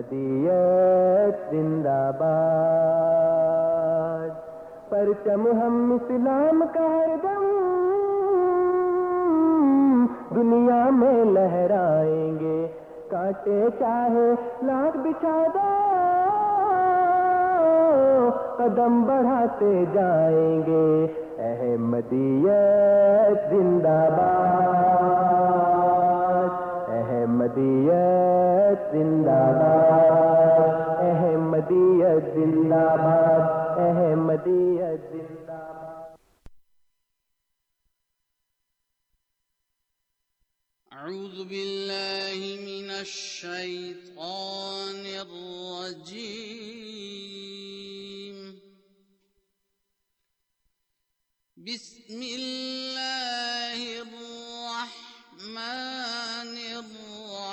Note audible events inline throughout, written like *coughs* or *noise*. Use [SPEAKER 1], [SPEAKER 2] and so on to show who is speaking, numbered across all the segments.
[SPEAKER 1] احمدیت زندہ باد۔ پرچم ہم اسلام کا ہر دم۔ دنیا میں لہرائیں گے۔ کاٹے چاہے لاکھ بچھا قدم بڑھاتے جائیں گے۔ احمدیت زندہ باد۔ احمدیت زندہ باد، احمدیت زندہ باد، احمدیت زندہ باد۔
[SPEAKER 2] أعوذ بالله من الشيطان الرجيم بسم الله الرحمن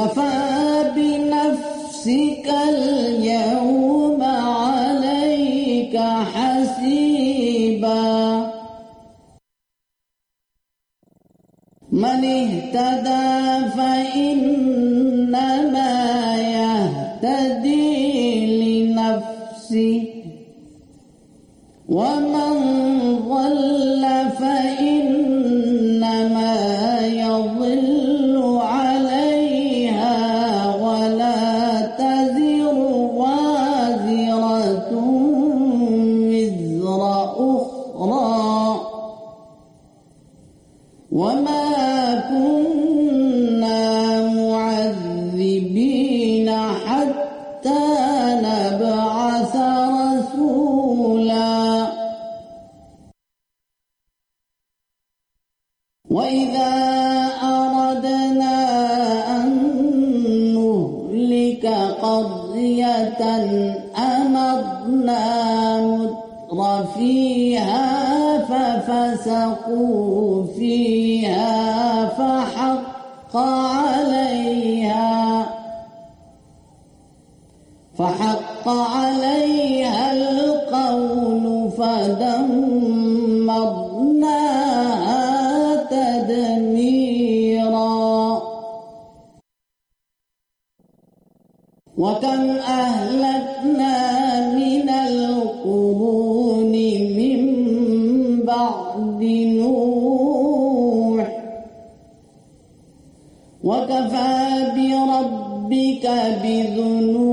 [SPEAKER 2] كفى بنفسك اليوم عليك حسيبا من اهتدى فإنما يهتدي لنفسه ومن بعد نوح وكفى بربك بذنوب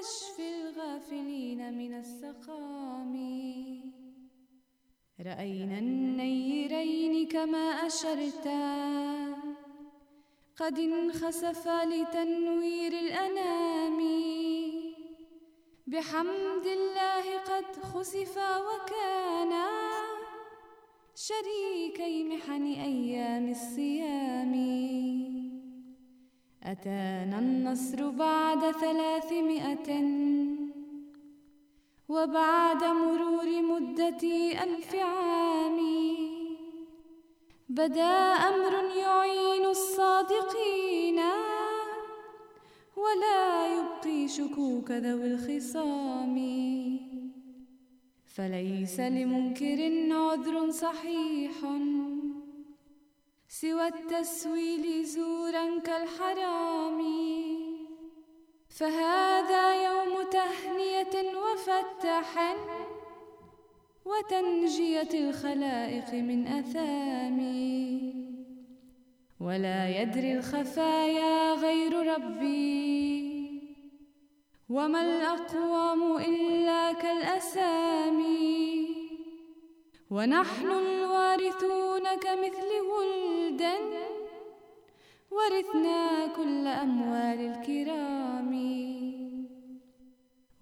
[SPEAKER 3] وتشفي الغافلين من السقام. رأينا النيرين كما أشرتا. قد انخسفا لتنوير الأنام. بحمد الله قد خسفا وكانا شريكي محن أيام الصيام. أتانا النصر بعد ثلاثمائة. وبعد مرور مدة ألف عام. بدا أمر يعين الصادقين. ولا يبقي شكوك ذوي الخصام. فليس لمنكر عذر صحيح. سوى التسويل زورا كالحرام. فهذا يوم تهنية وفتح وتنجية الخلائق من أثام. ولا يدري الخفايا غير ربي. وما الأقوام إلا كالأسامي. ونحن الوارثون كمثل ولد ورثنا كل أموال الكرام.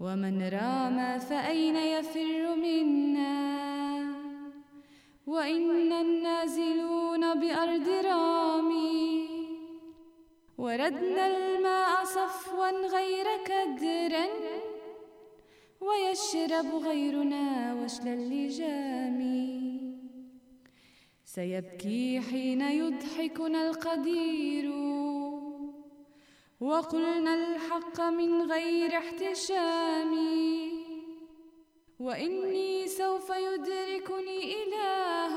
[SPEAKER 3] ومن رام فأين يفر منا؟ وإن النازلون بأرض رامي وردنا الماء صفوا غير كدر ويشرب غيرنا وشل اللجام سيبكي حين يضحكنا القدير. وقلنا الحق من غير احتشام. وإني سوف يدركني إله.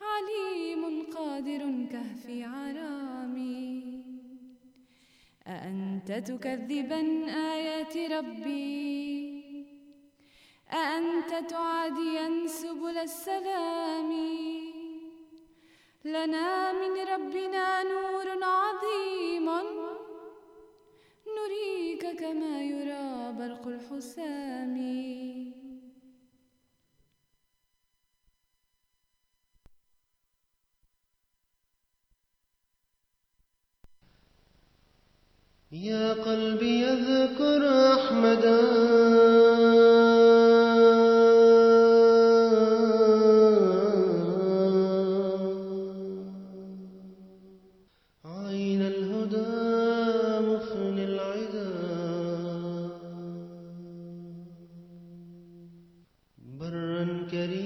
[SPEAKER 3] عليم قادر كهفي عرامي. أأنت تكذبا آيات ربي؟ أأنت تعاديا سبل السلام؟ لنا من ربنا نور عظيم. نريك كما يرى برق الحسام.
[SPEAKER 4] يا قلبي يذكر أحمدا. عين الهدى مفني العدا. برا كريما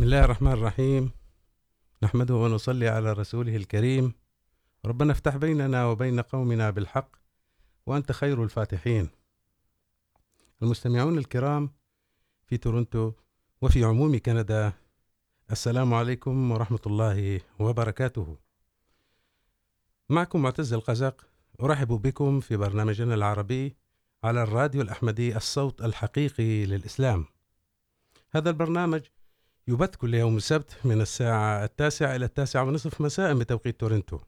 [SPEAKER 5] بسم الله الرحمن الرحيم. نحمده ونصلي على رسوله الكريم. ربنا افتح بيننا وبين قومنا بالحق وأنت خير الفاتحين. المستمعون الكرام في تورنتو وفي عموم كندا، السلام عليكم ورحمة الله وبركاته. معكم معتز القزق أرحب بكم في برنامجنا العربي على الراديو الأحمدي، الصوت الحقيقي للإسلام. هذا البرنامج يبث كل يوم السبت من الساعة التاسعة إلى التاسعة ونصف مساء بتوقيت تورنتو.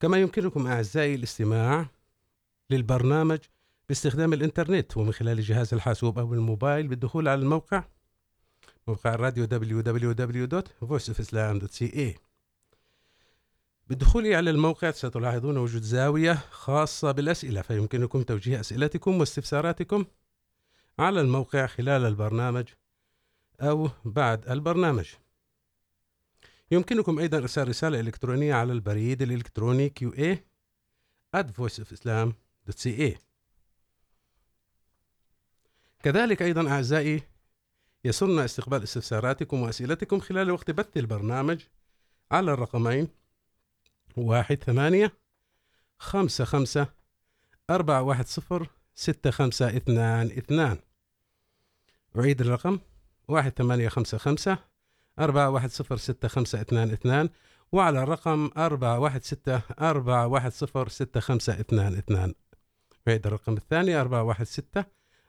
[SPEAKER 5] كما يمكنكم أعزائي الاستماع للبرنامج باستخدام الإنترنت ومن خلال جهاز الحاسوب أو الموبايل بالدخول على الموقع موقع الراديو www.voiceofislam.ca بالدخول على الموقع ستلاحظون وجود زاوية خاصة بالأسئلة، فيمكنكم توجيه أسئلتكم واستفساراتكم على الموقع خلال البرنامج. أو بعد البرنامج. يمكنكم أيضا إرسال رسالة إلكترونية على البريد الإلكتروني QA at voiceofislam.ca كذلك أيضا أعزائي، يسرنا استقبال استفساراتكم وأسئلتكم خلال وقت بث البرنامج على الرقمين واحد ثمانية خمسة خمسة أربعة واحد صفر ستة خمسة اثنان اثنان. أعيد الرقم. واحد ثمانية خمسة خمسة، أربعة واحد صفر ستة خمسة اثنان اثنان، وعلى الرقم أربعة واحد ستة، أربعة واحد صفر ستة خمسة اثنان اثنان. بعيد الرقم الثاني، أربعة واحد ستة،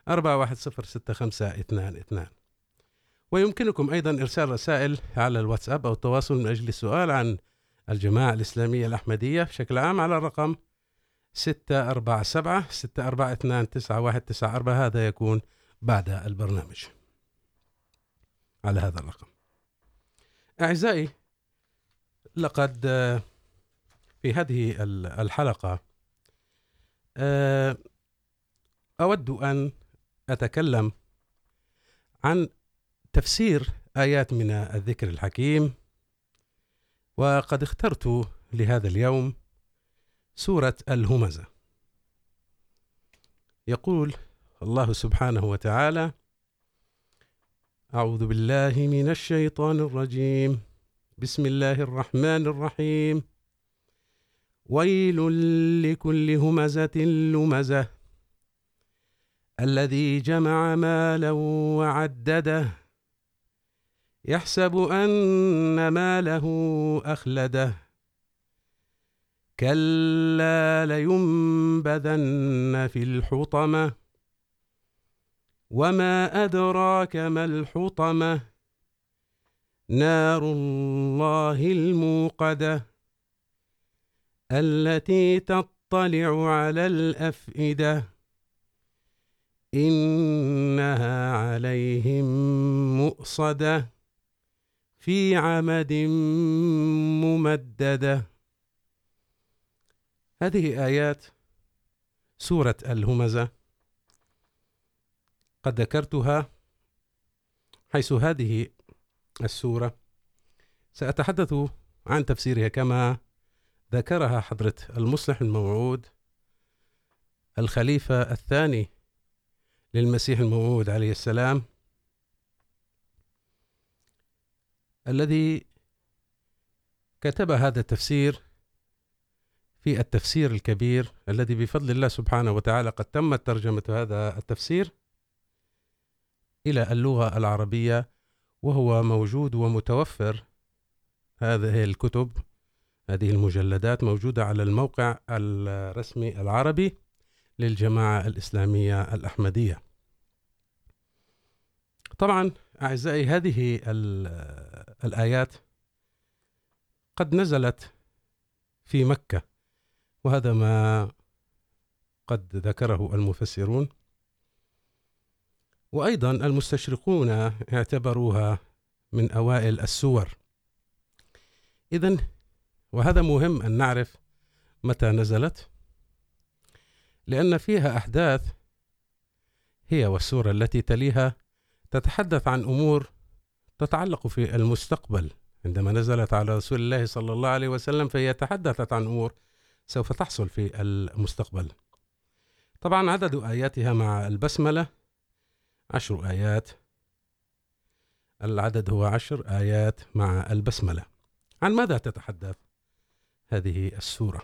[SPEAKER 5] أربعة واحد صفر ستة خمسة اثنان اثنان. ويمكنكم أيضا إرسال رسائل على الواتساب أو التواصل من أجل السؤال عن الجماعة الإسلامية الأحمدية بشكل عام على الرقم ستة أربعة سبعة، ستة أربعة اثنان، تسعة واحد تسعة أربعة. هذا يكون بعد البرنامج. على هذا الرقم. أعزائي، لقد في هذه الحلقة أود أن أتكلم عن تفسير آيات من الذكر الحكيم، وقد اخترت لهذا اليوم سورة الهمزة. يقول الله سبحانه وتعالى أعوذ بالله من الشيطان الرجيم. بسم الله الرحمن الرحيم. ويل لكل همزة لمزة. الذي جمع مالا وعدده. يحسب أن ماله أخلده. كلا لينبذن في الحطمة. وما أدراك ما الحطمة نار الله الموقدة التي تطلع على الأفئدة إنها عليهم مؤصدة في عمد ممدده هذه آيات سورة الهمزة قد ذكرتها حيث هذه السورة. سأتحدث عن تفسيرها كما ذكرها حضرة المصلح الموعود، الخليفة الثاني للمسيح الموعود عليه السلام، الذي كتب هذا التفسير في التفسير الكبير الذي بفضل الله سبحانه وتعالى قد تمت ترجمة هذا التفسير. إلى اللغة العربية، وهو موجود ومتوفر. هذه الكتب، هذه المجلدات موجودة على الموقع الرسمي العربي للجماعة الإسلامية الأحمدية. طبعا أعزائي، هذه الآيات قد نزلت في مكة، وهذا ما قد ذكره المفسرون. وأيضا المستشرقون اعتبروها من أوائل السور. إذن وهذا مهم أن نعرف متى نزلت، لأن فيها أحداث هي والسورة التي تليها تتحدث عن أمور تتعلق في المستقبل. عندما نزلت على رسول الله صلى الله عليه وسلم فهي تحدثت عن أمور سوف تحصل في المستقبل. طبعا عدد آياتها مع البسملة عشر آيات. العدد هو عشر آيات مع البسملة. عن ماذا تتحدث هذه السورة؟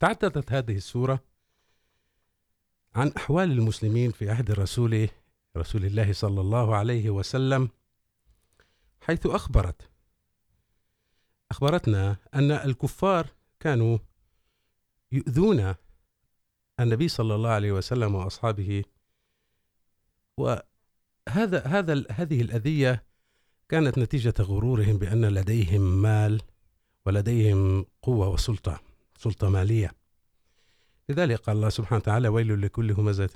[SPEAKER 5] تحدثت هذه السورة عن أحوال المسلمين في عهد الرسول، رسول الله صلى الله عليه وسلم، حيث أخبرت، أخبرتنا أن الكفار كانوا يؤذون النبي صلى الله عليه وسلم وأصحابه وهذا هذا هذه الأذية كانت نتيجة غرورهم بأن لديهم مال ولديهم قوة وسلطة، سلطة مالية. لذلك قال الله سبحانه وتعالى، ويل لكل همزة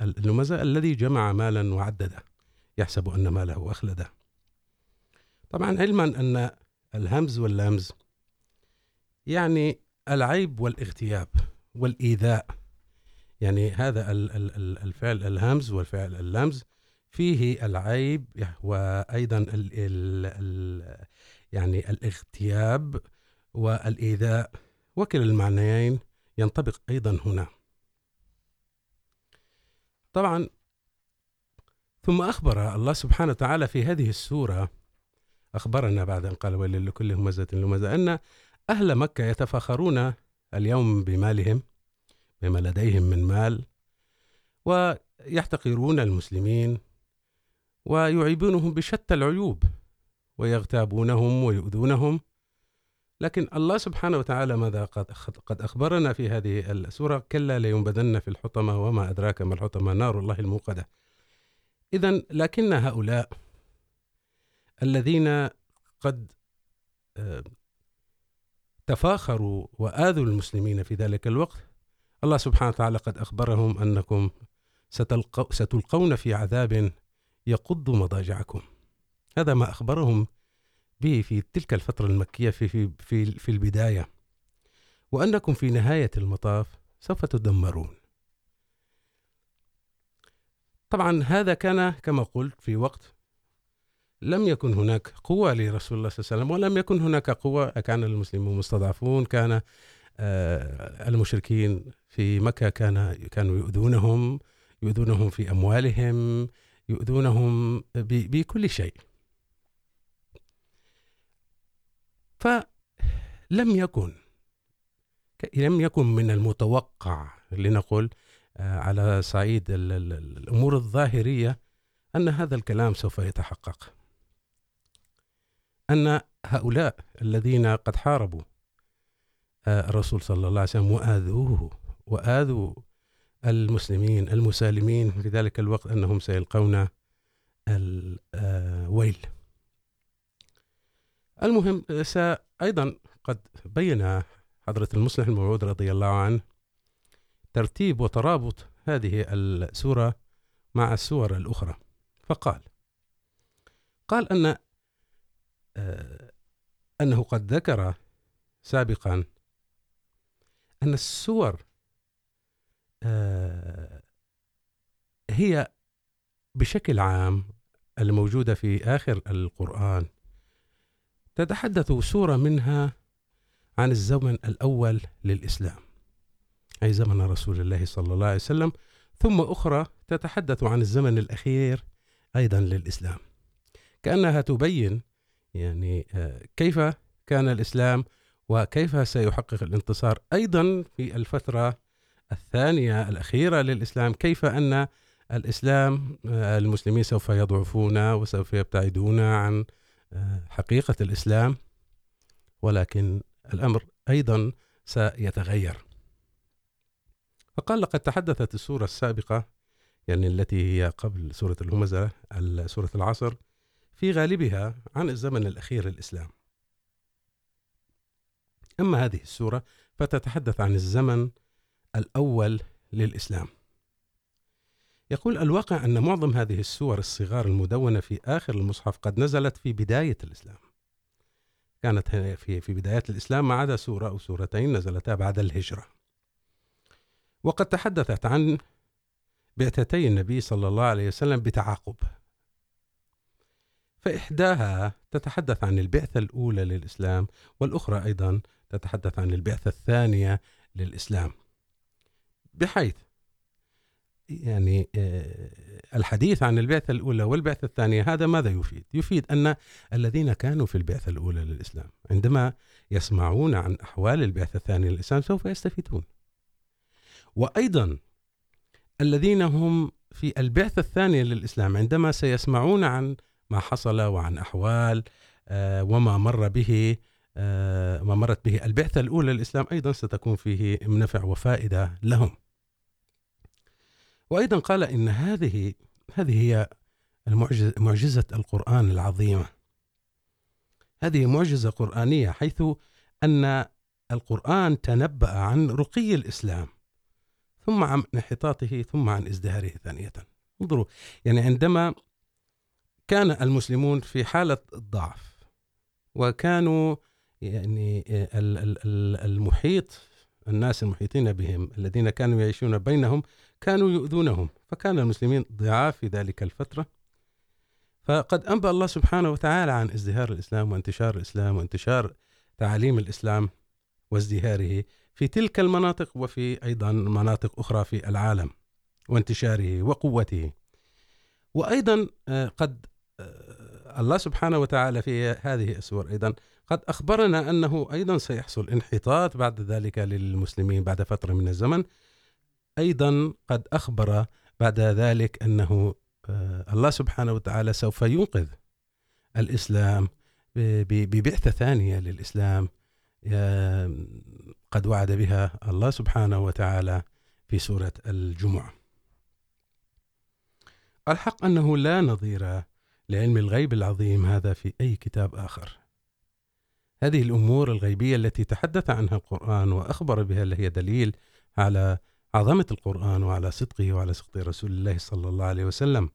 [SPEAKER 5] لمزة الذي جمع مالا وعدده. يحسب أن ماله أخلده. طبعا علما أن الهمز واللمز يعني العيب والاغتياب والإيذاء. يعني هذا الفعل الهمز والفعل اللمز. فيه العيب وأيضا ال ال ال يعني الاغتياب والإيذاء. وكلا المعنيين ينطبق أيضا هنا. طبعا، ثم أخبر الله سبحانه وتعالى في هذه السورة، أخبرنا بعد أن قال ويل لكل همزة لمزة أن أهل مكة يتفاخرون اليوم بمالهم. بما لديهم من مال، ويحتقرون المسلمين، ويعيبونهم بشتى العيوب، ويغتابونهم ويؤذونهم. لكن الله سبحانه وتعالى ماذا قد أخبرنا في هذه السورة؟ كلا لينبذن في الحطمة وما أدراك ما الحطمة، نار الله الموقدة. إذا لكن هؤلاء الذين قد تفاخروا وآذوا المسلمين في ذلك الوقت الله سبحانه وتعالى قد أخبرهم أنكم ستلقو ستلقون في عذاب يقض مضاجعكم. هذا ما أخبرهم به في تلك الفترة المكية في, في, في, في البداية. وأنكم في نهاية المطاف سوف تدمرون. طبعا هذا كان كما قلت في وقت لم يكن هناك قوة لرسول الله صلى الله عليه وسلم ولم يكن هناك قوة. كان المسلمون مستضعفون كان المشركين في مكة كان كانوا يؤذونهم يؤذونهم في أموالهم، يؤذونهم بكل شيء. فلم يكن، لم يكن من المتوقع لنقول على صعيد الأمور الظاهرية أن هذا الكلام سوف يتحقق. أن هؤلاء الذين قد حاربوا الرسول صلى الله عليه وسلم وآذوه، وآذوا المسلمين، المسالمين. في ذلك الوقت أنهم سيلقون الويل المهم أيضا قد بين حضرة المصلح الموعود رضي الله عنه ترتيب وترابط هذه السورة مع السور الأخرى. فقال، قال أن أنه قد ذكر سابقا أن السور هي بشكل عام الموجودة في آخر القرآن. تتحدث سورة منها عن الزمن الأول للإسلام، أي زمن رسول الله صلى الله عليه وسلم. ثم أخرى تتحدث عن الزمن الأخير أيضا للإسلام. كأنها تبين يعني كيف كان الإسلام وكيف سيحقق الانتصار أيضا في الفترة الثانية الأخيرة للإسلام؟ كيف أن الإسلام المسلمين سوف يضعفون وسوف يبتعدون عن حقيقة الإسلام، ولكن الأمر أيضا سيتغير. فقال لقد تحدثت السورة السابقة، يعني التي هي قبل سورة الهمزة سورة العصر، في غالبها عن الزمن الأخير للإسلام. أما هذه السورة فتتحدث عن الزمن الأول للإسلام. يقول الواقع أن معظم هذه السور الصغار المدونة في آخر المصحف قد نزلت في بداية الإسلام. كانت في في بدايات الإسلام ما عدا سورة أو سورتين نزلتا بعد الهجرة. وقد تحدثت عن بعثتي النبي صلى الله عليه وسلم بتعاقب. فإحداها تتحدث عن البعثة الأولى للإسلام والأخرى أيضا تتحدث عن البعثة الثانية للإسلام بحيث، يعني الحديث عن البعثة الأولى والبعثة الثانية هذا ماذا يفيد؟ يفيد أن الذين كانوا في البعثة الأولى للإسلام عندما يسمعون عن أحوال البعثة الثانية للإسلام سوف يستفيدون وأيضا، الذين هم في البعثة الثانية للإسلام عندما سيسمعون عن ما حصل وعن أحوال وما مر به ما مرت به. البعثة الأولى للإسلام أيضا ستكون فيه منفع وفائدة لهم. وأيضا قال إن هذه هذه هي المعجزة معجزة القرآن العظيمة. هذه معجزة قرآنية، حيث أن القرآن تنبأ عن رقي الإسلام، ثم عن انحطاطه، ثم عن ازدهاره ثانية. انظروا، يعني عندما كان المسلمون في حالة ضعف، وكانوا يعني المحيط، الناس المحيطين بهم، الذين كانوا يعيشون بينهم، كانوا يؤذونهم. فكان المسلمين ضعاف في ذلك الفترة. فقد أنبأ الله سبحانه وتعالى عن ازدهار الإسلام وانتشار الإسلام وانتشار تعاليم الإسلام وازدهاره في تلك المناطق وفي أيضا مناطق أخرى في العالم وانتشاره وقوته. وأيضا قد الله سبحانه وتعالى في هذه السور أيضا قد أخبرنا أنه أيضا سيحصل انحطاط بعد ذلك للمسلمين بعد فترة من الزمن. أيضا قد أخبر بعد ذلك أنه الله سبحانه وتعالى سوف ينقذ الإسلام ببعثة ثانية للإسلام قد وعد بها الله سبحانه وتعالى في سورة الجمعة. الحق أنه لا نظير لعلم الغيب العظيم هذا في أي كتاب آخر. هذه الأمور الغيبية التي تحدث عنها القرآن وأخبر بها اللي هي دليل على عظمة القرآن وعلى صدقه وعلى صدق رسول الله صلى الله عليه وسلم.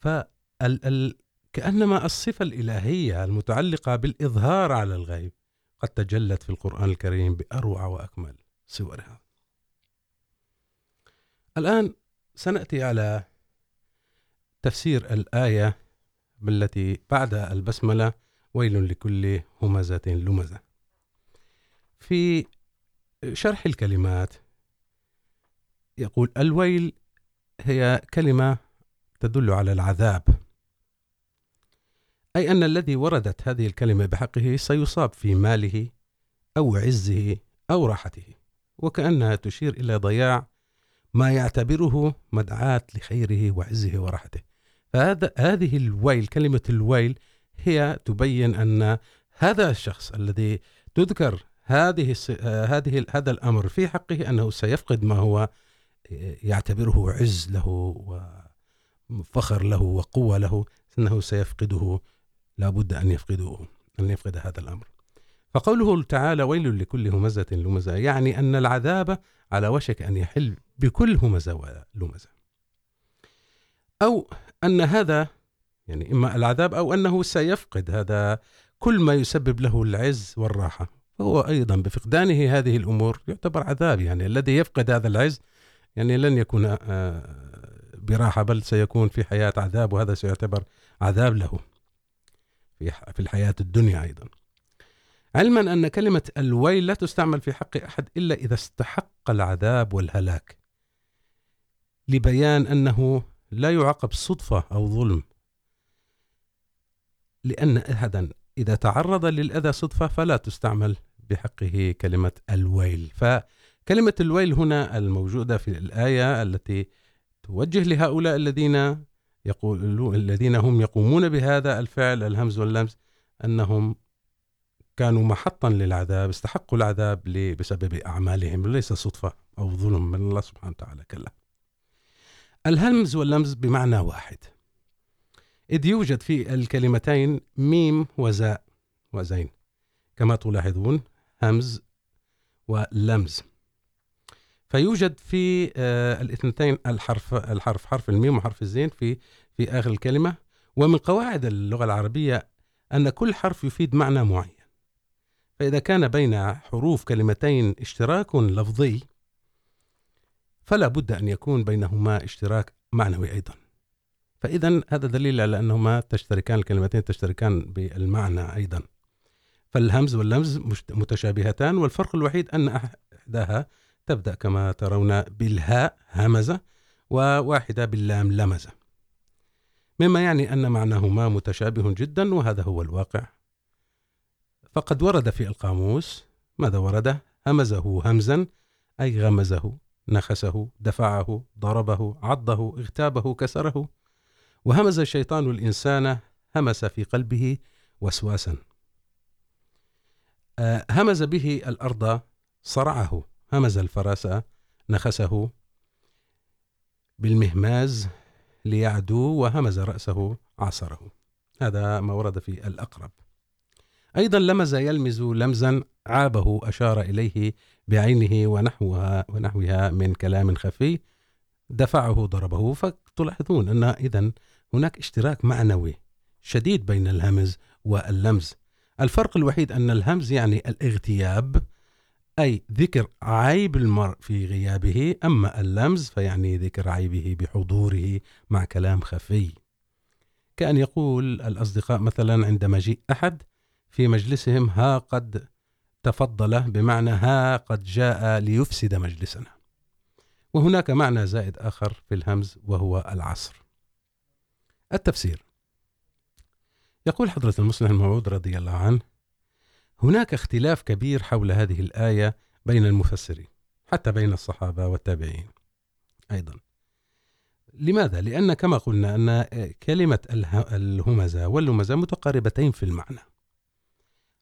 [SPEAKER 5] فال ال كأنما الصفة الإلهية المتعلقة بالإظهار على الغيب قد تجلت في القرآن الكريم بأروع وأكمل صورها الآن سنأتي على تفسير الآية التي بعد البسملة ويل لكل همزة لمزة. في شرح الكلمات يقول الويل هي كلمة تدل على العذاب. أي أن الذي وردت هذه الكلمة بحقه سيصاب في ماله أو عزه أو راحته، وكأنها تشير إلى ضياع ما يعتبره مدعاة لخيره وعزه وراحته. فهذا هذه الويل، كلمة الويل هي تبين أن هذا الشخص الذي تذكر هذه هذه هذا الأمر في حقه أنه سيفقد ما هو يعتبره عز له وفخر له وقوة له، أنه سيفقده لابد أن يفقده، أن يفقد هذا الأمر. فقوله تعالى ويل لكل همزة لمزة، يعني أن العذاب على وشك أن يحل بكل همزة ولمزة. أو أن هذا يعني إما العذاب أو أنه سيفقد، هذا كل ما يسبب له العز والراحة. فهو أيضا بفقدانه هذه الأمور يعتبر عذاب يعني، الذي يفقد هذا العز يعني لن يكون براحة، بل سيكون في حياة عذاب، وهذا سيعتبر عذاب له في الحياة الدنيا أيضا. علما أن كلمة الويل لا تستعمل في حق أحد إلا إذا استحق العذاب والهلاك، لبيان أنه لا يعاقب صدفة أو ظلم. لأن أحدا إذا تعرض للأذى صدفة فلا تستعمل بحقه كلمة الويل. فكلمة الويل هنا الموجودة في الآية التي توجه لهؤلاء الذين يقول الذين هم يقومون بهذا الفعل، الهمز واللمز، أنهم كانوا محطا للعذاب، استحقوا العذاب بسبب أعمالهم، ليس صدفة أو ظلم من الله سبحانه وتعالى كلا الهمز واللمز بمعنى واحد. إذ يوجد في الكلمتين ميم وزاء وزين. كما تلاحظون، همز ولمز. فيوجد في الاثنتين، الحرف الحرف، حرف الميم وحرف الزين في في آخر الكلمة. ومن قواعد اللغة العربية أن كل حرف يفيد معنى معين. فإذا كان بين حروف كلمتين اشتراك لفظي، فلا بد أن يكون بينهما اشتراك معنوي أيضا. فإذا هذا دليل على أنهما تشتركان، الكلمتين تشتركان بالمعنى أيضا. فالهمز واللمز متشابهتان، والفرق الوحيد أن إحداها تبدأ كما ترون بالهاء همزة وواحدة باللام لمزة. مما يعني أن معناهما متشابه جدا، وهذا هو الواقع. فقد ورد في القاموس. ماذا ورد؟ همزه همزا، أي غمزه، نخسه، دفعه، ضربه، عضه، اغتابه، كسره. وهمز الشيطان الإنسان همس في قلبه وسواسا. همز به الأرض، صرعه. همز الفرس، نخسه بالمهماز ليعدو وهمز رأسه عصره هذا ما ورد في الأقرب. أيضا لمز يلمز لمزا، عابه، أشار إليه بعينه ونحوها ونحوها من كلام خفي، دفعه ضربه. فتلاحظون أن إذن هناك اشتراك معنوي شديد بين الهمز واللمز. الفرق الوحيد أن الهمز يعني الاغتياب، أي ذكر عيب المرء في غيابه، أما اللمز فيعني ذكر عيبه بحضوره مع كلام خفي. كأن يقول الأصدقاء مثلا عند مجيء أحد في مجلسهم، ها قد تفضل بمعنى ها قد جاء ليفسد مجلسنا وهناك معنى زائد آخر في الهمز، وهو العصر. التفسير. يقول حضرة المسلم الموعود رضي الله عنه هناك اختلاف كبير حول هذه الآية بين المفسرين حتى بين الصحابة والتابعين. أيضا. لماذا؟ لأن كما قلنا أن كلمة الهمزة واللمزة متقاربتين في المعنى.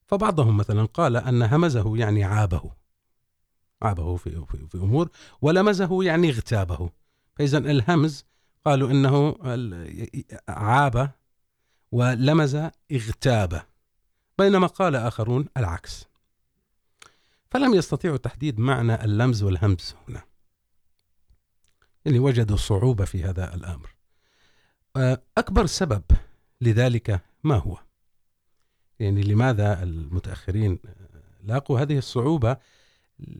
[SPEAKER 5] فبعضهم مثلا قال أن همزه يعني عابه. عابه في, في, في أمور ولمزه يعني اغتابه. فإذا الهمز قالوا إنه عاب ولمز اغتاب، بينما قال آخرون العكس. فلم يستطيعوا تحديد معنى اللمز والهمز هنا. يعني وجدوا صعوبة في هذا الأمر. أكبر سبب لذلك ما هو؟ يعني لماذا المتأخرين لاقوا هذه الصعوبة؟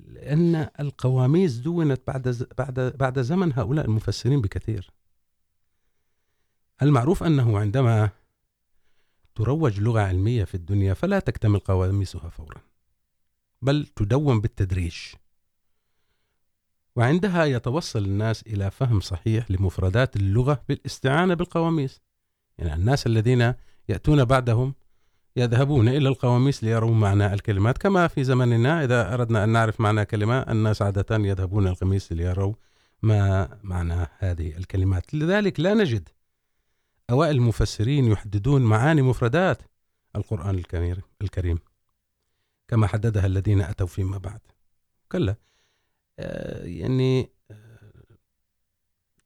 [SPEAKER 5] لأن القواميس دونت بعد بعد بعد زمن هؤلاء المفسرين بكثير. المعروف أنه عندما تروج لغة علمية في الدنيا فلا تكتمل قواميسها فوراً، بل تدون بالتدريج. وعندها يتوصل الناس إلى فهم صحيح لمفردات اللغة بالاستعانة بالقواميس. يعني الناس الذين يأتون بعدهم يذهبون إلى القواميس ليروا معنى الكلمات، كما في زمننا إذا أردنا أن نعرف معنى كلمة الناس عادة يذهبون القميص ليروا ما معنى هذه الكلمات. لذلك لا نجد أوائل المفسرين يحددون معاني مفردات القرآن الكريم كما حددها الذين أتوا فيما بعد. كلا يعني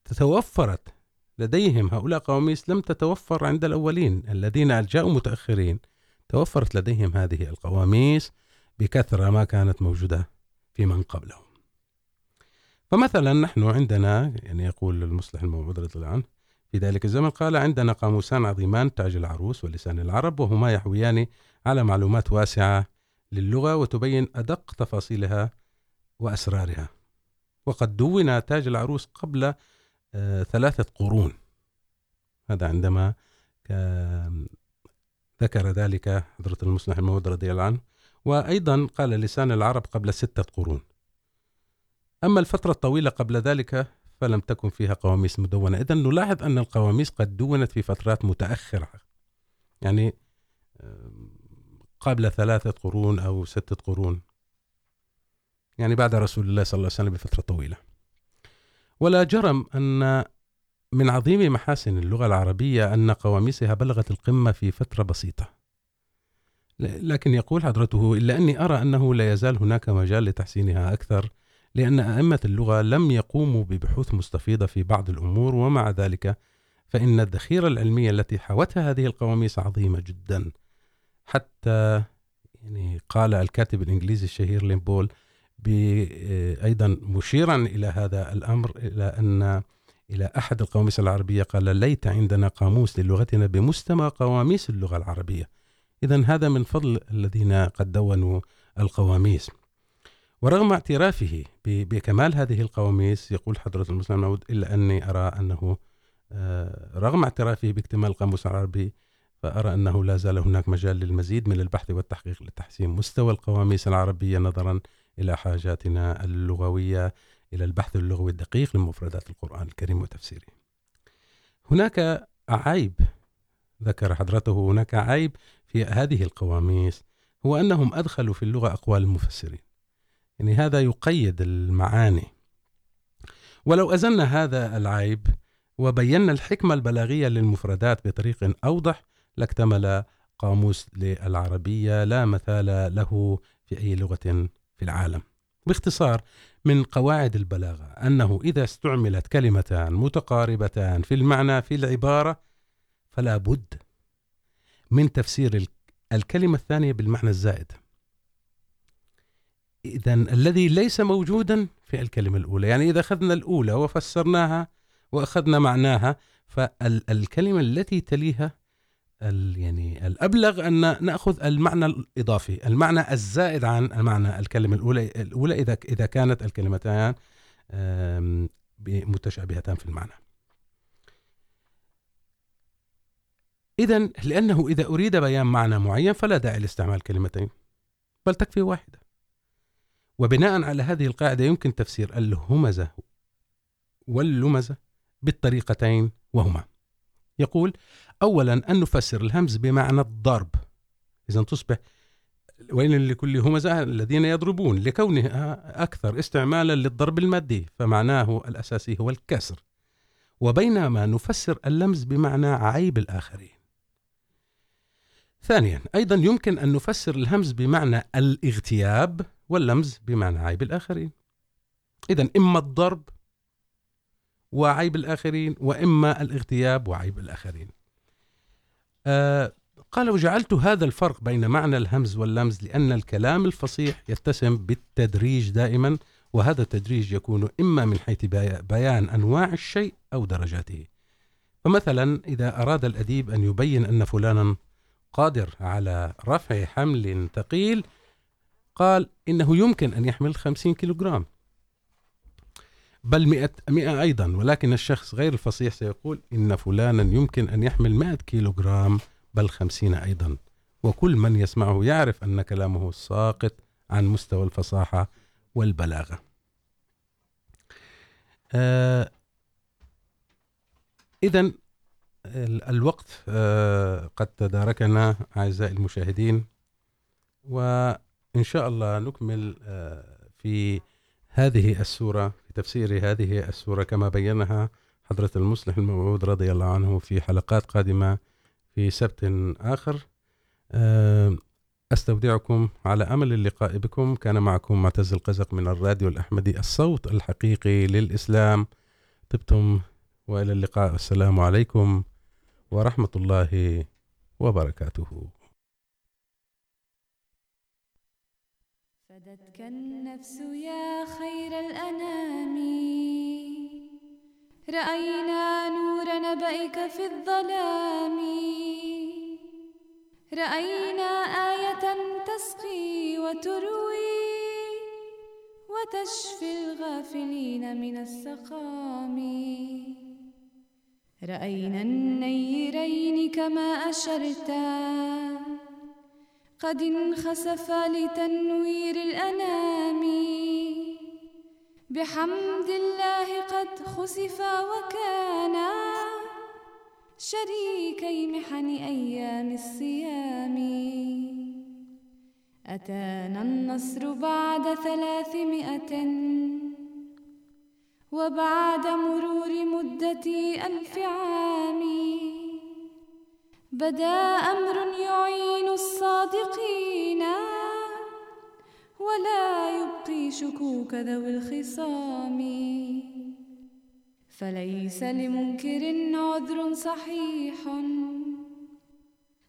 [SPEAKER 5] توفرت لديهم هؤلاء قواميس لم تتوفر عند الأولين. الذين جاءوا متأخرين، توفرت لديهم هذه القواميس بكثرة ما كانت موجودة في من قبلهم. فمثلا، نحن عندنا، يعني يقول المصلح الموعود رضي الله عنه في ذلك الزمن قال عندنا قاموسان عظيمان تاج العروس ولسان العرب وهما يحويان على معلومات واسعة للغة وتبين أدق تفاصيلها وأسرارها. وقد دون تاج العروس قبل ثلاثة قرون. هذا عندما ذكر ذلك حضرة المصلح الموعود رضي الله عنه. وأيضا قال لسان العرب قبل ستة قرون. أما الفترة الطويلة قبل ذلك فلم تكن فيها قواميس مدونة. إذن نلاحظ أن القواميس قد دونت في فترات متأخرة. يعني، قبل ثلاثة قرون أو ستة قرون. يعني بعد رسول الله صلى الله عليه وسلم بفترة طويلة. ولا جرم أن من عظيم محاسن اللغة العربية أن قواميسها بلغت القمة في فترة بسيطة. لكن يقول حضرته، إلا أني أرى أنه لا يزال هناك مجال لتحسينها أكثر لأن أئمة اللغة لم يقوموا ببحوث مستفيضة في بعض الأمور، ومع ذلك فإن الذخيرة العلمية التي حوتها هذه القواميس عظيمة جدا. حتى يعني قال الكاتب الإنجليزي الشهير ليمبول أيضا مشيرا إلى هذا الأمر، إلى أن إلى أحد القواميس العربية قال ليت عندنا قاموس للغتنا بمستوى قواميس اللغة العربية. إذا هذا من فضل الذين قد دونوا القواميس. ورغم اعترافه بكمال هذه القواميس، يقول حضرة المسلم نعود، إلا أني أرى أنه رغم اعترافه باكتمال القاموس العربي، فأرى أنه لا زال هناك مجال للمزيد من البحث والتحقيق لتحسين مستوى القواميس العربية نظرا إلى حاجاتنا اللغوية، إلى البحث اللغوي الدقيق لمفردات القرآن الكريم وتفسيره. هناك عيب ذكر حضرته، هناك عيب في هذه القواميس، هو أنهم أدخلوا في اللغة أقوال المفسرين يعني هذا يقيد المعاني. ولو أزلنا هذا العيب وبينا الحكمة البلاغية للمفردات بطريق أوضح، لاكتمل قاموس للعربية لا مثال له في أي لغة في العالم. باختصار، من قواعد البلاغة أنه إذا استعملت كلمتان متقاربتان في المعنى، في العبارة، فلا بد من تفسير الكلمة الثانية بالمعنى الزائد. إذا الذي ليس موجودا في الكلمة الأولى. يعني إذا أخذنا الأولى وفسرناها وأخذنا معناها فالكلمة التي تليها يعني الأبلغ أن نأخذ المعنى الإضافي، المعنى الزائد عن المعنى الكلمة الأولى الأولى إذا إذا كانت الكلمتان متشابهتان في المعنى. إذا لأنه إذا أريد بيان معنى معين فلا داعي لاستعمال كلمتين، بل تكفي واحدة. وبناء على هذه القاعدة يمكن تفسير الهمزة واللمزة بالطريقتين وهما. يقول أولا، أن نفسر الهمز بمعنى الضرب. إذا تصبح ويل لكل همزة الذين يضربون، لكونها أكثر استعمالا للضرب المادي، فمعناه الأساسي هو الكسر. وبينما نفسر اللمز بمعنى عيب الآخرين. ثانيا، أيضا يمكن أن نفسر الهمز بمعنى الاغتياب واللمز بمعنى عيب الآخرين. إذا إما الضرب وعيب الآخرين، وإما الاغتياب وعيب الآخرين. آه، قال وجعلت هذا الفرق بين معنى الهمز واللمز لأن الكلام الفصيح يتسم بالتدريج دائما، وهذا التدريج يكون إما من حيث بيان أنواع الشيء أو درجاته. فمثلا إذا أراد الأديب أن يبين أن فلانا قادر على رفع حمل ثقيل قال إنه يمكن أن يحمل خمسين كيلوغرام. بل مئة, مئة أيضا ولكن الشخص غير الفصيح سيقول إن فلانا يمكن أن يحمل مئة كيلوغرام بل خمسين أيضا. وكل من يسمعه يعرف أن كلامه ساقط عن مستوى الفصاحة والبلاغة. آه إذن الوقت آه قد تداركنا أعزائي المشاهدين و وإن شاء الله نكمل في هذه السورة، في تفسير هذه السورة كما بينها حضرة المصلح الموعود رضي الله عنه في حلقات قادمة في سبت آخر. أستودعكم على أمل اللقاء بكم. كان معكم معتز القزق من الراديو الأحمدي، الصوت الحقيقي للإسلام. طبتم وإلى اللقاء. السلام عليكم ورحمة الله وبركاته.
[SPEAKER 3] فدتك النفس يا خير الأنام. رأينا نور نبأك في الظلام. رأينا آية تسقي وتروي وتشفي الغافلين من السقام. رأينا النيرين كما أشرتا. قد انخسفا لتنوير الأنام. بحمد الله قد خسفا وكانا شريكي محن أيام الصيام. أتانا النصر بعد ثلاثمائة. وبعد مرور مدة ألف عام. بدا أمر يعين الصادقين ولا يبقي شكوك ذوي الخصام. فليس لمنكر عذر صحيح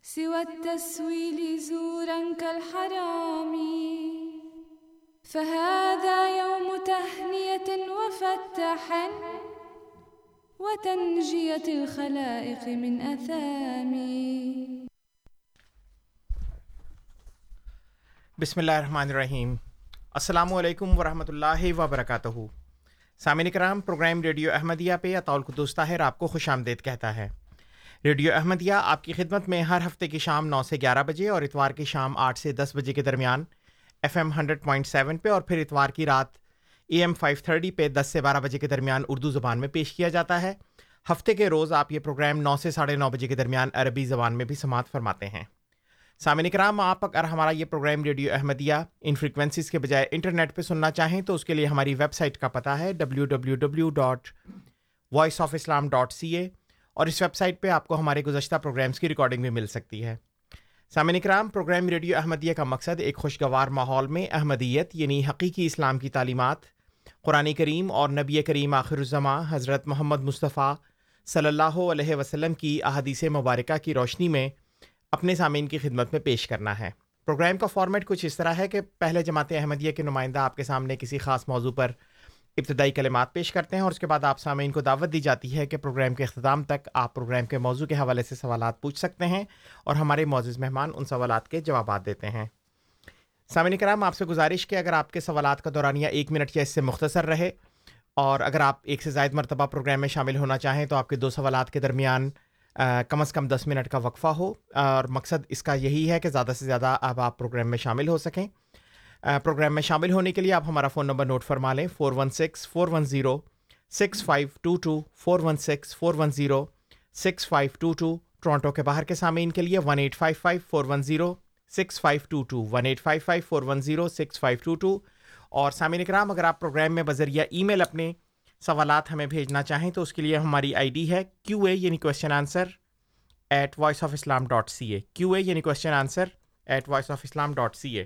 [SPEAKER 3] سوى التسويل زورا كالحرام. فهذا يوم تهنية وفتح وتنجية الخلائق من أثام
[SPEAKER 6] بسم اللہ الرحمن الرحیم۔ السلام علیکم ورحمۃ اللہ وبرکاتہ۔ سامعین کرام، پروگرام ریڈیو احمدیہ پہ اطول قدوس طاہر آپ کو خوش آمدید کہتا ہے۔ ریڈیو احمدیہ آپ کی خدمت میں ہر ہفتے کی شام نو سے گیارہ بجے اور اتوار کی شام آٹھ سے دس بجے کے درمیان F M hundred point seven پہ اور پھر اتوار کی رات اے ایم فائیو تھرٹی پہ دس سے بارہ بجے کے درمیان اردو زبان میں پیش کیا جاتا ہے۔ ہفتے کے روز آپ یہ پروگرام نو سے ساڑھے نو بجے کے درمیان عربی زبان میں بھی سماعت فرماتے ہیں۔ سامعین کرام، آپ اگر ہمارا یہ پروگرام ریڈیو احمدیہ ان فریکوینسیز کے بجائے انٹرنیٹ پہ سننا چاہیں تو اس کے لیے ہماری ویب سائٹ کا پتہ ہے W W W dot voice of Islam dot C A اور اس ویب سائٹ پہ آپ کو ہمارے گزشتہ پروگرامس کی ریکارڈنگ بھی مل سکتی ہے۔ سامعین کرام، پروگرام ریڈیو احمدیہ کا مقصد ایک خوشگوار ماحول میں احمدیت یعنی حقیقی اسلام کی تعلیمات قرآن کریم اور نبی کریم آخر الزماں حضرت محمد مصطفیٰ صلی اللہ علیہ وسلم کی احادیث مبارکہ کی روشنی میں اپنے سامعین کی خدمت میں پیش کرنا ہے۔ پروگرام کا فارمیٹ کچھ اس طرح ہے کہ پہلے جماعت احمدیہ کے نمائندہ آپ کے سامنے کسی خاص موضوع پر ابتدائی کلمات پیش کرتے ہیں اور اس کے بعد آپ سامعین کو دعوت دی جاتی ہے کہ پروگرام کے اختتام تک آپ پروگرام کے موضوع کے حوالے سے سوالات پوچھ سکتے ہیں اور ہمارے معزز مہمان ان سوالات کے جوابات دیتے ہیں۔ سامعین کرام، آپ سے گزارش کہ اگر آپ کے سوالات کا دورانیہ ایک منٹ یا اس سے مختصر رہے اور اگر آپ ایک سے زائد مرتبہ پروگرام میں شامل ہونا چاہیں تو آپ کے دو سوالات کے درمیان کم از کم دس منٹ کا وقفہ ہو اور مقصد اس کا یہی ہے کہ زیادہ سے زیادہ اب آپ پروگرام میں شامل ہو سکیں۔ پروگرام میں شامل ہونے کے لیے آپ ہمارا فون نمبر نوٹ فرما لیں، four one six, four one zero, six five two two, four one six four one zero, six five two two Toronto کے باہر کے سامعین کے لیے، one eight five five, four one zero six five two two, one eight five five four one zero, six five two two. اور سامعین کرام اگر آپ پروگرام میں بذریعہ ای میل اپنے سوالات ہمیں بھیجنا چاہیں تو اس کے لیے ہماری آئی ڈی ہے کیو اے یعنی question answer at voice of Islam dot C A. Q A یعنی question answer at voice of Islam dot C A.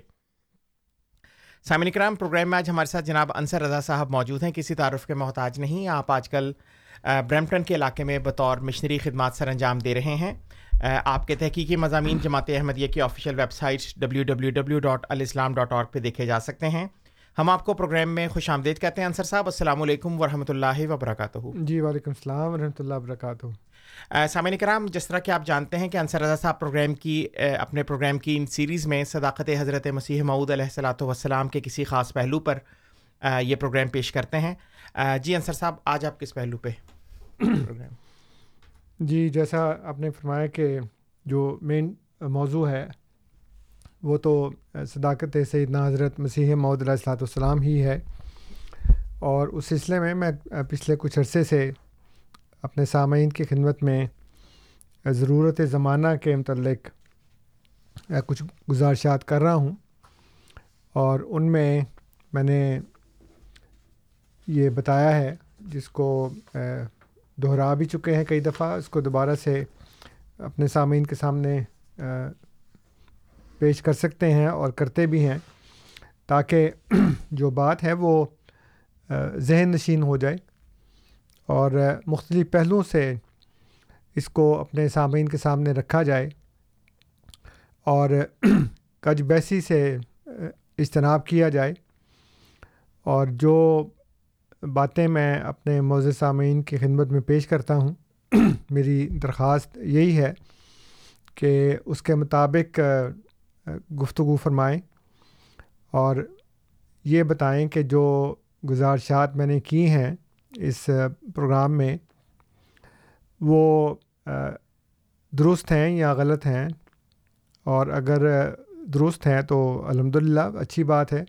[SPEAKER 6] سامعین کرام پروگرام میں آج ہمارے ساتھ جناب انصر رضا صاحب موجود ہیں، کسی تعارف کے محتاج نہیں، آپ آج کل برمپٹن کے علاقے میں بطور مشنری خدمات سر انجام دے رہے ہیں۔ آپ کے تحقیقی مضامین جماعت احمدیہ کی official web site W W W dot Alislam dot org پہ دیکھے جا سکتے ہیں۔ ہم آپ کو پروگرام میں خوش آمدید کہتے ہیں۔ انصر صاحب السلام علیکم ورحمۃ اللہ وبرکاتہ۔
[SPEAKER 7] جی وعلیکم السلام ورحمۃ اللہ وبرکاتہ۔
[SPEAKER 6] سامعین کرام جس طرح کہ آپ جانتے ہیں کہ انصر رضا صاحب پروگرام کی اپنے پروگرام کی ان سیریز میں صداقت حضرت مسیح معود علیہ السلاۃ والسلام کے کسی خاص پہلو پر یہ پروگرام پیش کرتے ہیں۔ جی انصر صاحب، آج آپ کس پہلو پہ
[SPEAKER 7] جی جیسا آپ نے فرمایا کہ جو مین موضوع ہے، وہ تو صداقت سیدنا حضرت مسیح معود علیہ السلاۃ والسلام ہی ہے۔ اور اس سلسلے میں میں پچھلے کچھ عرصے سے اپنے سامعین کی خدمت میں ضرورت زمانہ کے متعلق کچھ گزارشات کر رہا ہوں۔ اور ان میں میں نے یہ بتایا ہے، جس کو دہرا بھی چکے ہیں کئی دفعہ، اس کو دوبارہ سے اپنے سامعین کے سامنے پیش کر سکتے ہیں اور کرتے بھی ہیں تاکہ *clears throat* جو بات ہے وہ ذہن نشین ہو جائے اور مختلف پہلوؤں سے اس کو اپنے سامعین کے سامنے رکھا جائے اور *clears throat* کج بیسی سے اجتناب کیا جائے اور جو باتیں میں اپنے موض سامعین کی خدمت میں پیش کرتا ہوں۔ *clears throat* میری درخواست یہی ہے کہ اس کے مطابق گفتگو فرمائیں اور یہ بتائیں کہ جو گزارشات میں نے کی ہیں اس پروگرام میں، وہ درست ہیں یا غلط ہیں؟ اور اگر درست ہیں تو الحمد للہ اچھی بات ہے۔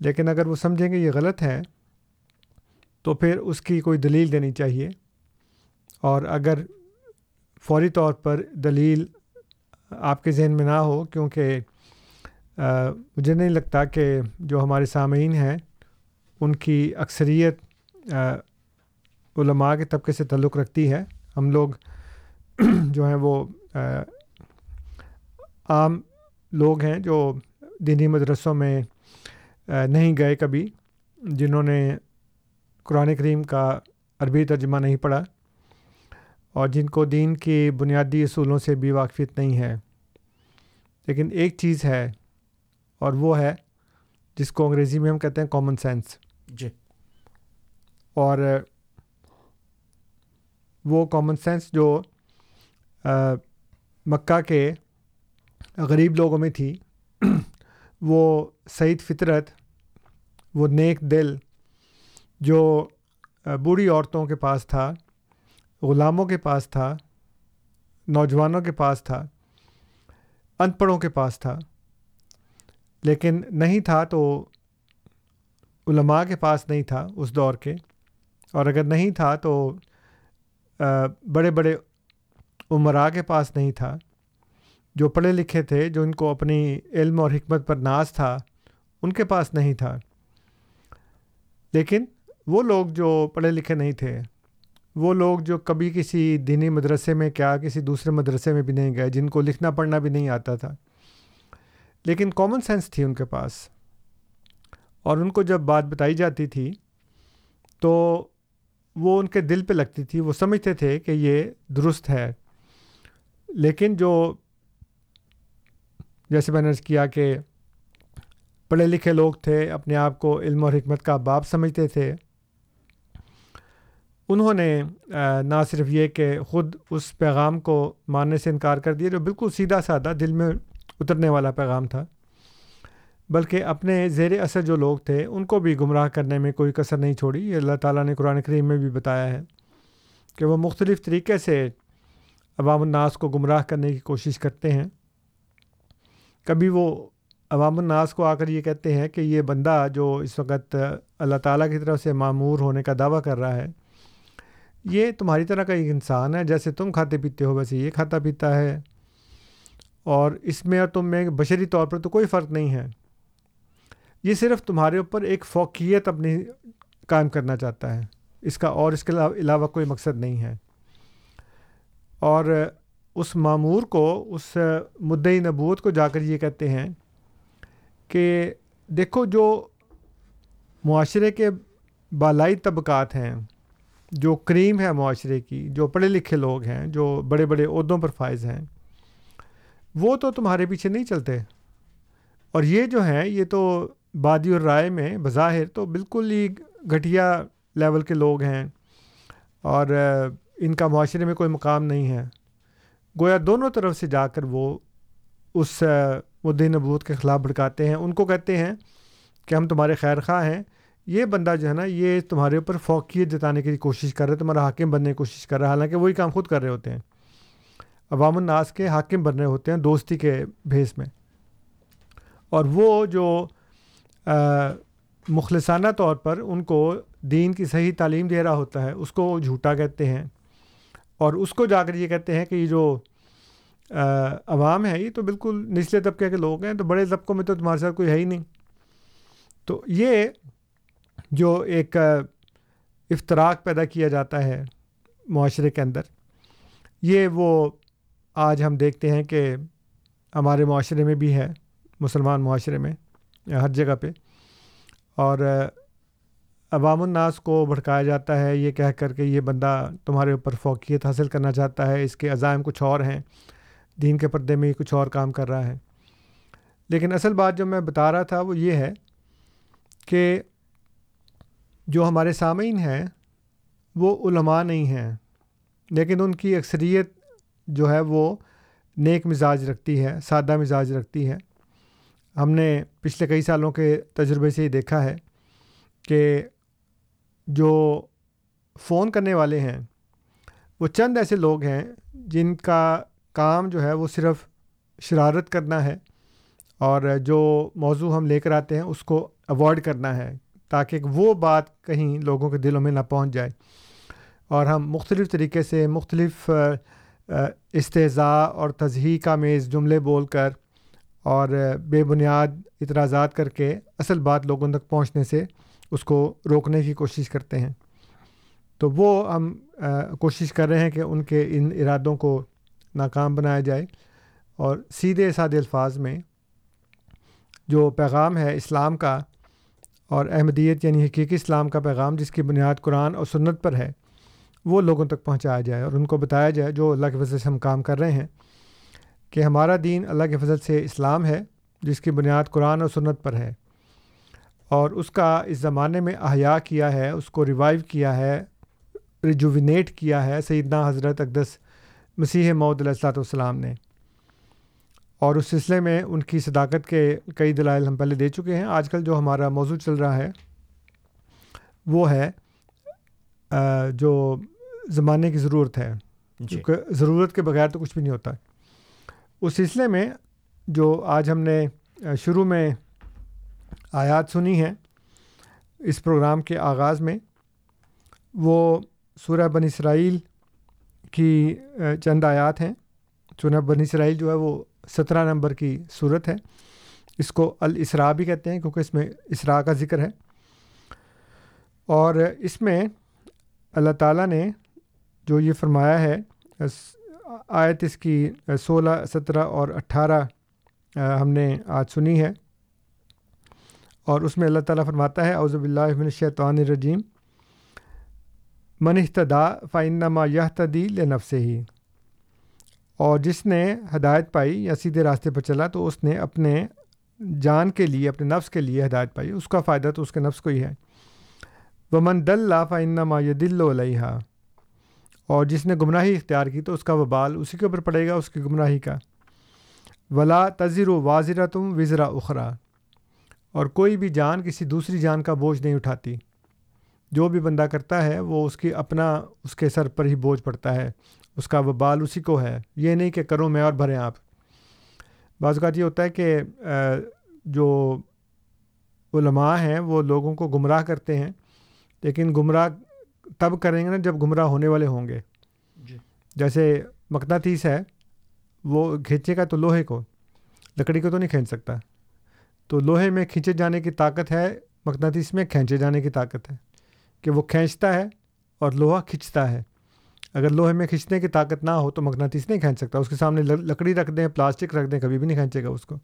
[SPEAKER 7] لیکن اگر وہ سمجھیں کہ یہ غلط ہے تو پھر اس کی کوئی دلیل دینی چاہیے۔ اور اگر فوری طور پر دلیل آپ کے ذہن میں نہ ہو، کیونکہ مجھے نہیں لگتا کہ جو ہمارے سامعین ہیں، ان کی اکثریت علماء کے طبقے سے تعلق رکھتی ہے۔ ہم لوگ *clears throat* جو ہیں وہ عام لوگ ہیں جو دینی مدرسوں میں نہیں گئے کبھی، جنہوں نے قرآن کریم کا عربی ترجمہ نہیں پڑھا اور جن کو دین کی بنیادی اصولوں سے بھی واقفیت نہیں ہے۔ لیکن ایک چیز ہے اور وہ ہے جس کو انگریزی میں ہم کہتے ہیں کامن سینس
[SPEAKER 6] جی۔
[SPEAKER 7] اور وہ کامن سینس جو مکہ کے غریب لوگوں میں تھی وہ سعید فطرت وہ نیک دل جو بوڑھی عورتوں کے پاس تھا، غلاموں کے پاس تھا، نوجوانوں کے پاس تھا ان پڑھوں کے پاس تھا، لیکن نہیں تھا تو علماء کے پاس نہیں تھا اس دور کے۔ اور اگر نہیں تھا تو بڑے بڑے عمراء کے پاس نہیں تھا۔ جو پڑھے لکھے تھے، جو ان کو اپنی علم اور حکمت پر ناز تھا، ان کے پاس نہیں تھا۔ لیکن وہ لوگ جو پڑھے لکھے نہیں تھے، وہ لوگ جو کبھی کسی دینی مدرسے میں کیا، کسی دوسرے مدرسے میں بھی نہیں گئے، جن کو لکھنا پڑھنا بھی نہیں آتا تھا۔ لیکن کامن سینس تھی ان کے پاس۔ اور ان کو جب بات بتائی جاتی تھی، تو وہ ان کے دل پہ لگتی تھی۔ وہ سمجھتے تھے کہ یہ درست ہے۔ لیکن جو جیسے میں نے کیا کہ پڑھے لکھے لوگ تھے، اپنے آپ کو علم اور حکمت کا باپ سمجھتے تھے انہوں نے نہ صرف یہ کہ خود اس پیغام کو ماننے سے انکار کر دیا جو بالکل سیدھا سادہ دل میں اترنے والا پیغام تھا، بلکہ اپنے زیر اثر جو لوگ تھے، ان کو بھی گمراہ کرنے میں کوئی کثر نہیں چھوڑی۔ یہ اللہ تعالیٰ نے قرآن کریم میں بھی بتایا ہے کہ وہ مختلف طریقے سے عوام الناس کو گمراہ کرنے کی کوشش کرتے ہیں۔ کبھی وہ عوام الناس کو آ کر یہ کہتے ہیں کہ یہ بندہ جو اس وقت اللہ تعالیٰ کی طرف سے معمور ہونے کا دعویٰ کر رہا ہے یہ تمہاری طرح کا ایک انسان ہے، جیسے تم کھاتے پیتے ہو، ویسے یہ کھاتا پیتا ہے۔ اور اس میں اور تم میں بشری طور پر تو کوئی فرق نہیں ہے۔ یہ صرف تمہارے اوپر ایک فوقیت اپنی قائم کرنا چاہتا ہے۔ اس کا اور اس کے علاوہ کوئی مقصد نہیں ہے۔ اور اس معمور کو، اس مدعی نبوت کو جا کر یہ کہتے ہیں کہ دیکھو جو معاشرے کے بالائی طبقات ہیں جو کریم ہے معاشرے کی، جو پڑھے لکھے لوگ ہیں، جو بڑے بڑے عہدوں پر فائز ہیں، وہ تو تمہارے پیچھے نہیں چلتے۔ اور یہ جو ہیں، یہ تو بادی اور رائے میں بظاہر تو بالکل ہی گھٹیا لیول کے لوگ ہیں۔ اور ان کا معاشرے میں کوئی مقام نہیں ہے۔ گویا دونوں طرف سے جا کر وہ اس مدعی نبوت کے خلاف بھڑکاتے ہیں۔ ان کو کہتے ہیں کہ ہم تمہارے خیر خواہ ہیں۔ یہ بندہ جو ہے نا، یہ تمہارے اوپر فوقیت جتانے کی کوشش کر رہا ہے، تمہارا حاکم بننے کی کوشش کر رہا ہے۔ حالانکہ وہی کام خود کر رہے ہوتے ہیں۔ عوام الناس کے حاکم بن رہے ہوتے ہیں دوستی کے بھیس میں۔ اور وہ جو مخلصانہ طور پر ان کو دین کی صحیح تعلیم دے رہا ہوتا ہے، اس کو جھوٹا کہتے ہیں۔ اور اس کو جا کر یہ کہتے ہیں کہ یہ جو عوام ہے، یہ تو بالکل نچلے طبقے کے لوگ ہیں، تو بڑے طبقوں میں تو تمہارے ساتھ کوئی ہے ہی نہیں۔ تو یہ جو ایک افطراک پیدا کیا جاتا ہے معاشرے کے اندر، یہ وہ آج ہم دیکھتے ہیں کہ ہمارے معاشرے میں بھی ہے، مسلمان معاشرے میں، ہر جگہ پہ۔ اور عوام الناس کو بھڑکایا جاتا ہے، یہ کہہ کر کے یہ بندہ تمہارے اوپر فوقیت حاصل کرنا چاہتا ہے، اس کے عزائم کچھ اور ہیں، دین کے پردے میں کچھ اور کام کر رہا ہے۔ لیکن اصل بات جو میں بتا رہا تھا وہ یہ ہے کہ جو ہمارے سامعین ہیں، وہ علماء نہیں ہیں، لیکن ان کی اکثریت جو ہے وہ نیک مزاج رکھتی ہے، سادہ مزاج رکھتی ہے۔ ہم نے پچھلے کئی سالوں کے تجربے سے ہی دیکھا ہے کہ جو فون کرنے والے ہیں، وہ چند ایسے لوگ ہیں جن کا کام جو ہے وہ صرف شرارت کرنا ہے اور جو موضوع ہم لے کر آتے ہیں، اس کو اوائڈ کرنا ہے۔ تاکہ وہ بات کہیں لوگوں کے دلوں میں نہ پہنچ جائے۔ اور ہم مختلف طریقے سے مختلف استضاء اور تضحیق کا میز جملے بول کر اور بے بنیاد اعتراضات کر کے اصل بات لوگوں تک پہنچنے سے اس کو روکنے کی کوشش کرتے ہیں۔ تو وہ ہم کوشش کر رہے ہیں کہ ان کے ان ارادوں کو ناکام بنایا جائے اور سیدھے سادے الفاظ میں جو پیغام ہے اسلام کا اور احمدیت یعنی حقیقی اسلام کا پیغام جس کی بنیاد قرآن اور سنت پر ہے، وہ لوگوں تک پہنچایا جائے اور ان کو بتایا جائے جو اللہ کے فضل سے ہم کام کر رہے ہیں کہ ہمارا دین اللہ کے فضل سے اسلام ہے، جس کی بنیاد قرآن اور سنت پر ہے اور اس کا اس زمانے میں احیاء کیا ہے، اس کو ریوائیو کیا ہے ریجوینیٹ کیا ہے، سیدنا حضرت اقدس مسیح معود علیہ السلاۃ والسلام نے۔ اور اس سلسلے میں ان کی صداقت کے کئی دلائل ہم پہلے دے چکے ہیں۔ آج کل جو ہمارا موضوع چل رہا ہے وہ ہے جو زمانے کی ضرورت ہے۔ جی۔ کیونکہ ضرورت کے بغیر تو کچھ بھی نہیں ہوتا۔ اس سلسلے میں جو آج ہم نے شروع میں آیات سنی ہیں اس پروگرام کے آغاز میں وہ سورہ بن اسرائیل کی چند آیات ہیں۔ سورہ بن اسرائیل جو ہے وہ سترہ نمبر کی صورت ہے۔ اس کو الاسراء بھی کہتے ہیں کیونکہ اس میں اسراء کا ذکر ہے۔ اور اس میں اللہ تعالیٰ نے جو یہ فرمایا ہے آیت اس کی سولہ، سترہ اور اٹھارہ ہم نے آج سنی ہے۔ اور اس میں اللہ تعالیٰ فرماتا ہے اوزب اللہ الشیطان الرجیم۔ من احتدا فعنما یہ تدیل نفس ہی اور جس نے ہدایت پائی یا سیدھے راستے پر چلا تو اس نے اپنے جان کے لیے، اپنے نفس کے لیے ہدایت پائی۔ اس کا فائدہ تو اس کے نفس کو ہی ہے۔ وہ من دل فعنما یہ دل و علیہ اور جس نے گمراہی اختیار کی تو اس کا وبال اسی کے اوپر پڑے گا، اس کی گمراہی کا۔ ولا تذر و واضح تم وزرا اخرا اور کوئی بھی جان کسی دوسری جان کا بوجھ نہیں اٹھاتی۔ جو بھی بندہ کرتا ہے وہ اس کی اپنا، اس کے سر پر ہی بوجھ پڑتا ہے۔ اس کا وبال اسی کو ہے۔ یہ نہیں کہ کروں میں اور بھریں آپ۔ بعض اوقات یہ ہوتا ہے کہ جو علماء ہیں وہ لوگوں کو گمراہ کرتے ہیں لیکن گمراہ تب کریں گے نا جب گمراہ ہونے والے ہوں گے۔ جی۔ جیسے مقناطیس ہے وہ کھینچے گا تو لوہے کو لکڑی کو تو نہیں کھینچ سکتا۔ تو لوہے میں کھینچے جانے کی طاقت ہے مقناطیس میں کھینچے جانے کی طاقت ہے کہ وہ کھینچتا ہے اور لوہا کھینچتا ہے۔ اگر لوہے میں کھینچنے کی طاقت نہ ہو تو مغناطیس نہیں کھینچ سکتا۔ اس کے سامنے لکڑی رکھ دیں، پلاسٹک رکھ دیں، کبھی بھی نہیں کھینچے گا اس کو۔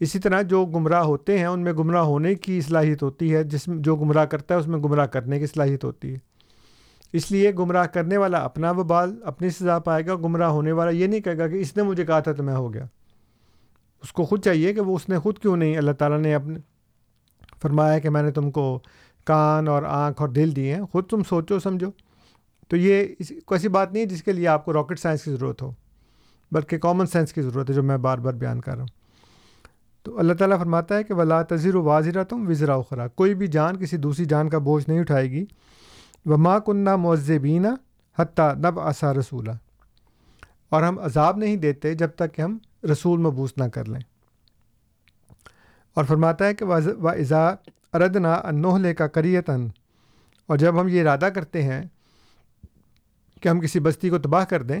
[SPEAKER 7] اسی طرح جو گمراہ ہوتے ہیں، ان میں گمراہ ہونے کی صلاحیت ہوتی ہے۔ جس جو گمراہ کرتا ہے، اس میں گمراہ کرنے کی صلاحیت ہوتی ہے۔ اس لیے گمراہ کرنے والا اپنا وبال، اپنی سزا پائے گا، گمراہ ہونے والا یہ نہیں کہے گا کہ اس نے مجھے کہا تھا تو میں ہو گیا۔ اس کو خود چاہیے کہ وہ اس نے خود کیوں نہیں، اللہ تعالیٰ نے اپنے فرمایا کہ میں نے تم کو کان اور آنکھ اور دل دیے ہیں۔ خود تم سوچو، سمجھو۔ تو یہ اس کو ایسی بات نہیں ہے جس کے لیے آپ کو راکٹ سائنس کی ضرورت ہو، بلکہ کامن سینس کی ضرورت ہے، جو میں بار بار بیان کر رہا ہوں۔ تو اللہ تعالیٰ فرماتا ہے کہ ولا تذیر و واضح تم وزرا اخرا کوئی بھی جان کسی دوسری جان کا بوجھ نہیں اٹھائے گی۔ وہ ماں کنہ معذبینہ حتیٰ نب آسا رسولہ اور ہم عذاب نہیں دیتے جب تک کہ ہم رسول مبوس نہ کر لیں۔ اور فرماتا ہے کہ و ازا اردنا انوہلے کا کریتن اور جب ہم یہ ارادہ کرتے ہیں کہ ہم کسی بستی کو تباہ کر دیں،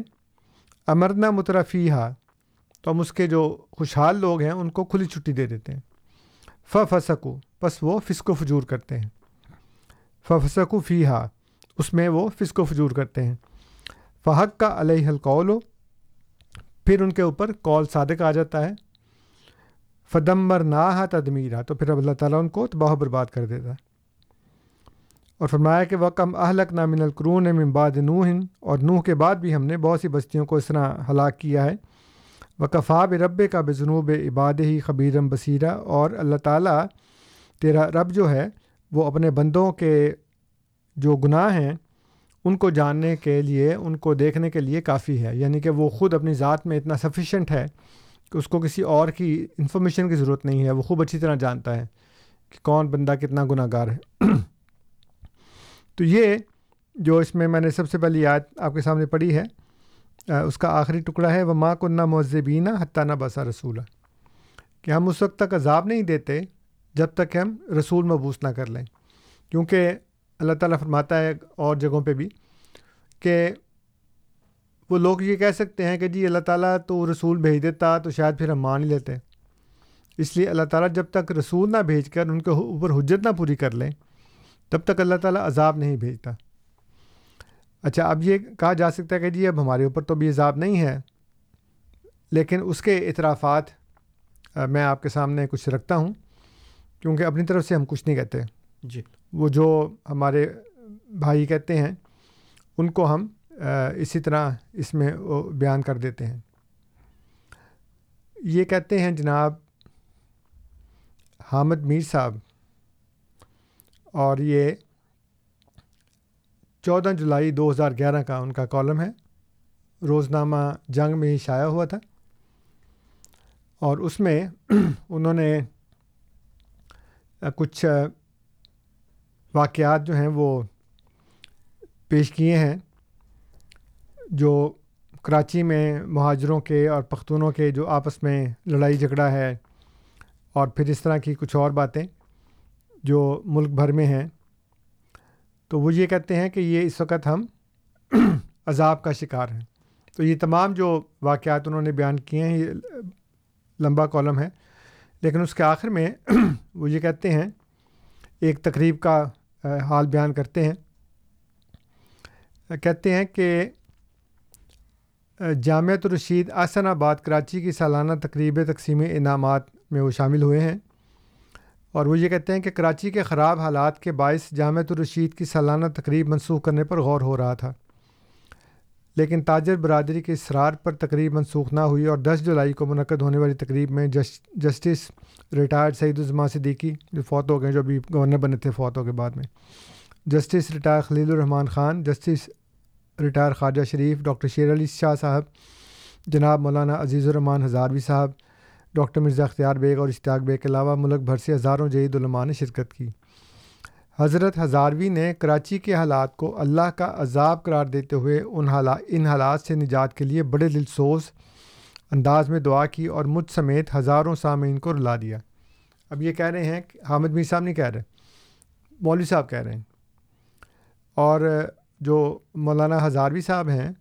[SPEAKER 7] امرنا مترفی ہا تو ہم اس کے جو خوشحال لوگ ہیں، ان کو کھلی چھٹی دے دیتے ہیں۔ ف فسکو بس وہ فسق و فجور کرتے ہیں۔ ف فسکو فی ہا اس میں وہ فسق و فجور کرتے ہیں۔ فحق کا علیہ القول، پھر ان کے اوپر کال صادق آ جاتا ہے۔ فدمبر نا تدمیرا، تو پھر اب اللہ تعالیٰ ان کو تباہ برباد کر دیتا ہے۔ اور فرمایا کہ وہ کم اہلک نامن القرون ممباد نوح اور نوح کے بعد بھی ہم نے بہت سی بستیوں کو اس طرح ہلاک کیا ہے۔ وہ کفاب رب کا بے جنوب عباد ہی خبیرم بصیرہ اور اللہ تعالیٰ تیرا رب جو ہے وہ اپنے بندوں کے جو گناہ ہیں ان کو جاننے کے لیے، ان کو دیکھنے کے لیے کافی ہے۔ یعنی کہ وہ خود اپنی ذات میں اتنا سفیشینٹ ہے کہ اس کو کسی اور کی انفارمیشن کی ضرورت نہیں ہے، وہ خوب اچھی طرح جانتا ہے کہ کون بندہ کتنا گناہ گار ہے۔ تو یہ جو اس میں میں نے سب سے پہلی یاد آپ کے سامنے پڑھی ہے اس کا آخری ٹکڑا ہے وہ ماں کو نہ مہذبینہ حتیٰ نہ بسا رسول کہ ہم اس وقت تک عذاب نہیں دیتے جب تک کہ ہم رسول مبوس نہ کر لیں۔ کیونکہ اللہ تعالیٰ فرماتا ہے اور جگہوں پہ بھی کہ وہ لوگ یہ کہہ سکتے ہیں کہ جی اللہ تعالیٰ تو رسول بھیج دیتا تو شاید پھر ہم مان ہی لیتے۔ اس لیے اللہ تعالیٰ جب تک رسول نہ بھیج کر ان کے اوپر حجت نہ پوری کر لیں تب تک اللہ تعالیٰ عذاب نہیں بھیجتا۔ اچھا اب یہ کہا جا سکتا ہے کہ جی اب ہمارے اوپر تو بھی عذاب نہیں ہے لیکن اس کے اعترافات میں آپ کے سامنے کچھ رکھتا ہوں۔ کیونکہ اپنی طرف سے ہم کچھ نہیں کہتے۔
[SPEAKER 6] جی۔
[SPEAKER 7] وہ جو ہمارے بھائی کہتے ہیں ان کو ہم اسی طرح اس میں بیان کر دیتے ہیں۔ یہ کہتے ہیں جناب حامد میر صاحب اور یہ چودہ جولائی دو ہزار گیارہ کا ان کا کالم ہے۔ روزنامہ جنگ میں ہی شائع ہوا تھا۔ اور اس میں *clears throat* انہوں نے کچھ واقعات جو ہیں وہ پیش کیے ہیں، جو کراچی میں مہاجروں کے اور پختونوں کے جو آپس میں لڑائی جھگڑا ہے اور پھر اس طرح کی کچھ اور باتیں۔ جو ملک بھر میں ہیں، تو وہ یہ کہتے ہیں کہ یہ اس وقت ہم *clears throat* عذاب کا شکار ہیں۔ تو یہ تمام جو واقعات انہوں نے بیان کیے ہیں، یہ لمبا کالم ہے۔ لیکن اس کے آخر میں *clears throat* وہ یہ کہتے ہیں، ایک تقریب کا حال بیان کرتے ہیں۔ کہتے ہیں کہ جامعۃ الرشید آسن آباد، کراچی کی سالانہ تقریب تقسیم انعامات میں وہ شامل ہوئے ہیں۔ اور وہ یہ کہتے ہیں کہ کراچی کے خراب حالات کے باعث جامعۃ الرشید کی سالانہ تقریب منسوخ کرنے پر غور ہو رہا تھا۔ لیکن تاجر برادری کے اصرار پر تقریب منسوخ نہ ہوئی اور دس جولائی کو منعقد ہونے والی تقریب میں جسٹس ریٹائرڈ سعید الزما صدیقی جو فوت ہو گئے جو ابھی گورنر بنے تھے فوتوں کے بعد میں، justice retire Khalil ur-Rahman Khan, justice retire Khawaja Sharif, doctor Sher Ali Shah صاحب، جناب مولانا عزیز الرحمان ہزاروی صاحب ڈاکٹر مرزا اختیار بیگ اور اشتیاق بیگ کے علاوہ ملک بھر سے ہزاروں جدید علماء نے شرکت کی۔ حضرت ہزاروی نے کراچی کے حالات کو اللہ کا عذاب قرار دیتے ہوئے ان حالات ان حالات سے نجات کے لیے بڑے دلسوز انداز میں دعا کی اور مجھ سمیت ہزاروں سامعین کو رلا دیا۔ اب یہ کہہ رہے ہیں کہ حامد میر صاحب نہیں کہہ رہے، مولوی صاحب کہہ رہے ہیں۔ اور جو مولانا ہزاروی صاحب ہیں،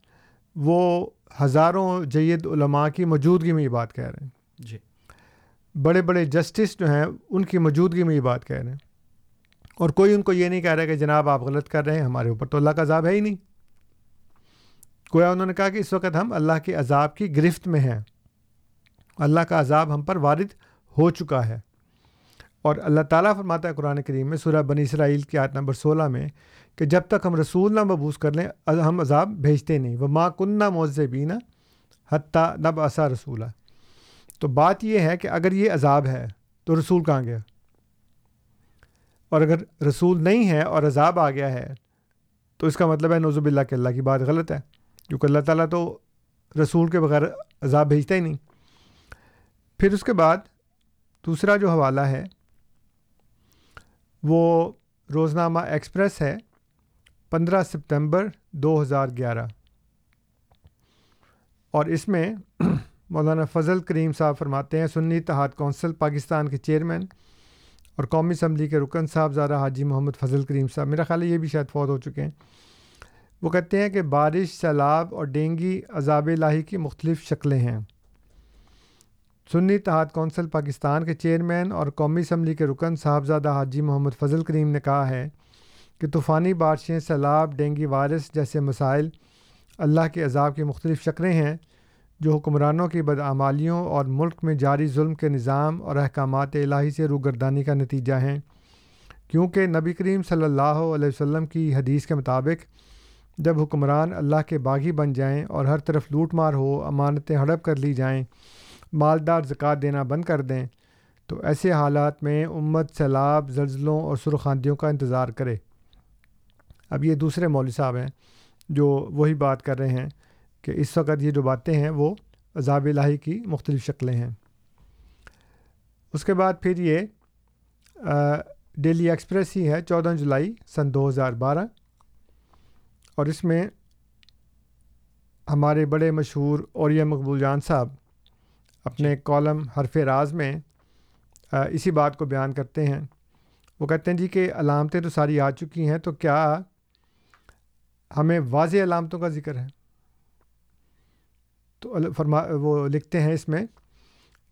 [SPEAKER 7] وہ ہزاروں جید علماء کی موجودگی میں یہ بات کہہ رہے ہیں۔
[SPEAKER 6] جی۔
[SPEAKER 7] بڑے بڑے جسٹس جو ہیں، ان کی موجودگی میں یہ بات کہہ رہے ہیں۔ اور کوئی ان کو یہ نہیں کہہ رہا کہ جناب آپ غلط کر رہے ہیں، ہمارے اوپر تو اللہ کا عذاب ہے ہی نہیں۔ گویا انہوں نے کہا کہ اس وقت ہم اللہ کے عذاب کی گرفت میں ہیں۔ اللہ کا عذاب ہم پر وارد ہو چکا ہے۔ اور اللہ تعالیٰ فرماتا ہے قرآن کریم میں سورہ بنی اسرائیل کی آیت نمبر سولہ میں کہ جب تک ہم رسول نہ مبوس کر لیں، ہم عذاب بھیجتے نہیں۔ وہ ماں کنہ معذبینہ حتیٰ نب اثا رسولہ تو بات یہ ہے کہ اگر یہ عذاب ہے تو رسول کہاں گیا؟ اور اگر رسول نہیں ہے اور عذاب آ گیا ہے تو اس کا مطلب ہے نوزب اللہ کہ اللہ کی بات غلط ہے، کیونکہ اللہ تعالیٰ تو رسول کے بغیر عذاب بھیجتا ہی نہیں۔ پھر اس کے بعد دوسرا جو حوالہ ہے، وہ روزنامہ ایکسپریس ہے، پندرہ سپتمبر دو ہزار گیارہ۔ اور اس میں مولانا فضل کریم صاحب فرماتے ہیں، سنی اتحاد کونسل پاکستان کے چیئرمین اور قومی اسمبلی کے رکن صاحب زارہ حاجی محمد فضل کریم صاحب۔ میرا خیال ہے یہ بھی شاید فوت ہو چکے ہیں۔ وہ کہتے ہیں کہ بارش، سیلاب اور ڈینگی عذاب لاہی کی مختلف شکلیں ہیں۔ سنی اتحاد کونسل پاکستان کے چیئرمین اور قومی اسمبلی کے رکن صاحبزادہ حاجی محمد فضل کریم نے کہا ہے کہ طوفانی بارشیں، سیلاب، ڈینگی وائرس جیسے مسائل اللہ کے عذاب کی مختلف شکلیں ہیں۔ جو حکمرانوں کی بدعمالیوں اور ملک میں جاری ظلم کے نظام اور احکامات الہی سے روگردانی کا نتیجہ ہیں۔ کیونکہ نبی کریم صلی اللہ علیہ وسلم کی حدیث کے مطابق، جب حکمران اللہ کے باغی بن جائیں اور ہر طرف لوٹ مار ہو، امانتیں ہڑپ کر لی جائیں، مالدار زکوٰۃ دینا بند کر دیں، تو ایسے حالات میں امت سیلاب، زلزلوں اور سرخاندیوں کا انتظار کرے۔ اب یہ دوسرے مولوی صاحب ہیں جو وہی بات کر رہے ہیں۔ کہ اس وقت یہ جو باتیں ہیں وہ عذاب الہی کی مختلف شکلیں ہیں۔ اس کے بعد پھر یہ ڈیلی ایکسپریس ہی ہے چودہ جولائی سن دو ہزار بارہ۔ اور اس میں ہمارے بڑے مشہور اوریا مقبول جان صاحب اپنے کالم حرف راز میں اسی بات کو بیان کرتے ہیں۔ وہ کہتے ہیں جی کہ علامتیں تو ساری آ چکی ہیں تو کیا ہمیں واضح علامتوں کا ذکر ہے؟ تو فرما، وہ لکھتے ہیں اس میں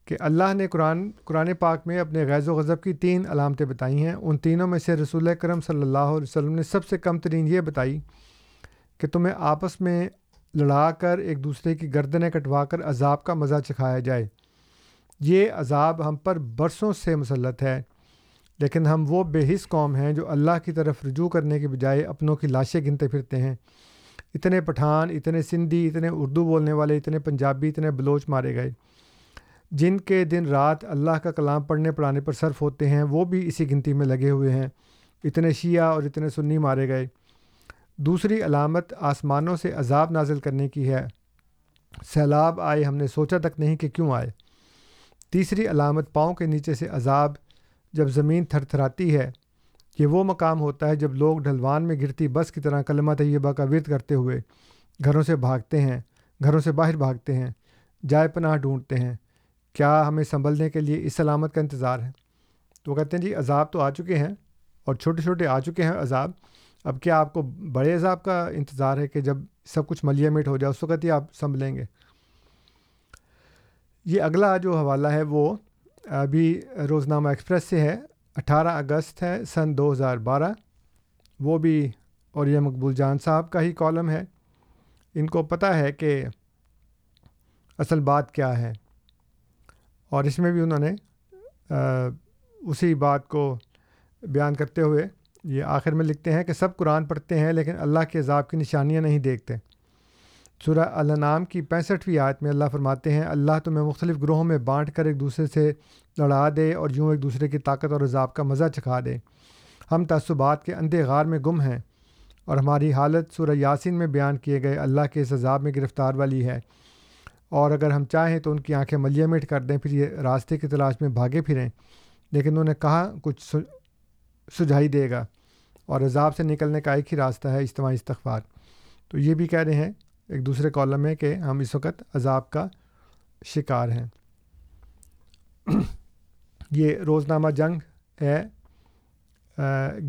[SPEAKER 7] کہ اللہ نے قرآن قرآن پاک میں اپنے غیظ و غضب کی تین علامتیں بتائی ہیں۔ ان تینوں میں سے رسول کرم صلی اللہ علیہ وسلم نے سب سے کم ترین یہ بتائی کہ تمہیں آپس میں لڑا کر ایک دوسرے کی گردنیں کٹوا کر عذاب کا مزہ چکھایا جائے۔ یہ عذاب ہم پر برسوں سے مسلط ہے، لیکن ہم وہ بے حص قوم ہیں جو اللہ کی طرف رجوع کرنے کے بجائے اپنوں کی لاشیں گنتے پھرتے ہیں۔ اتنے پٹھان، اتنے سندھی، اتنے اردو بولنے والے، اتنے پنجابی، اتنے بلوچ مارے گئے۔ جن کے دن رات اللہ کا کلام پڑھنے پڑھانے پر صرف ہوتے ہیں، وہ بھی اسی گنتی میں لگے ہوئے ہیں۔ اتنے شیعہ اور اتنے سنی مارے گئے۔ دوسری علامت آسمانوں سے عذاب نازل کرنے کی ہے۔ سیلاب آئے، ہم نے سوچا تک نہیں کہ کیوں آئے۔ تیسری علامت پاؤں کے نیچے سے عذاب جب زمین تھر تھراتی ہے۔ یہ وہ مقام ہوتا ہے جب لوگ ڈھلوان میں گرتی بس کی طرح کلمہ طیبہ کا ورد کرتے ہوئے گھروں سے بھاگتے ہیں، گھروں سے باہر بھاگتے ہیں، جائے پناہ ڈھونڈتے ہیں۔ کیا ہمیں سنبھلنے کے لیے اس علامت کا انتظار ہے؟ تو وہ کہتے ہیں جی عذاب تو آ چکے ہیں اور چھوٹے چھوٹے آ چکے ہیں عذاب۔ اب کیا آپ کو بڑے عذاب کا انتظار ہے کہ جب سب کچھ ملیا میٹ ہو جائے، اس وقت ہی آپ سنبھلیں گے؟ یہ اگلا جو حوالہ ہے وہ ابھی روزنامہ ایکسپریس سے ہے۔ اٹھارہ اگست ہے، سن دو ہزار بارہ۔ وہ بھی اور یہ مقبول جان صاحب کا ہی کالم ہے۔ ان کو پتہ ہے کہ اصل بات کیا ہے۔ اور اس میں بھی انہوں نے اسی بات کو بیان کرتے ہوئے یہ آخر میں لکھتے ہیں کہ سب قرآن پڑھتے ہیں لیکن اللہ کے عذاب کی نشانیاں نہیں دیکھتے۔ سورہ النام کی پینسٹھویں آیت میں اللہ فرماتے ہیں، اللہ تمہیں مختلف گروہوں میں بانٹ کر ایک دوسرے سے لڑا دے اور یوں ایک دوسرے کی طاقت اور عذاب کا مزہ چکھا دے۔ ہم تعصبات کے اندھے غار میں گم ہیں اور ہماری حالت سورہ یاسین میں بیان کیے گئے اللہ کے اس عذاب میں گرفتار والی ہے۔ اور اگر ہم چاہیں تو ان کی آنکھیں ملیا میٹ کر دیں، پھر یہ راستے کی تلاش میں بھاگے پھریں۔ لیکن انہوں نے کہا، کچھ سجھائی دے گا اور عذاب سے نکلنے کا ایک ہی راستہ ہے اجتماعی استغفار۔ تو یہ بھی کہہ رہے ہیں ایک دوسرے کالم میں کہ ہم اس وقت عذاب کا شکار ہیں۔ یہ روزنامہ جنگ ہے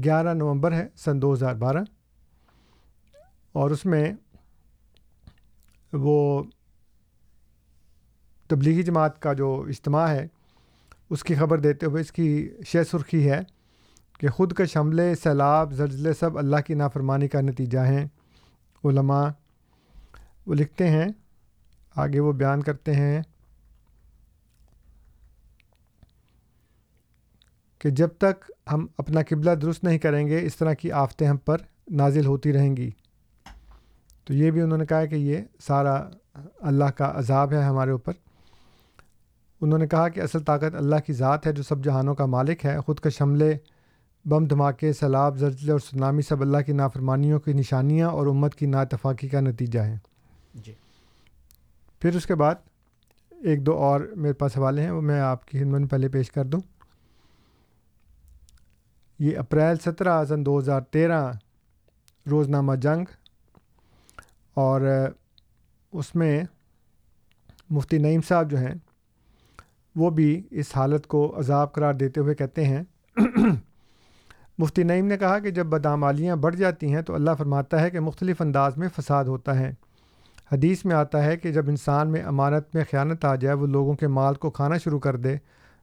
[SPEAKER 7] گیارہ نومبر ہے سن دو ہزار بارہ۔ اور اس میں وہ تبلیغی جماعت کا جو اجتماع ہے، اس کی خبر دیتے ہوئے اس کی شہ سرخی ہے کہ خود کا شملے سیلاب، زلزلے سب اللہ کی نافرمانی کا نتیجہ ہیں۔ علماء وہ لکھتے ہیں، آگے وہ بیان کرتے ہیں۔ کہ جب تک ہم اپنا قبلہ درست نہیں کریں گے اس طرح کی آفتیں ہم پر نازل ہوتی رہیں گی۔ تو یہ بھی انہوں نے کہا کہ یہ سارا اللہ کا عذاب ہے ہمارے اوپر۔ انہوں نے کہا کہ اصل طاقت اللہ کی ذات ہے جو سب جہانوں کا مالک ہے۔ خود کا شملے بم دھماکے سیلاب زلزلے اور سنامی سب اللہ کی نافرمانیوں کی نشانیاں اور امت کی ناتفاقی کا نتیجہ ہیں۔
[SPEAKER 6] جی۔
[SPEAKER 7] پھر اس کے بعد ایک دو اور میرے پاس حوالے ہیں وہ میں آپ کی خدمت میں پہلے پیش کر دوں۔ یہ اپریل سترہ سن دو ہزار تیرہ روزنامہ جنگ اور اس میں مفتی نعیم صاحب جو ہیں وہ بھی اس حالت کو عذاب قرار دیتے ہوئے کہتے ہیں۔ مفتی نعیم نے کہا کہ جب بدعمالیاں بڑھ جاتی ہیں تو اللہ فرماتا ہے کہ مختلف انداز میں فساد ہوتا ہے۔ حدیث میں آتا ہے کہ جب انسان میں امانت میں خیانت آ جائے، وہ لوگوں کے مال کو کھانا شروع کر دے،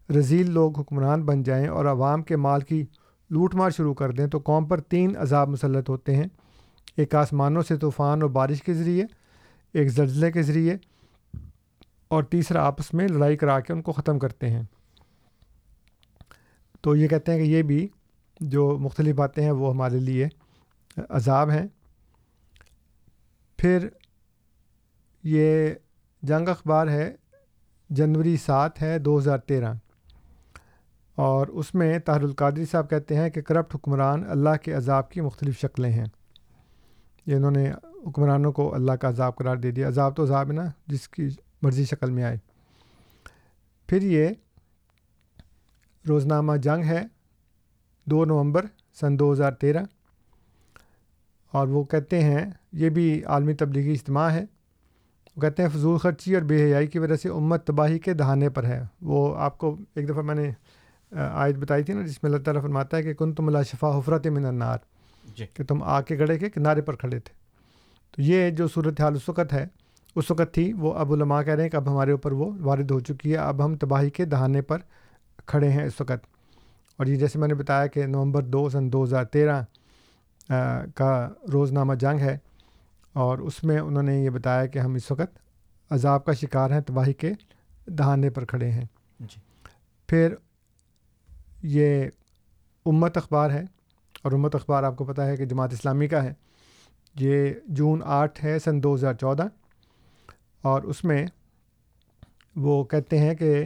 [SPEAKER 7] رزیل لوگ حکمران بن جائیں اور عوام کے مال کی لوٹ مار شروع کر دیں تو قوم پر تین عذاب مسلط ہوتے ہیں۔ ایک آسمانوں سے طوفان اور بارش کے ذریعے، ایک زلزلے کے ذریعے، اور تیسرا آپس میں لڑائی کرا کے ان کو ختم کرتے ہیں۔ تو یہ کہتے ہیں کہ یہ بھی جو مختلف باتیں ہیں، وہ ہمارے لیے عذاب ہیں۔ پھر یہ جنگ اخبار ہے، جنوری سات ہے، دو ہزار تیرہ۔ اور اس میں طاہر القادری صاحب کہتے ہیں کہ کرپٹ حکمران اللہ کے عذاب کی مختلف شکلیں ہیں۔ یہ انہوں نے حکمرانوں کو اللہ کا عذاب قرار دے دیا۔ عذاب تو عذاب ہے نا، جس کی مرضی شکل میں آئے۔ پھر یہ روزنامہ جنگ ہے، دو نومبر سن دو ہزار تیرہ۔ اور وہ کہتے ہیں، یہ بھی عالمی تبلیغی اجتماع ہے۔ وہ کہتے ہیں، فضول خرچی اور بے حیائی کی وجہ سے امت تباہی کے دہانے پر ہے۔ وہ آپ کو ایک دفعہ میں نے آیت بتائی تھی نا جس میں اللہ تعالیٰ فرماتا ہے کہ کن تم اللہ شفا حفرت من النار
[SPEAKER 6] جی۔
[SPEAKER 7] کہ تم آ کے گڑے کے کنارے پر کھڑے تھے۔ تو یہ جو صورت حال اس وقت ہے اس وقت تھی وہ اب علماء کہہ رہے ہیں کہ اب ہمارے اوپر وہ وارد ہو چکی ہے۔ اب ہم تباہی کے دہانے پر کھڑے ہیں اس وقت۔ اور یہ جیسے میں نے بتایا کہ نومبر دو سن دو ہزار تیرہ کا روزنامہ جنگ ہے۔ اور اس میں انہوں نے یہ بتایا کہ ہم اس وقت عذاب کا شکار ہیں تباہی کے دہانے پر کھڑے ہیں۔
[SPEAKER 6] جی۔
[SPEAKER 7] پھر یہ امت اخبار ہے اور امت اخبار آپ کو پتہ ہے کہ جماعت اسلامی کا ہے۔ یہ جون آٹھ ہے سن دو ہزار چودہ اور اس میں وہ کہتے ہیں کہ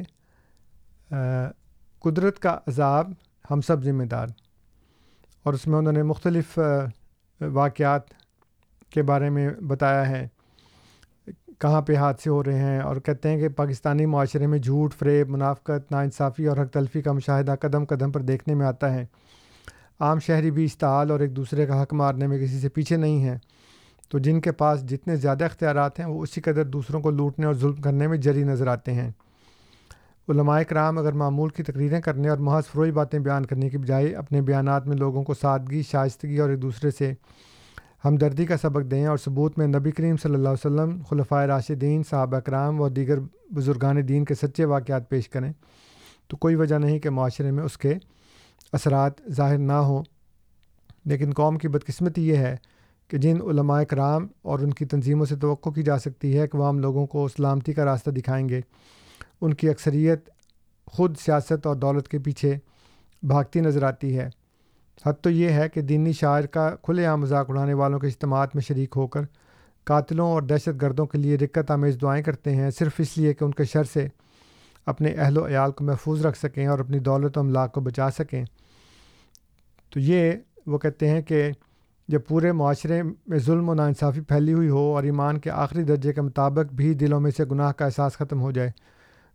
[SPEAKER 7] قدرت کا عذاب ہم سب ذمہ دار۔ اور اس میں انہوں نے مختلف واقعات کے بارے میں بتایا ہے۔ کہاں پہ حادثے ہو رہے ہیں اور کہتے ہیں کہ پاکستانی معاشرے میں جھوٹ، فریب، منافقت، ناانصافی اور حق تلفی کا مشاہدہ قدم قدم پر دیکھنے میں آتا ہے۔ عام شہری بھی استعال اور ایک دوسرے کا حق مارنے میں کسی سے پیچھے نہیں ہیں۔ تو جن کے پاس جتنے زیادہ اختیارات ہیں، وہ اسی قدر دوسروں کو لوٹنے اور ظلم کرنے میں جری نظر آتے ہیں۔ علماء کرام اگر معمول کی تقریریں کرنے اور محض فروئی باتیں بیان کرنے کی بجائے اپنے بیانات میں لوگوں کو سادگی، شائستگی اور ایک دوسرے سے ہمدردی کا سبق دیں اور ثبوت میں نبی کریم صلی اللہ علیہ وسلم خلفۂ راشدین، صحابہ اکرام اور دیگر بزرگان دین کے سچے واقعات پیش کریں۔ تو کوئی وجہ نہیں کہ معاشرے میں اس کے اثرات ظاہر نہ ہوں۔ لیکن قوم کی بدقسمتی یہ ہے کہ جن علماء کرام اور ان کی تنظیموں سے توقع کی جا سکتی ہے کہ وہ عام لوگوں کو سلامتی کا راستہ دکھائیں گے۔ ان کی اکثریت خود سیاست اور دولت کے پیچھے بھاگتی نظر آتی ہے۔ حد تو یہ ہے کہ دینی شاعر کا کھلے عام مذاق اڑانے والوں کے اجتماعات میں شریک ہو کر قاتلوں اور دہشت گردوں کے لیے رکت آمیز دعائیں کرتے ہیں، صرف اس لیے کہ ان کے شر سے اپنے اہل و عیال کو محفوظ رکھ سکیں اور اپنی دولت و املاک کو بچا سکیں۔ تو یہ وہ کہتے ہیں کہ جب پورے معاشرے میں ظلم و ناانصافی پھیلی ہوئی ہو اور ایمان کے آخری درجے کے مطابق بھی دلوں میں سے گناہ کا احساس ختم ہو جائے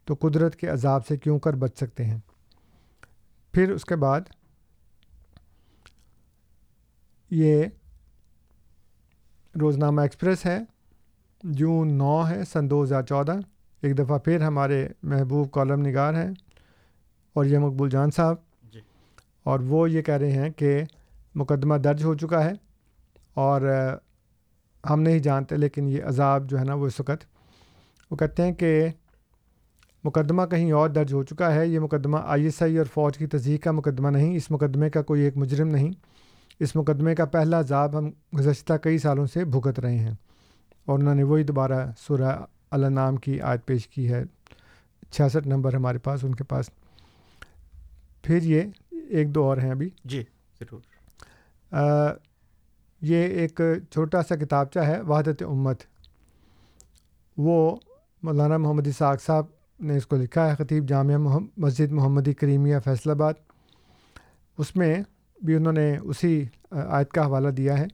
[SPEAKER 7] تو قدرت کے عذاب سے کیوں کر بچ سکتے ہیں؟ پھر اس کے بعد یہ روزنامہ ایکسپریس ہے۔ جون نو ہے سن دو ہزار چودہ۔ ایک دفعہ پھر ہمارے محبوب کالم نگار ہیں اور یہ مقبول جان صاحب۔
[SPEAKER 6] جی۔
[SPEAKER 7] اور وہ یہ کہہ رہے ہیں کہ مقدمہ درج ہو چکا ہے اور ہم نہیں جانتے لیکن یہ عذاب جو ہے نا وہ اس وقت۔ وہ کہتے ہیں کہ مقدمہ کہیں اور درج ہو چکا ہے۔ یہ مقدمہ آئی ایس آئی اور فوج کی تصدیق کا مقدمہ نہیں اس مقدمے کا کوئی ایک مجرم نہیں۔ اس مقدمے کا پہلا عذاب ہم گزشتہ کئی سالوں سے بھگت رہے ہیں اور انہوں نے وہی دوبارہ سورہ اللہ نام کی آیت پیش کی ہے۔ چھیاسٹھ نمبر ہمارے پاس ان کے پاس۔ پھر یہ ایک دو اور ہیں ابھی۔
[SPEAKER 6] جی ضرور۔
[SPEAKER 7] آ، یہ ایک چھوٹا سا کتابچہ ہے وحدت امت۔ وہ مولانا محمد اسحاق صاحب نے اس کو لکھا ہے خطیب جامعہ مسجد محمدی کریمیہ فیصل آباد۔ اس میں بھی انہوں نے اسی آیت کا حوالہ دیا ہے۔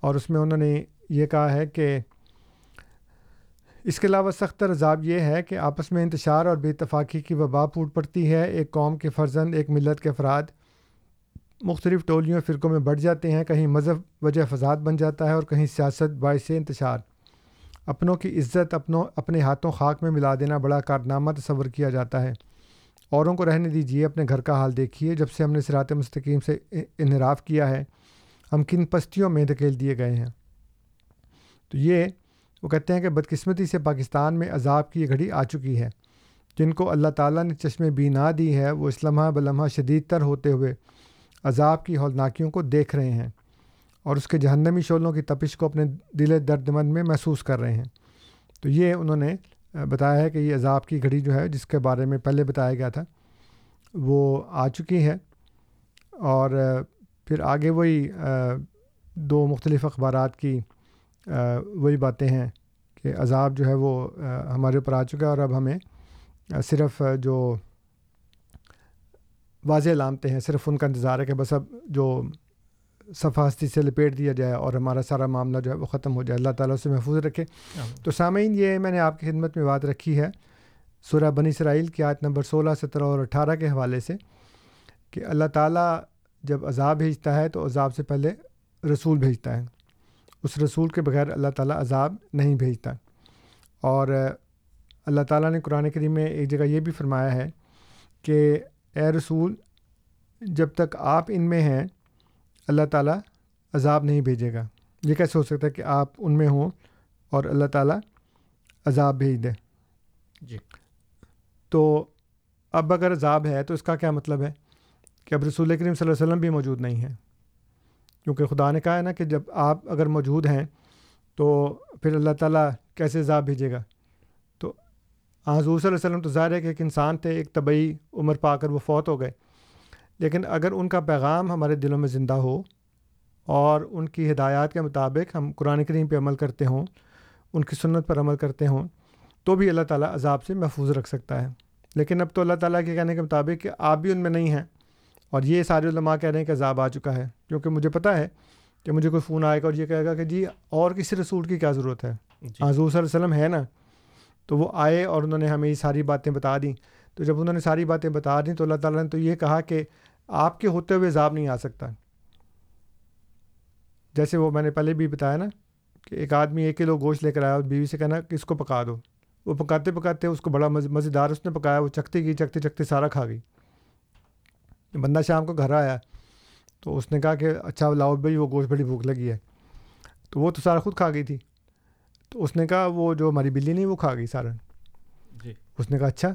[SPEAKER 7] اور اس میں انہوں نے یہ کہا ہے کہ اس کے علاوہ سخت عذاب یہ ہے کہ آپس میں انتشار اور بے اتفاقی کی وبا پھوٹ پڑتی ہے۔ ایک قوم کے فرزند، ایک ملت کے افراد مختلف ٹولیوں، فرقوں میں بڑھ جاتے ہیں۔ کہیں مذہب وجہ فساد بن جاتا ہے اور کہیں سیاست باعث انتشار۔ اپنوں کی عزت، اپنوں، اپنے ہاتھوں خاک میں ملا دینا بڑا کارنامہ تصور کیا جاتا ہے۔ اوروں کو رہنے دیجیے اپنے گھر کا حال دیکھیے جب سے ہم نے سرات مستقیم سے انحراف کیا ہے، ہم کن پستیوں میں دھکیل دیے گئے ہیں؟ تو یہ وہ کہتے ہیں کہ بدقسمتی سے پاکستان میں عذاب کی یہ گھڑی آ چکی ہے۔ جن کو اللہ تعالیٰ نے چشم بینا دی ہے، وہ اس لمحہ بلمحہ شدید تر ہوتے ہوئے عذاب کی ہولناکیوں کو دیکھ رہے ہیں اور اس کے جہنمی شعلوں کی تپش کو اپنے دل درد مند میں محسوس کر رہے ہیں۔ تو یہ انہوں نے بتایا ہے کہ یہ عذاب کی گھڑی جو ہے، جس کے بارے میں پہلے بتایا گیا تھا، وہ آ چکی ہے۔ اور پھر آگے وہی دو مختلف اخبارات کی وہی باتیں ہیں کہ عذاب جو ہے وہ ہمارے اوپر آ چکا ہے اور اب ہمیں صرف جو واضح علامتیں ہیں، صرف ان کا انتظار ہے کہ بس اب جو صفحہ ہستی سے لپیٹ دیا جائے اور ہمارا سارا معاملہ جو ہے وہ ختم ہو جائے اللہ تعالیٰ اسے محفوظ رکھے۔ تو سامعین یہ میں نے آپ کی خدمت میں بات رکھی ہے سورہ بنی اسرائیل کی آیت نمبر سولہ سترہ اور اٹھارہ کے حوالے سے کہ اللہ تعالیٰ جب عذاب بھیجتا ہے تو عذاب سے پہلے رسول بھیجتا ہے۔ اس رسول کے بغیر اللہ تعالیٰ عذاب نہیں بھیجتا۔ اور اللہ تعالیٰ نے قرآن کریم میں ایک جگہ یہ بھی فرمایا ہے کہ اے رسول جب تک آپ ان میں ہیں اللہ تعالیٰ عذاب نہیں بھیجے گا۔ یہ کیسے ہو سکتا ہے کہ آپ ان میں ہوں اور اللہ تعالیٰ عذاب بھیج دے؟
[SPEAKER 6] جی۔
[SPEAKER 7] تو اب اگر عذاب ہے تو اس کا کیا مطلب ہے؟ کہ اب رسول کریم صلی اللہ علیہ وسلم بھی موجود نہیں ہیں۔ کیونکہ خدا نے کہا ہے نا کہ جب آپ اگر موجود ہیں تو پھر اللہ تعالیٰ کیسے عذاب بھیجے گا؟ تو حضور صلی اللہ علیہ وسلم تو ظاہر ہے کہ ایک انسان تھے ایک طبعی عمر پا کر وہ فوت ہو گئے۔ لیکن اگر ان کا پیغام ہمارے دلوں میں زندہ ہو اور ان کی ہدایات کے مطابق ہم قرآن کریم پہ عمل کرتے ہوں ان کی سنت پر عمل کرتے ہوں تو بھی اللہ تعالیٰ عذاب سے محفوظ رکھ سکتا ہے۔ لیکن اب تو اللہ تعالیٰ کے کہنے کے مطابق کہ آپ بھی ان میں نہیں ہیں اور یہ سارے علماء کہہ رہے ہیں کہ عذاب آ چکا ہے۔ کیونکہ مجھے پتہ ہے کہ مجھے کوئی فون آئے گا اور یہ کہے گا کہ جی اور کسی رسول کی کیا ضرورت ہے؟
[SPEAKER 6] جی۔
[SPEAKER 7] حضور صلی اللہ علیہ وسلم ہے نا؟ تو وہ آئے اور انہوں نے ہمیں یہ ساری باتیں بتا دیں۔ تو جب انہوں نے ساری باتیں بتا دیں تو اللہ تعالیٰ نے تو یہ کہا کہ آپ کے ہوتے ہوئے عذاب نہیں آ سکتا۔ جیسے وہ میں نے پہلے بھی بتایا نا کہ ایک آدمی ایک کلو گوشت لے کر آیا اور بیوی سے کہنا کہ اس کو پکا دو۔ وہ پکاتے پکاتے اس کو بڑا مز- مزیدار اس نے پکایا وہ چکھتی گئی چکھتے چکھتے سارا کھا گئی۔ بندہ شام کو گھر آیا تو اس نے کہا کہ اچھا لاؤ بھائی وہ گوشت بڑی بھوک لگی ہے۔ تو وہ تو سارا خود کھا گئی تھی۔ تو اس نے کہا وہ جو ہماری بلی نہیں وہ کھا گئی سارا۔
[SPEAKER 6] جی۔
[SPEAKER 7] اس نے کہا اچھا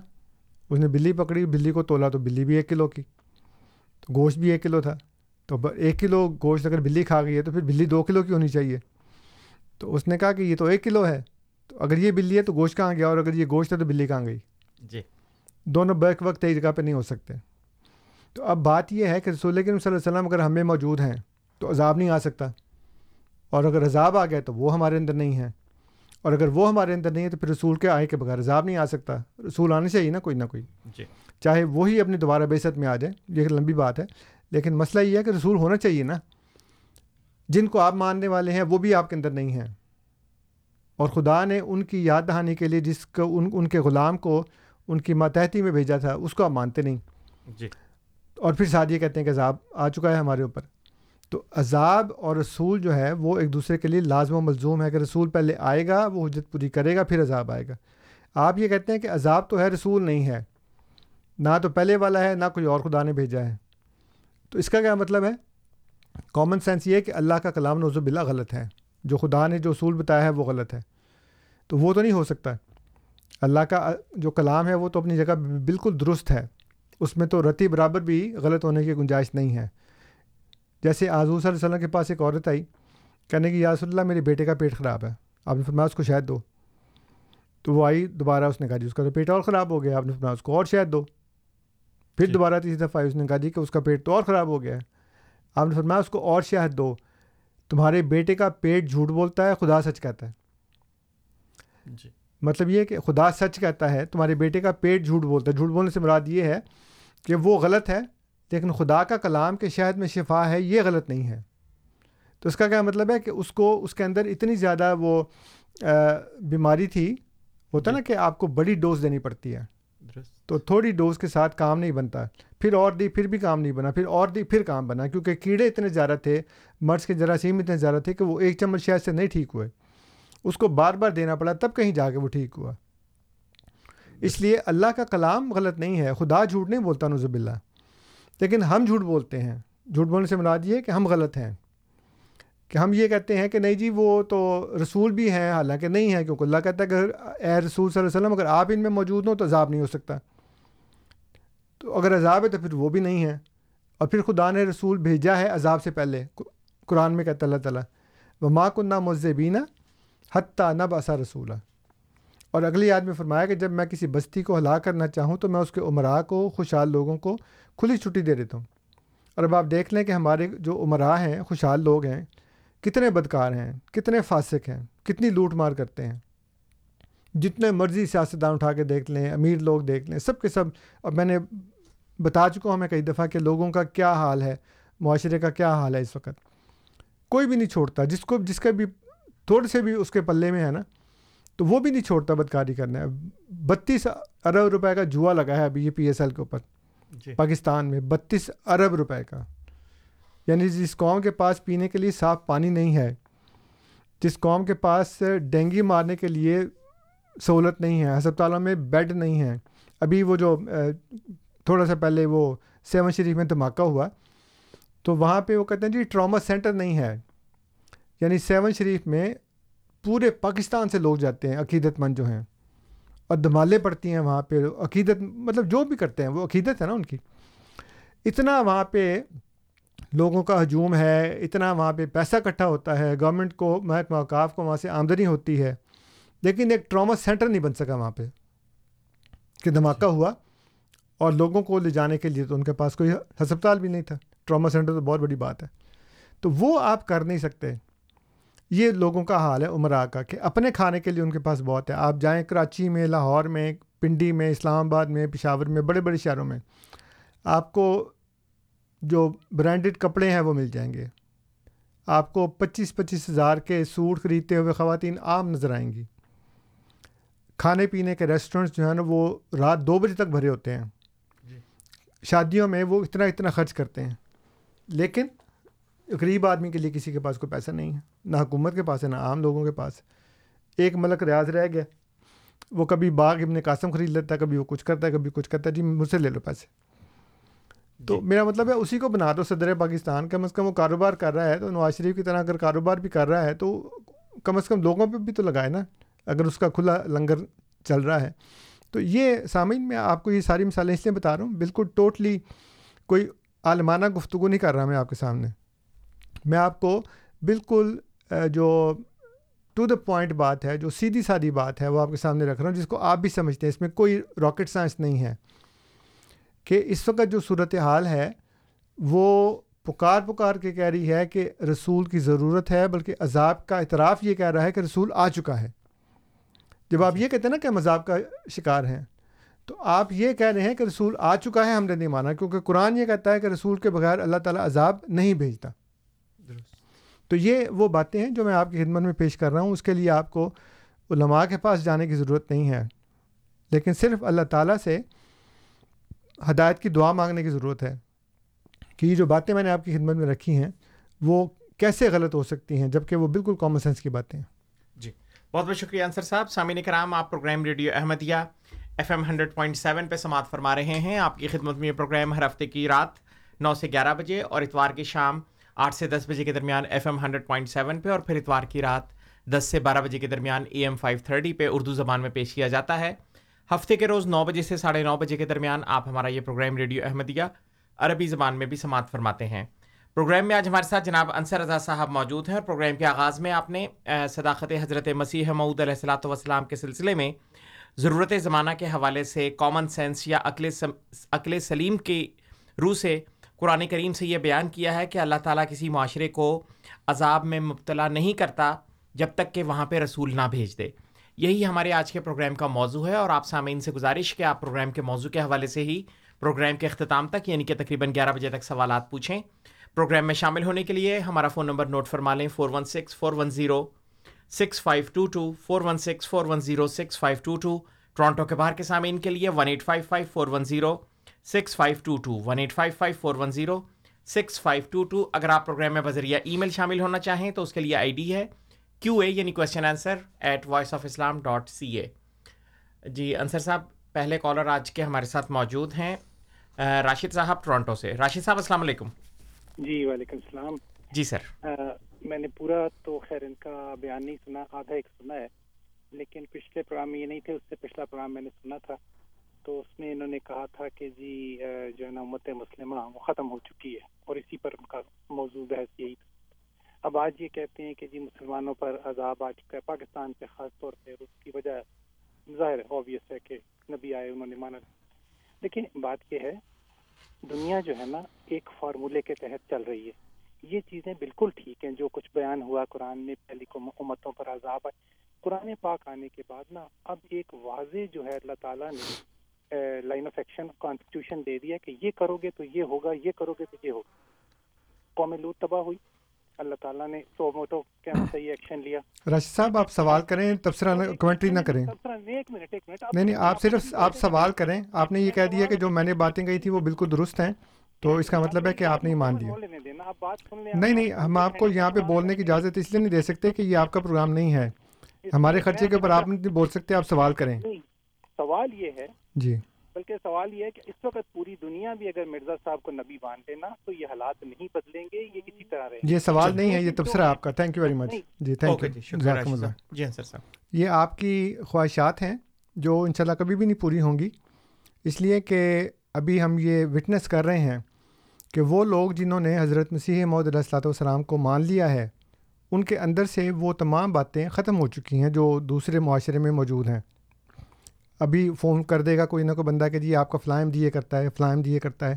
[SPEAKER 7] اس نے بلی پکڑی بلی کو تولا تو بلی بھی ایک کلو کی۔ تو گوشت بھی ایک کلو تھا۔ تو ایک کلو گوشت اگر بلی کھا گئی ہے تو پھر بلی دو کلو کی ہونی چاہیے؟ تو اس نے کہا کہ یہ تو ایک کلو ہے۔ تو اگر یہ بلی ہے تو گوشت کہاں گیا اور اگر یہ گوشت ہے تو بلی کہاں گئی؟
[SPEAKER 6] جی۔
[SPEAKER 7] دونوں بیک وقت ایک جگہ پہ نہیں ہو سکتے۔ تو اب بات یہ ہے کہ رسول کریم صلی اللہ علیہ وسلم اگر ہمیں موجود ہیں تو عذاب نہیں آ سکتا۔ اور اگر عذاب آ گیا تو وہ ہمارے اندر نہیں ہے۔ اور اگر وہ ہمارے اندر نہیں ہے تو پھر رسول کے آئے کے بغیر عذاب نہیں آ سکتا۔ رسول آنے چاہیے نا کوئی نہ کوئی۔
[SPEAKER 6] جی۔
[SPEAKER 7] چاہے وہی اپنی دوبارہ بیست میں آ جائے یہ ایک لمبی بات ہے۔ لیکن مسئلہ یہ ہے کہ رسول ہونا چاہیے نا۔ جن کو آپ ماننے والے ہیں وہ بھی آپ کے اندر نہیں ہیں۔ اور خدا نے ان کی یاد دہانی کے لیے جس کو ان ان کے غلام کو ان کی ماتحتی میں بھیجا تھا اس کو آپ مانتے نہیں۔
[SPEAKER 6] جی۔
[SPEAKER 7] اور پھر ساتھ یہ کہتے ہیں کہ عذاب آ چکا ہے ہمارے اوپر۔ تو عذاب اور رسول جو ہے وہ ایک دوسرے کے لیے لازم و ملزوم ہے۔ کہ رسول پہلے آئے گا، وہ حجت پوری کرے گا، پھر عذاب آئے گا۔ آپ یہ کہتے ہیں کہ عذاب تو ہے، رسول نہیں ہے۔ نہ تو پہلے والا ہے، نہ کوئی اور خدا نے بھیجا ہے۔ تو اس کا کیا مطلب ہے؟ کامن سینس یہ کہ اللہ کا کلام نوز باللہ غلط ہے۔ جو خدا نے جو اصول بتایا ہے، وہ غلط ہے۔ تو وہ تو نہیں ہو سکتا۔ اللہ کا جو کلام ہے، وہ تو اپنی جگہ بالکل درست ہے۔ اس میں تو رتی برابر بھی غلط ہونے کی گنجائش نہیں ہے۔ جیسے آزور صلی اللہ علیہ وسلم کے پاس ایک عورت آئی کہنے کی یا رسول اللہ میرے بیٹے کا پیٹ خراب ہے۔ آپ نے فرمایا اس کو شاید دو۔ تو وہ آئی دوبارہ اس نے کہا جی اس کا تو پیٹ اور خراب ہو گیا۔ آپ نے فرمایا اس کو اور شاید دو۔ پھر
[SPEAKER 5] جی۔
[SPEAKER 7] دوبارہ تیسری دفعہ آئی اس نے کہا جی کہ اس کا پیٹ تو اور خراب ہو گیا ہے۔ آپ نے فرمایا اس کو اور شہد دو۔ تمہارے بیٹے کا پیٹ جھوٹ بولتا ہے خدا سچ کہتا ہے۔
[SPEAKER 6] جی۔
[SPEAKER 7] مطلب یہ کہ خدا سچ کہتا ہے تمہارے بیٹے کا پیٹ جھوٹ بولتا ہے۔ جھوٹ بولنے سے مراد یہ ہے کہ وہ غلط ہے لیکن خدا کا کلام کے شہد میں شفا ہے یہ غلط نہیں ہے۔ تو اس کا کیا مطلب ہے کہ اس کو اس کے اندر اتنی زیادہ وہ بیماری تھی ہوتا نا کہ آپ کو بڑی ڈوز دینی پڑتی ہے۔ تو تھوڑی ڈوز کے ساتھ کام نہیں بنتا۔ پھر اور دی پھر بھی کام نہیں بنا۔ پھر اور دی پھر کام بنا۔ کیونکہ کیڑے اتنے زیادہ تھے مرض کے جراثیم اتنے زیادہ تھے کہ وہ ایک چمچ شہد سے نہیں ٹھیک ہوئے۔ اس کو بار بار دینا پڑا تب کہیں جا کے وہ ٹھیک ہوا۔ اس لیے اللہ کا کلام غلط نہیں ہے خدا جھوٹ نہیں بولتا نظب اللہ لیکن ہم جھوٹ بولتے ہیں۔ جھوٹ بولنے سے مراد یہ ہے کہ ہم غلط ہیں۔ کہ ہم یہ کہتے ہیں کہ نہیں جی وہ تو رسول بھی ہیں، حالانکہ نہیں ہے کیونکہ اللہ کہتا ہے کہ اے رسول صلی اللہ علیہ وسلم، اگر آپ ان میں موجود ہوں تو عذاب نہیں ہو سکتا۔ تو اگر عذاب ہے تو پھر وہ بھی نہیں ہے۔ اور پھر خدا نے رسول بھیجا ہے عذاب سے پہلے۔ قرآن میں کہتا اللہ تعالیٰ وہ ماں کنہ مذبینہ حتیٰ نب اثا رسولہ اور اگلی یاد میں فرمایا کہ جب میں کسی بستی کو ہلاک کرنا چاہوں تو میں اس کے عمراء کو، خوشحال لوگوں کو کھلی چھٹی دے دیتا ہوں۔ اور اب آپ دیکھ لیں کہ ہمارے جو عمراء ہیں، خوشحال لوگ ہیں، کتنے بدکار ہیں، کتنے فاسق ہیں، کتنی لوٹ مار کرتے ہیں۔ جتنے مرضی سیاستدان اٹھا کے دیکھ لیں، امیر لوگ دیکھ لیں، سب کے سب۔ اور میں نے بتا چکا ہوں، میں کئی دفعہ کہ لوگوں کا کیا حال ہے، معاشرے کا کیا حال ہے اس وقت۔ کوئی بھی نہیں چھوڑتا، جس کو، جس کا بھی تھوڑے سے بھی اس کے پلے میں ہے نا، تو وہ بھی نہیں چھوڑتا بدکاری کرنا ہے بتیس ارب روپے کا جوا لگا ہے ابھی یہ پی ایس ایل کے اوپر۔
[SPEAKER 6] جی۔
[SPEAKER 7] پاکستان میں بتیس ارب روپے کا۔ یعنی جس قوم کے پاس پینے کے لیے صاف پانی نہیں ہے، جس قوم کے پاس ڈینگی مارنے کے لیے سہولت نہیں ہے، ہسپتالوں میں بیڈ نہیں ہے۔ ابھی وہ جو تھوڑا سا پہلے وہ سیون شریف میں دھماکہ ہوا، تو وہاں پہ وہ کہتے ہیں جی ٹراما سینٹر نہیں ہے۔ یعنی سیون شریف میں پورے پاکستان سے لوگ جاتے ہیں، عقیدت مند جو ہیں۔ اور دھمالے پڑتی ہیں وہاں پہ، عقیدت مطلب جو بھی کرتے ہیں، وہ عقیدت ہے نا ان کی۔ اتنا وہاں پہ لوگوں کا ہجوم ہے، اتنا وہاں پہ پیسہ اکٹھا ہوتا ہے گورنمنٹ کو محکمہ اوقاف کو وہاں سے آمدنی ہوتی ہے، لیکن ایک ٹراما سینٹر نہیں بن سکا وہاں پہ۔ کہ دھماکہ ہوا اور لوگوں کو لے جانے کے لیے تو ان کے پاس کوئی ہسپتال بھی نہیں تھا۔ ٹراما سینٹر تو بہت بڑی بات ہے۔ تو وہ آپ کر نہیں سکتے۔ یہ لوگوں کا حال ہے عمرہ کا کہ اپنے کھانے کے لیے ان کے پاس بہت ہے۔ آپ جائیں کراچی میں لاہور میں پنڈی میں اسلام آباد میں پشاور میں بڑے بڑے شہروں میں آپ کو جو برانڈڈ کپڑے ہیں وہ مل جائیں گے۔ آپ کو پچیس پچیس ہزار کے سوٹ خریدتے ہوئے خواتین عام نظر آئیں گی۔ کھانے پینے کے ریسٹورنٹس جو ہیں نا وہ رات دو بجے تک بھرے ہوتے ہیں۔
[SPEAKER 6] جی۔
[SPEAKER 7] شادیوں میں وہ اتنا اتنا خرچ کرتے ہیں۔ لیکن غریب آدمی کے لیے کسی کے پاس کوئی پیسہ نہیں ہے نہ حکومت کے پاس ہے نہ عام لوگوں کے پاس۔ ایک ملک ریاض رہ گیا وہ کبھی باغ ابن قاسم خرید لیتا ہے کبھی وہ کچھ کرتا ہے کبھی کچھ کرتا۔ ہے جی مجھ سے لے لو پیسے۔ تو میرا مطلب ہے اسی کو بنا دو صدر پاکستان کم از کم وہ کاروبار کر رہا ہے۔ تو نواز شریف کی طرح اگر کاروبار بھی کر رہا ہے تو کم از کم لوگوں پہ بھی تو لگائے نا۔ اگر اس کا کھلا لنگر چل رہا ہے۔ تو یہ سامعین میں آپ کو یہ ساری مثالیں اس لیے بتا رہا ہوں بالکل ٹوٹلی کوئی عالمانہ گفتگو نہیں کر رہا میں آپ کے سامنے۔ میں آپ کو بالکل جو ٹو دا پوائنٹ بات ہے، جو سیدھی سادھی بات ہے، وہ آپ کے سامنے رکھ رہا ہوں، جس کو آپ بھی سمجھتے ہیں۔ اس میں کوئی راکٹ سائنس نہیں ہے کہ اس وقت جو صورت حال ہے، وہ پکار پکار کے کہہ رہی ہے کہ رسول کی ضرورت ہے، بلکہ عذاب کا اعتراف یہ کہہ رہا ہے کہ رسول آ چکا ہے۔ جب آپ یہ کہتے ہیں نا کہ ہم عذاب کا شکار ہیں، تو آپ یہ کہہ رہے ہیں کہ رسول آ چکا ہے، ہم نے نہیں مانا، کیونکہ قرآن یہ کہتا ہے کہ رسول کے بغیر اللہ تعالیٰ عذاب نہیں بھیجتا۔ تو یہ وہ باتیں ہیں جو میں آپ کی خدمت میں پیش کر رہا ہوں۔ اس کے لیے آپ کو علماء کے پاس جانے کی ضرورت نہیں ہے۔ لیکن صرف اللہ تعالیٰ سے ہدایت کی دعا مانگنے کی ضرورت ہے کہ یہ جو باتیں میں نے آپ کی خدمت میں رکھی ہیں، وہ کیسے غلط ہو سکتی ہیں؟ جبکہ وہ بالکل کامن سینس کی باتیں ہیں۔
[SPEAKER 6] جی۔ بہت بہت شکریہ انصر صاحب۔ سامعین کرام، آپ programme radio Ahmadiyya F M hundred point seven پہ سماعت فرما رہے ہیں۔ آپ کی خدمت میں یہ پروگرام ہر ہفتے کی رات نو سے گیارہ بجے اور اتوار کی شام آٹھ سے دس بجے کے درمیان F M hundred point seven پہ اور پھر اتوار کی رات دس سے بارہ بجے کے درمیان اے ایم فائیو تھرٹی پہ اردو زبان میں پیش کیا جاتا ہے۔ ہفتے کے روز نو بجے سے ساڑھے نو بجے کے درمیان آپ ہمارا یہ پروگرام ریڈیو احمدیہ عربی زبان میں بھی سماعت فرماتے ہیں۔ پروگرام میں آج ہمارے ساتھ جناب انصر رضا صاحب موجود ہیں اور پروگرام کے آغاز میں آپ نے صداقت حضرت مسیح معود علیہ السلاۃ والسلام کے سلسلے میں ضرورت زمانہ کے حوالے سے کامن سینس یا عقل عقل سلیم کی روح سے قرآن کریم سے یہ بیان کیا ہے کہ اللہ تعالیٰ کسی معاشرے کو عذاب میں مبتلا نہیں کرتا جب تک کہ وہاں پہ رسول نہ بھیج دے۔ یہی ہمارے آج کے پروگرام کا موضوع ہے اور آپ سامعین سے گزارش کہ آپ پروگرام کے موضوع کے حوالے سے ہی پروگرام کے اختتام تک یعنی کہ تقریباً گیارہ بجے تک سوالات پوچھیں۔ پروگرام میں شامل ہونے کے لیے ہمارا فون نمبر نوٹ فرما لیں، four one six, four one zero, six five two two, four one six, four one zero, six five two two. Toronto کے باہر کے سامعین کے لیے one eight five five, four one zero six five two two one eight five five four one zero six five two two اگر آپ programme میں بذریعہ ای میل شامل ہونا چاہیں تو اس کے لیے آئی ڈی ہے کیو اے یعنی question answer at voice of Islam dot C A جی انصر صاحب پہلے کالر آج کے ہمارے ساتھ موجود ہیں راشد صاحب ٹورانٹو سے۔ راشد صاحب السلام علیکم۔
[SPEAKER 8] جی وعلیکم السلام۔
[SPEAKER 6] جی سر۔
[SPEAKER 8] میں نے پورا تو خیر ان کا بیان نہیں سنا آدھا ایک سنا ہے لیکن پچھلے پروگرام یہ نہیں تھے اس سے پچھلا پروگرام میں نے سنا تھا۔ تو اس میں انہوں نے کہا تھا کہ جی جو ہے نا، امت مسلمہ وہ ختم ہو چکی ہے اور اسی پر ان کا موضوع بحث یہی تھا۔ اب آج یہ کہتے ہیں کہ جی مسلمانوں پر عذاب آ چکا ہے، پاکستان پہ خاص طور پہ اس کی وجہ ظاہر آبویس ہے کہ نبی آئے، انہوں نے مانا۔ لیکن بات یہ ہے، دنیا جو ہے نا، ایک فارمولے کے تحت چل رہی ہے۔ یہ چیزیں بالکل ٹھیک ہیں، جو کچھ بیان ہوا قرآن نے پہلی کو امتوں پر عذاب آئے۔ قرآن پاک آنے کے بعد نا، اب ایک واضح جو ہے، اللہ تعالیٰ نے لائن آف ایکشن کانسٹیٹیوشن دے دیا کہ یہ کرو گے تو یہ ہوگا یہ کرو گے تو یہ ہوگا۔ قوم لوت تباہ ہوئی۔ اللہ تعالیٰ نے سو موٹو کیا صحیح ایکشن لیا۔
[SPEAKER 7] راشد صاحب آپ سوال کریں تبصرہ کمنٹری نہ کریں۔
[SPEAKER 8] ایک منٹ ایک منٹ۔
[SPEAKER 7] نہیں نہیں آپ صرف آپ سوال کریں۔ آپ نے یہ کہہ دیا کہ جو میں نے باتیں کہی تھی وہ بالکل درست ہیں۔ تو اس کا مطلب ہے کہ آپ نہیں مان دیا نہیں نہیں ہم آپ کو یہاں پہ بولنے کی اجازت اس لیے نہیں دے سکتے کہ یہ آپ کا پروگرام نہیں ہے۔ ہمارے خرچے کے اوپر آپ نہیں بول سکتے آپ سوال کریں۔
[SPEAKER 8] سوال یہ ہے
[SPEAKER 7] جی۔
[SPEAKER 8] بلکہ سوال یہ ہے کہ اس وقت پوری دنیا بھی اگر مرزا صاحب کو نبی مان نا تو یہ حالات نہیں بدلیں گے یہ کسی طرح رہے
[SPEAKER 7] یہ سوال نہیں ہے یہ تبصرہ آپ کا۔ تھینک یو ویری مچ جی تھینک یو
[SPEAKER 6] جی سر صاحب۔
[SPEAKER 7] یہ آپ کی خواہشات ہیں جو انشاءاللہ کبھی بھی نہیں پوری ہوں گی۔ اس لیے کہ ابھی ہم یہ وٹنس کر رہے ہیں کہ وہ لوگ جنہوں نے حضرت مسیح محدود علیہ السلاۃ والسلام کو مان لیا ہے ان کے اندر سے وہ تمام باتیں ختم ہو چکی ہیں جو دوسرے معاشرے میں موجود ہیں۔ ابھی فون کر دے گا کوئی نہ کوئی بندہ کہ جی آپ کا فلائم دیے کرتا ہے، فلائم دیے کرتا ہے۔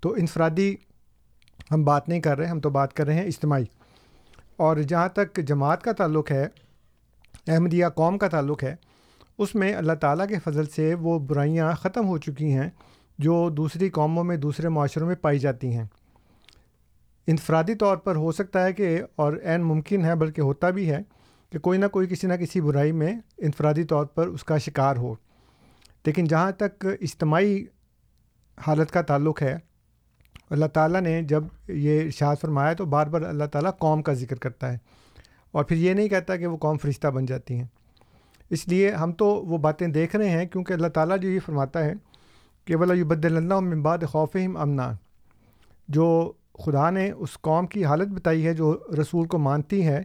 [SPEAKER 7] تو انفرادی ہم بات نہیں کر رہے، ہم تو بات کر رہے ہیں اجتماعی۔ اور جہاں تک جماعت کا تعلق ہے، احمدیہ قوم کا تعلق ہے، اس میں اللہ تعالیٰ کے فضل سے وہ برائیاں ختم ہو چکی ہیں جو دوسری قوموں میں، دوسرے معاشروں میں پائی جاتی ہیں۔ انفرادی طور پر ہو سکتا ہے کہ، اور عین ممکن ہے بلکہ ہوتا بھی ہے، کہ کوئی نہ کوئی کسی نہ کسی برائی میں انفرادی طور پر اس کا شکار ہو۔ لیکن جہاں تک اجتماعی حالت کا تعلق ہے، اللہ تعالیٰ نے جب یہ ارشاد فرمایا تو بار بار اللہ تعالیٰ قوم کا ذکر کرتا ہے اور پھر یہ نہیں کہتا کہ وہ قوم فرشتہ بن جاتی ہیں۔ اس لیے ہم تو وہ باتیں دیکھ رہے ہیں کیونکہ اللہ تعالیٰ جو یہ فرماتا ہے کہ بلا یو اللہ ممباد خوف امنا جو خدا نے اس قوم کی حالت بتائی ہے، جو رسول کو مانتی ہے،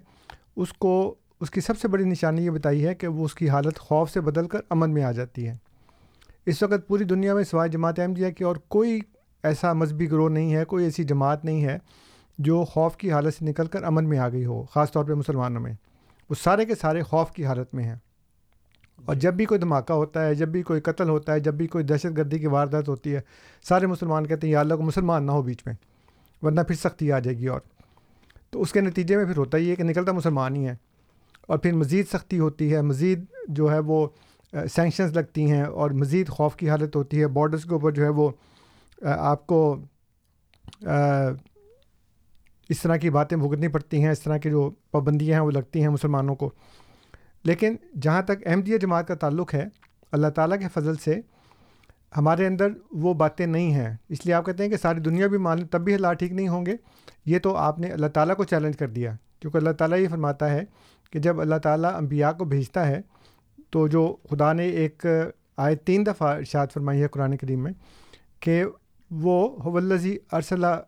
[SPEAKER 7] اس کو، اس کی سب سے بڑی نشانی یہ بتائی ہے کہ وہ اس کی حالت خوف سے بدل کر امن میں آ جاتی ہے۔ اس وقت پوری دنیا میں سوائے جماعت احمدیہ کی اور کوئی ایسا مذہبی گروہ نہیں ہے کوئی ایسی جماعت نہیں ہے جو خوف کی حالت سے نکل کر امن میں آ گئی ہو خاص طور پہ مسلمانوں میں۔ وہ سارے کے سارے خوف کی حالت میں ہیں۔ اور جب بھی کوئی دھماکہ ہوتا ہے جب بھی کوئی قتل ہوتا ہے جب بھی کوئی دہشت گردی کی واردات ہوتی ہے سارے مسلمان کہتے ہیں یا اللہ کو مسلمان نہ ہو بیچ میں ورنہ پھر سختی آ جائے گی اور۔ تو اس کے نتیجے میں پھر ہوتا ہی ہے کہ نکلتا مسلمان ہی ہے۔ اور پھر مزید سختی ہوتی ہے مزید جو ہے وہ سینکشنز لگتی ہیں اور مزید خوف کی حالت ہوتی ہے۔ بارڈرس کے اوپر جو ہے وہ آپ کو اس طرح کی باتیں بھگتنی پڑتی ہیں، اس طرح کی جو پابندیاں ہیں وہ لگتی ہیں مسلمانوں کو۔ لیکن جہاں تک احمدیہ جماعت کا تعلق ہے، اللہ تعالیٰ کے فضل سے ہمارے اندر وہ باتیں نہیں ہیں۔ اس لیے آپ کہتے ہیں کہ ساری دنیا بھی مان تب بھی اللہ ٹھیک نہیں ہوں گے۔ یہ تو آپ نے اللہ تعالیٰ کو چیلنج کر دیا۔ کیونکہ اللہ تعالیٰ یہ فرماتا ہے کہ جب اللہ تعالیٰ انبیاء کو بھیجتا ہے تو جو خدا نے ایک آئے تین دفعہ ارشاد فرمائی ہے قرآن کریم میں کہ وہ حولزی ارسلہ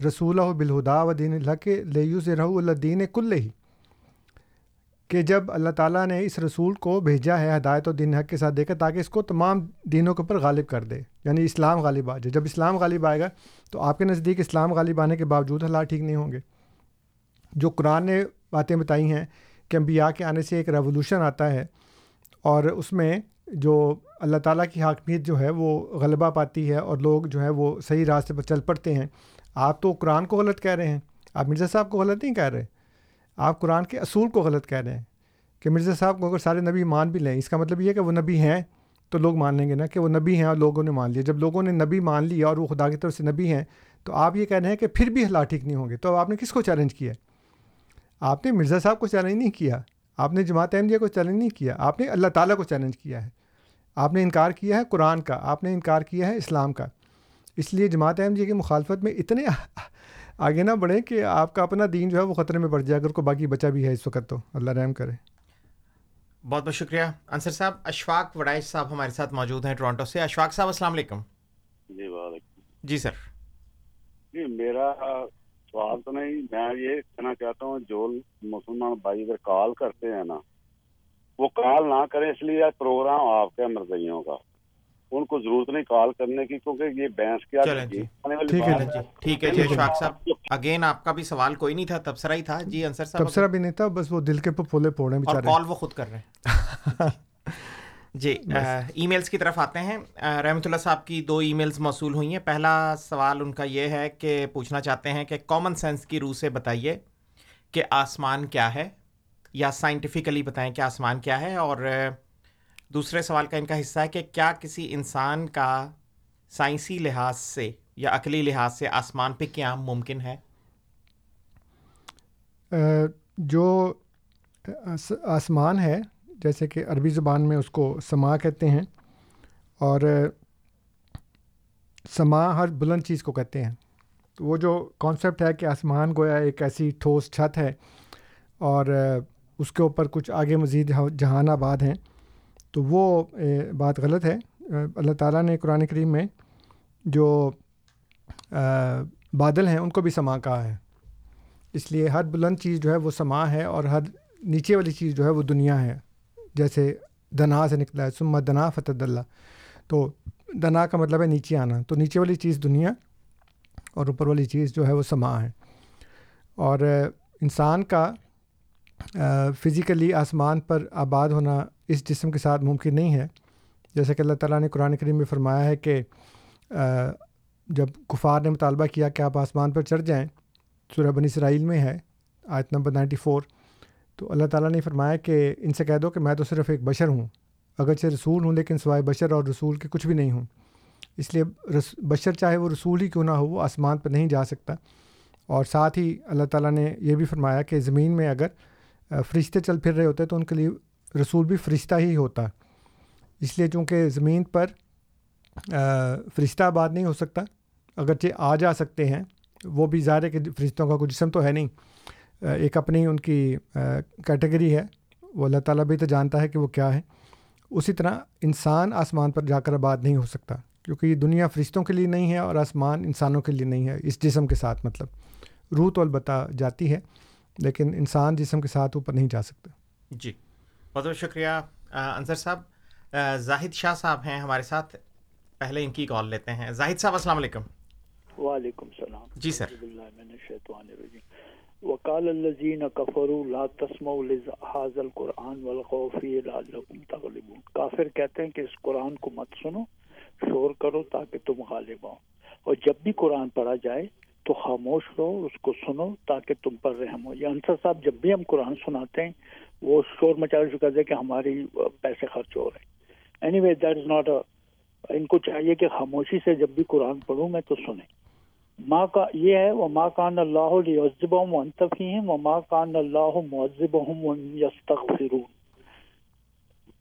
[SPEAKER 7] رسول بالہدا و دین اللہ کے لیو سے رہو اللہ دین کل ہی، کہ جب اللہ تعالیٰ نے اس رسول کو بھیجا ہے ہدایت و دین حق کے ساتھ دے کر تاکہ اس کو تمام دینوں کے اوپر غالب کر دے یعنی اسلام غالب آ جائے۔ جب اسلام غالب آئے گا تو آپ کے نزدیک اسلام غالب آنے کے باوجود حالات ٹھیک نہیں ہوں گے۔ جو قرآن نے باتیں بتائی ہیں کہ انبیاء کے آنے سے ایک ریولوشن آتا ہے اور اس میں جو اللہ تعالیٰ کی حاکمیت جو ہے وہ غلبہ پاتی ہے اور لوگ جو ہے وہ صحیح راستے پر چل پڑتے ہیں، آپ تو قرآن کو غلط کہہ رہے ہیں۔ آپ مرزا صاحب کو غلط نہیں کہہ رہے۔ آپ قرآن کے اصول کو غلط کہہ رہے ہیں کہ مرزا صاحب کو اگر سارے نبی مان بھی لیں، اس کا مطلب یہ ہے کہ وہ نبی ہیں تو لوگ مان لیں گے نا کہ وہ نبی ہیں اور لوگوں نے مان لیا۔ جب لوگوں نے نبی مان لیا اور وہ خدا کی طرف سے نبی ہیں تو آپ یہ کہہ رہے ہیں کہ پھر بھی حالات ٹھیک نہیں ہوں گے۔ تو آپ نے کس کو چیلنج کیا؟ آپ نے مرزا صاحب کو چیلنج نہیں کیا۔ آپ نے جماعت احمدیہ کو چیلنج نہیں کیا آپ نے اللہ تعالیٰ کو چیلنج کیا ہے۔ آپ نے انکار کیا ہے قرآن کا آپ نے انکار کیا ہے اسلام کا۔ اس لیے جماعت احمدیہ کی مخالفت میں اتنے *laughs* آگے نہ بڑھیں کہ آپ کا اپنا دین جو ہے وہ خطرے میں پڑ جائے اگر کوئی باقی بچہ بھی ہے اس وقت تو۔ اللہ رحم کرے۔
[SPEAKER 6] بہت بہت شکریہ۔ انصر صاحب اشفاق وڈائش صاحب ہمارے ساتھ موجود ہیں ٹورانٹو سے۔ اشفاق صاحب السلام علیکم۔
[SPEAKER 9] جی وعلیکم۔
[SPEAKER 6] جی سر۔
[SPEAKER 9] جی میرا سوال تو نہیں میں یہ کہنا چاہتا ہوں جو مسلمان بھائی اگر کال کرتے ہیں نا وہ کال نہ کریں اس لیے پروگرام آپ کے مرضیوں کا۔ ان کو ضرورت نہیں کال کرنے کی کیونکہ یہ بینس کیا
[SPEAKER 6] جی۔
[SPEAKER 9] والی
[SPEAKER 7] ٹھیک ہے
[SPEAKER 6] جی۔ ٹھیک ہے جی اشفاق صاحب اگین آپ کا بھی سوال کوئی نہیں تھا تبصرہ ہی تھا۔ جی انصر صاحب۔
[SPEAKER 7] تبصرہ بھی نہیں تھا بس وہ دل کے پھولے پھوڑے
[SPEAKER 6] اور
[SPEAKER 7] بیچارے۔
[SPEAKER 6] کال وہ خود کر رہے ہیں۔ *laughs* جی ای میلز کی طرف آتے ہیں۔ رحمۃ اللہ صاحب کی دو ای میلز موصول ہوئی ہیں۔ پہلا سوال ان کا یہ ہے کہ پوچھنا چاہتے ہیں کہ کامن سینس کی روح سے بتائیے کہ آسمان کیا ہے یا سائنٹیفکلی بتائیں کہ آسمان کیا ہے۔ اور دوسرے سوال کا ان کا حصہ ہے کہ کیا کسی انسان کا سائنسی لحاظ سے یا عقلی لحاظ سے آسمان پہ قیام ممکن ہے؟
[SPEAKER 7] جو آسمان ہے جیسے کہ عربی زبان میں اس کو سما کہتے ہیں اور سما ہر بلند چیز کو کہتے ہیں۔ تو وہ جو کانسیپٹ ہے کہ آسمان گویا ایک ایسی ٹھوس چھت ہے اور اس کے اوپر کچھ آگے مزید جہان آباد ہیں۔ تو وہ بات غلط ہے۔ اللہ تعالیٰ نے قرآن کریم میں جو بادل ہیں، ان کو بھی سما کہا ہے۔ اس لیے ہر بلند چیز جو ہے وہ سما ہے اور ہر نیچے والی چیز جو ہے وہ دنیا ہے۔ جیسے دنا سے نکلا ہے سما دنا فتح اللہ تو دنا کا مطلب ہے نیچے آنا۔ تو نیچے والی چیز دنیا اور اوپر والی چیز جو ہے وہ سما ہے۔ اور انسان کا فزیکلی آسمان پر آباد ہونا اس جسم کے ساتھ ممکن نہیں ہے۔ جیسے کہ اللہ تعالیٰ نے قرآن کریم میں فرمایا ہے کہ جب کفار نے مطالبہ کیا کہ آپ آسمان پر چڑھ جائیں، سورہ بنی اسرائیل میں ہے، آیت نمبر نائنٹی فور۔ تو اللہ تعالیٰ نے فرمایا کہ ان سے کہہ دو کہ میں تو صرف ایک بشر ہوں، اگرچہ رسول ہوں، لیکن سوائے بشر اور رسول کے کچھ بھی نہیں ہوں۔ اس لیے بشر چاہے وہ رسول ہی کیوں نہ ہو، وہ آسمان پر نہیں جا سکتا۔ اور ساتھ ہی اللہ تعالیٰ نے یہ بھی فرمایا کہ زمین میں اگر فرشتے چل پھر رہے ہوتے تو ان کے لیے رسول بھی فرشتہ ہی ہوتا۔ اس لیے چونکہ زمین پر فرشتہ آباد نہیں ہو سکتا، اگرچہ آ جا سکتے ہیں، وہ بھی ظاہر ہے کہ فرشتوں کا کوئی جسم تو ہے نہیں۔ ایک اپنی ان کی کیٹیگری ہے۔ وہ اللہ تعالیٰ بھی تو جانتا ہے کہ وہ کیا ہے۔ اسی طرح انسان آسمان پر جا کر آباد نہیں ہو سکتا کیونکہ یہ دنیا فرشتوں کے لیے نہیں ہے اور آسمان انسانوں کے لیے نہیں ہے اس جسم کے ساتھ مطلب۔ روح تو البتہ جاتی ہے لیکن انسان جسم کے ساتھ اوپر نہیں جا سکتا۔
[SPEAKER 6] جی۔ بہت بہت شکریہ انصر صاحب۔ زاہد شاہ صاحب ہیں ہمارے ساتھ۔ پہلے ان کی کال لیتے ہیں۔ زاہد صاحب السلام علیکم۔
[SPEAKER 10] وعلیکم السلام۔
[SPEAKER 6] جی سر۔
[SPEAKER 10] وقال الذين كفروا لا تسمعوا لهذا القران والغوا فيه لعلكم تغلبون۔ کافر کہتے ہیں کہ اس قرآن کو مت سنو، شور کرو تاکہ تم غالب ہو۔ اور جب بھی قرآن پڑھا جائے تو خاموش رہو، اس کو سنو تاکہ تم پر رحم ہو۔ یا انصر صاحب جب بھی ہم قرآن سناتے ہیں، وہ شور مچا چکا ہے کہ ہماری پیسے خرچ ہو رہے ہیں۔ Anyway that is not ان کو چاہیے کہ خاموشی سے جب بھی قرآن پڑھوں میں تو سنیں۔ ماں کا یہ ہے وہ ماں کان اللہ عزب منتفی ہیں وہ ماں کان اللہ معذب یستغفرون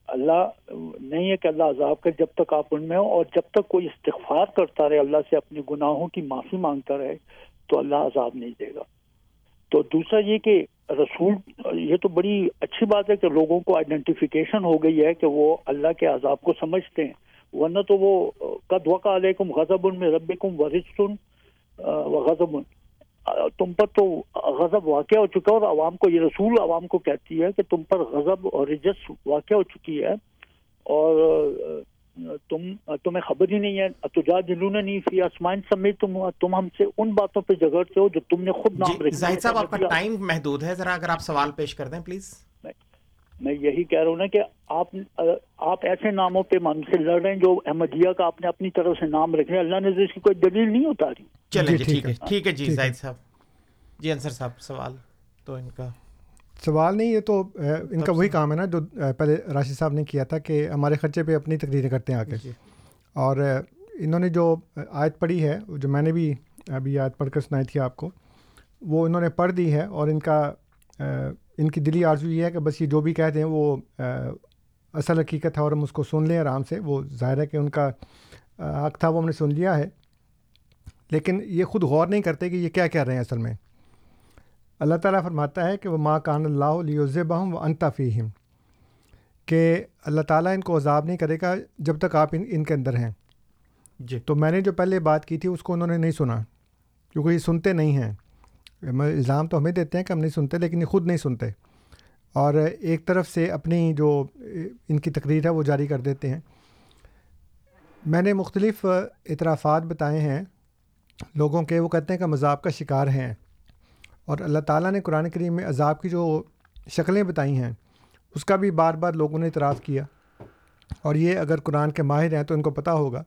[SPEAKER 10] اللہ نہیں ہے کہ اللہ عذاب کر جب تک آپ ان میں ہو، اور جب تک کوئی استغفار کرتا رہے، اللہ سے اپنے گناہوں کی معافی مانگتا رہے، تو اللہ عذاب نہیں دے گا۔ تو دوسرا یہ کہ رسول یہ تو بڑی اچھی بات ہے کہ لوگوں کو آئیڈینٹیفیکیشن ہو گئی ہے کہ وہ اللہ کے عذاب کو سمجھتے ہیں۔ ورنہ تو وہ قد وقع علیکم غضب میں رب کم غضب. تم پر تو غضب واقع ہو چکا اور عوام کو یہ رسول عوام کو کہتی ہے کہ تم پر غضب اور رجس واقع ہو چکی ہے اور تم تمہیں خبر ہی نہیں ہے. تجا جنون نہیں فی آسمان سمیت تم تم ہم سے ان باتوں پہ جھگڑتے ہو جو تم نے خود نام
[SPEAKER 6] جی زاہد صاحب آپ کا ٹائم محدود ہے ذرا اگر آپ سوال پیش کر دیں پلیز.
[SPEAKER 10] میں یہی کہہ رہا ہوں نا کہ آپ آپ ایسے ناموں پہ من سے لڑ رہے ہیں جو احمدیہ کا آپ نے اپنی طرف سے نام رکھے ہیں۔ اللہ نے اس کی کوئی دلیل نہیں اتاری۔
[SPEAKER 6] چلیں
[SPEAKER 7] جی،
[SPEAKER 6] جی
[SPEAKER 7] ٹھیک
[SPEAKER 6] ہے۔ ٹھیک ہے جی۔ زاہد صاحب۔ جی انصر صاحب سوال تو ان کا۔
[SPEAKER 7] سوال نہیں یہ تو ان کا وہی کام ہے نا جو پہلے راشد صاحب نے کیا تھا کہ ہمارے خرچے پہ اپنی تقریریں کرتے ہیں آ کے۔
[SPEAKER 6] جی۔
[SPEAKER 7] اور انہوں نے جو آیت پڑھی ہے جو میں نے بھی ابھی آیت پڑھ کر سنائی تھی آپ کو وہ انہوں نے پڑھ دی ہے اور ان کا ان کی دلی آرزو یہ ہے کہ بس یہ جو بھی کہتے ہیں وہ اصل حقیقت ہے اور ہم اس کو سن لیں آرام سے۔ وہ ظاہر ہے کہ ان کا حق تھا وہ ہم نے سن لیا ہے۔ لیکن یہ خود غور نہیں کرتے کہ یہ کیا کہہ رہے ہیں اصل میں۔ اللہ تعالیٰ فرماتا ہے کہ وہ ماں کان اللہ علیہ بہم و انتا فیم کہ اللہ تعالیٰ ان کو عذاب نہیں کرے گا جب تک آپ ان ان کے اندر ہیں۔
[SPEAKER 6] جی۔
[SPEAKER 7] تو میں نے جو پہلے بات کی تھی اس کو انہوں نے نہیں سنا کیونکہ یہ سنتے نہیں ہیں۔ الزام تو ہمیں دیتے ہیں کہ ہم نہیں سنتے لیکن یہ خود نہیں سنتے۔ اور ایک طرف سے اپنی جو ان کی تقریر ہے وہ جاری کر دیتے ہیں۔ میں نے مختلف اعترافات بتائے ہیں لوگوں کے، وہ کہتے ہیں کہ ہم عذاب کا شکار ہیں۔ اور اللہ تعالیٰ نے قرآن کریم میں عذاب کی جو شکلیں بتائی ہیں، اس کا بھی بار بار لوگوں نے اعتراف کیا۔ اور یہ اگر قرآن کے ماہر ہیں تو ان کو پتہ ہوگا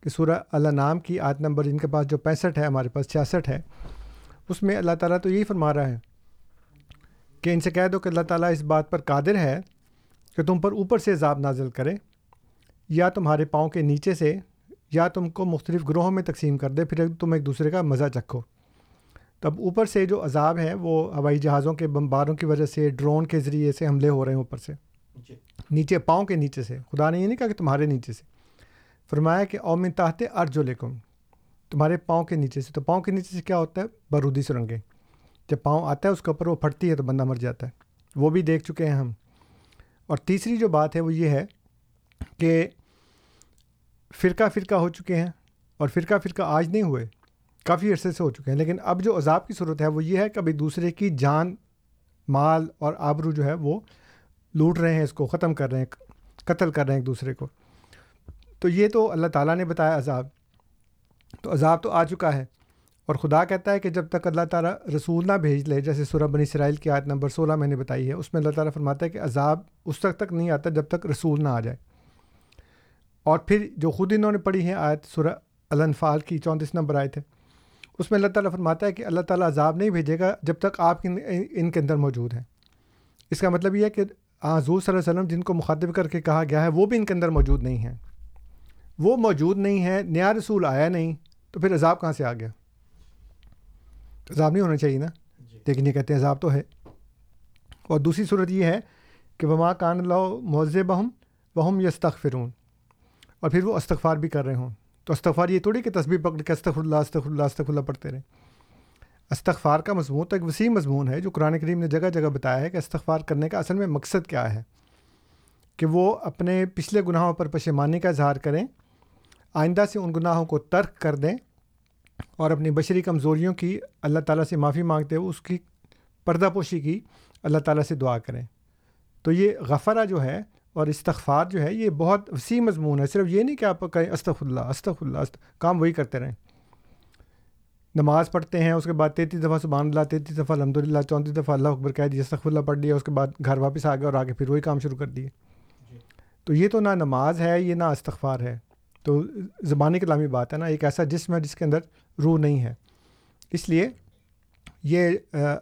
[SPEAKER 7] کہ سورہ اللہ نام کی آیت نمبر ان کے پاس جو پینسٹھ ہے، ہمارے پاس چھیاسٹھ ہے۔ اس میں اللہ تعالیٰ تو یہی فرما رہا ہے کہ ان سے کہہ دو کہ اللہ تعالیٰ اس بات پر قادر ہے کہ تم پر اوپر سے عذاب نازل کرے یا تمہارے پاؤں کے نیچے سے یا تم کو مختلف گروہوں میں تقسیم کر دے پھر تم ایک دوسرے کا مزہ چکھو۔ تب اوپر سے جو عذاب ہے وہ ہوائی جہازوں کے بمباروں کی وجہ سے ڈرون کے ذریعے سے حملے ہو رہے ہیں اوپر سے۔
[SPEAKER 6] جی۔
[SPEAKER 7] نیچے پاؤں کے نیچے سے۔ خدا نے یہ نہیں کہا کہ تمہارے نیچے سے۔ فرمایا کہ اومن تحت ارج لیکم تمہارے پاؤں کے نیچے سے، تو پاؤں کے نیچے سے کیا ہوتا ہے؟ بارودی سرنگیں۔ جب پاؤں آتا ہے، اس کے اوپر وہ پھٹتی ہے تو بندہ مر جاتا ہے۔ وہ بھی دیکھ چکے ہیں ہم۔ اور تیسری جو بات ہے، وہ یہ ہے کہ فرقہ فرقہ ہو چکے ہیں اور فرقہ فرقہ آج نہیں ہوئے، کافی عرصے سے ہو چکے ہیں۔ لیکن اب جو عذاب کی صورت ہے، وہ یہ ہے کہ ابھی دوسرے کی جان، مال اور آبرو جو ہے، وہ لوٹ رہے ہیں، اس کو ختم کر رہے ہیں، قتل کر رہے ہیں ایک دوسرے کو۔ تو یہ تو اللہ تعالیٰ نے بتایا عذاب۔ تو عذاب تو آ چکا ہے۔ اور خدا کہتا ہے کہ جب تک اللہ تعالیٰ رسول نہ بھیج لے، جیسے سورہ بنی اسرائیل کی آیت نمبر سولہ میں نے بتائی ہے، اس میں اللہ تعالیٰ فرماتا ہے کہ عذاب اس وقت تک نہیں آتا جب تک رسول نہ آ جائے۔ اور پھر جو خود انہوں نے پڑھی ہے آیت سورہ الانفال کی چونتیس نمبر آئے تھے اس میں اللہ تعالیٰ فرماتا ہے کہ اللہ تعالیٰ عذاب نہیں بھیجے گا جب تک آپ ان ان کے اندر موجود ہیں۔ اس کا مطلب یہ ہے کہ حضور صلی اللہ علیہ وسلم جن کو مخاطب کر کے کہا گیا ہے، وہ بھی ان کے اندر موجود نہیں ہیں۔ وہ موجود نہیں ہے نیا رسول آیا نہیں تو پھر عذاب کہاں سے آ گیا؟ عذاب نہیں ہونا چاہیے نا؟ لیکن یہ کہتے ہیں عذاب تو ہے۔ اور دوسری صورت یہ ہے کہ وما کان اللہ معذ بہم وہم یستغفرون اور پھر وہ استغفار بھی کر رہے ہوں۔ تو استغفار یہ تھوڑی کہ تصویر پکڑ کے استغفر اللہ استغفر اللہ استغفر اللہ پڑھتے رہیں استغفار کا مضمون تو ایک وسیع مضمون ہے جو قرآن کریم نے جگہ جگہ بتایا ہے کہ استغفار کرنے کا اصل میں مقصد کیا ہے۔ کہ وہ اپنے پچھلے گناہوں پر پشیمانی کا اظہار کریں آئندہ سے ان گناہوں کو ترک کر دیں اور اپنی بشری کمزوریوں کی اللہ تعالیٰ سے معافی مانگتے ہوئے اس کی پردہ پوشی کی اللہ تعالیٰ سے دعا کریں۔ تو یہ غفرہ جو ہے اور استغفار جو ہے یہ بہت وسیع مضمون ہے۔ صرف یہ نہیں کہ آپ کہیں استغف اللہ استغف اللہ است... کام وہی کرتے رہیں۔ نماز پڑھتے ہیں اس کے بعد تینتیس دفعہ سبحان اللہ تینتیس دفعہ الحمد للہ چونتیس دفعہ اللہ اکبر کہہ دیا استغف اللہ پڑھ لیا اس کے بعد گھر واپس آ گئے اور آگے پھر وہی کام شروع کر دیے۔ تو یہ تو نہ نماز ہے یہ نہ استغفار ہے۔ تو زبانی کلامی بات ہے نا، ایک ایسا جسم ہے جس کے اندر روح نہیں ہے۔ اس لیے یہ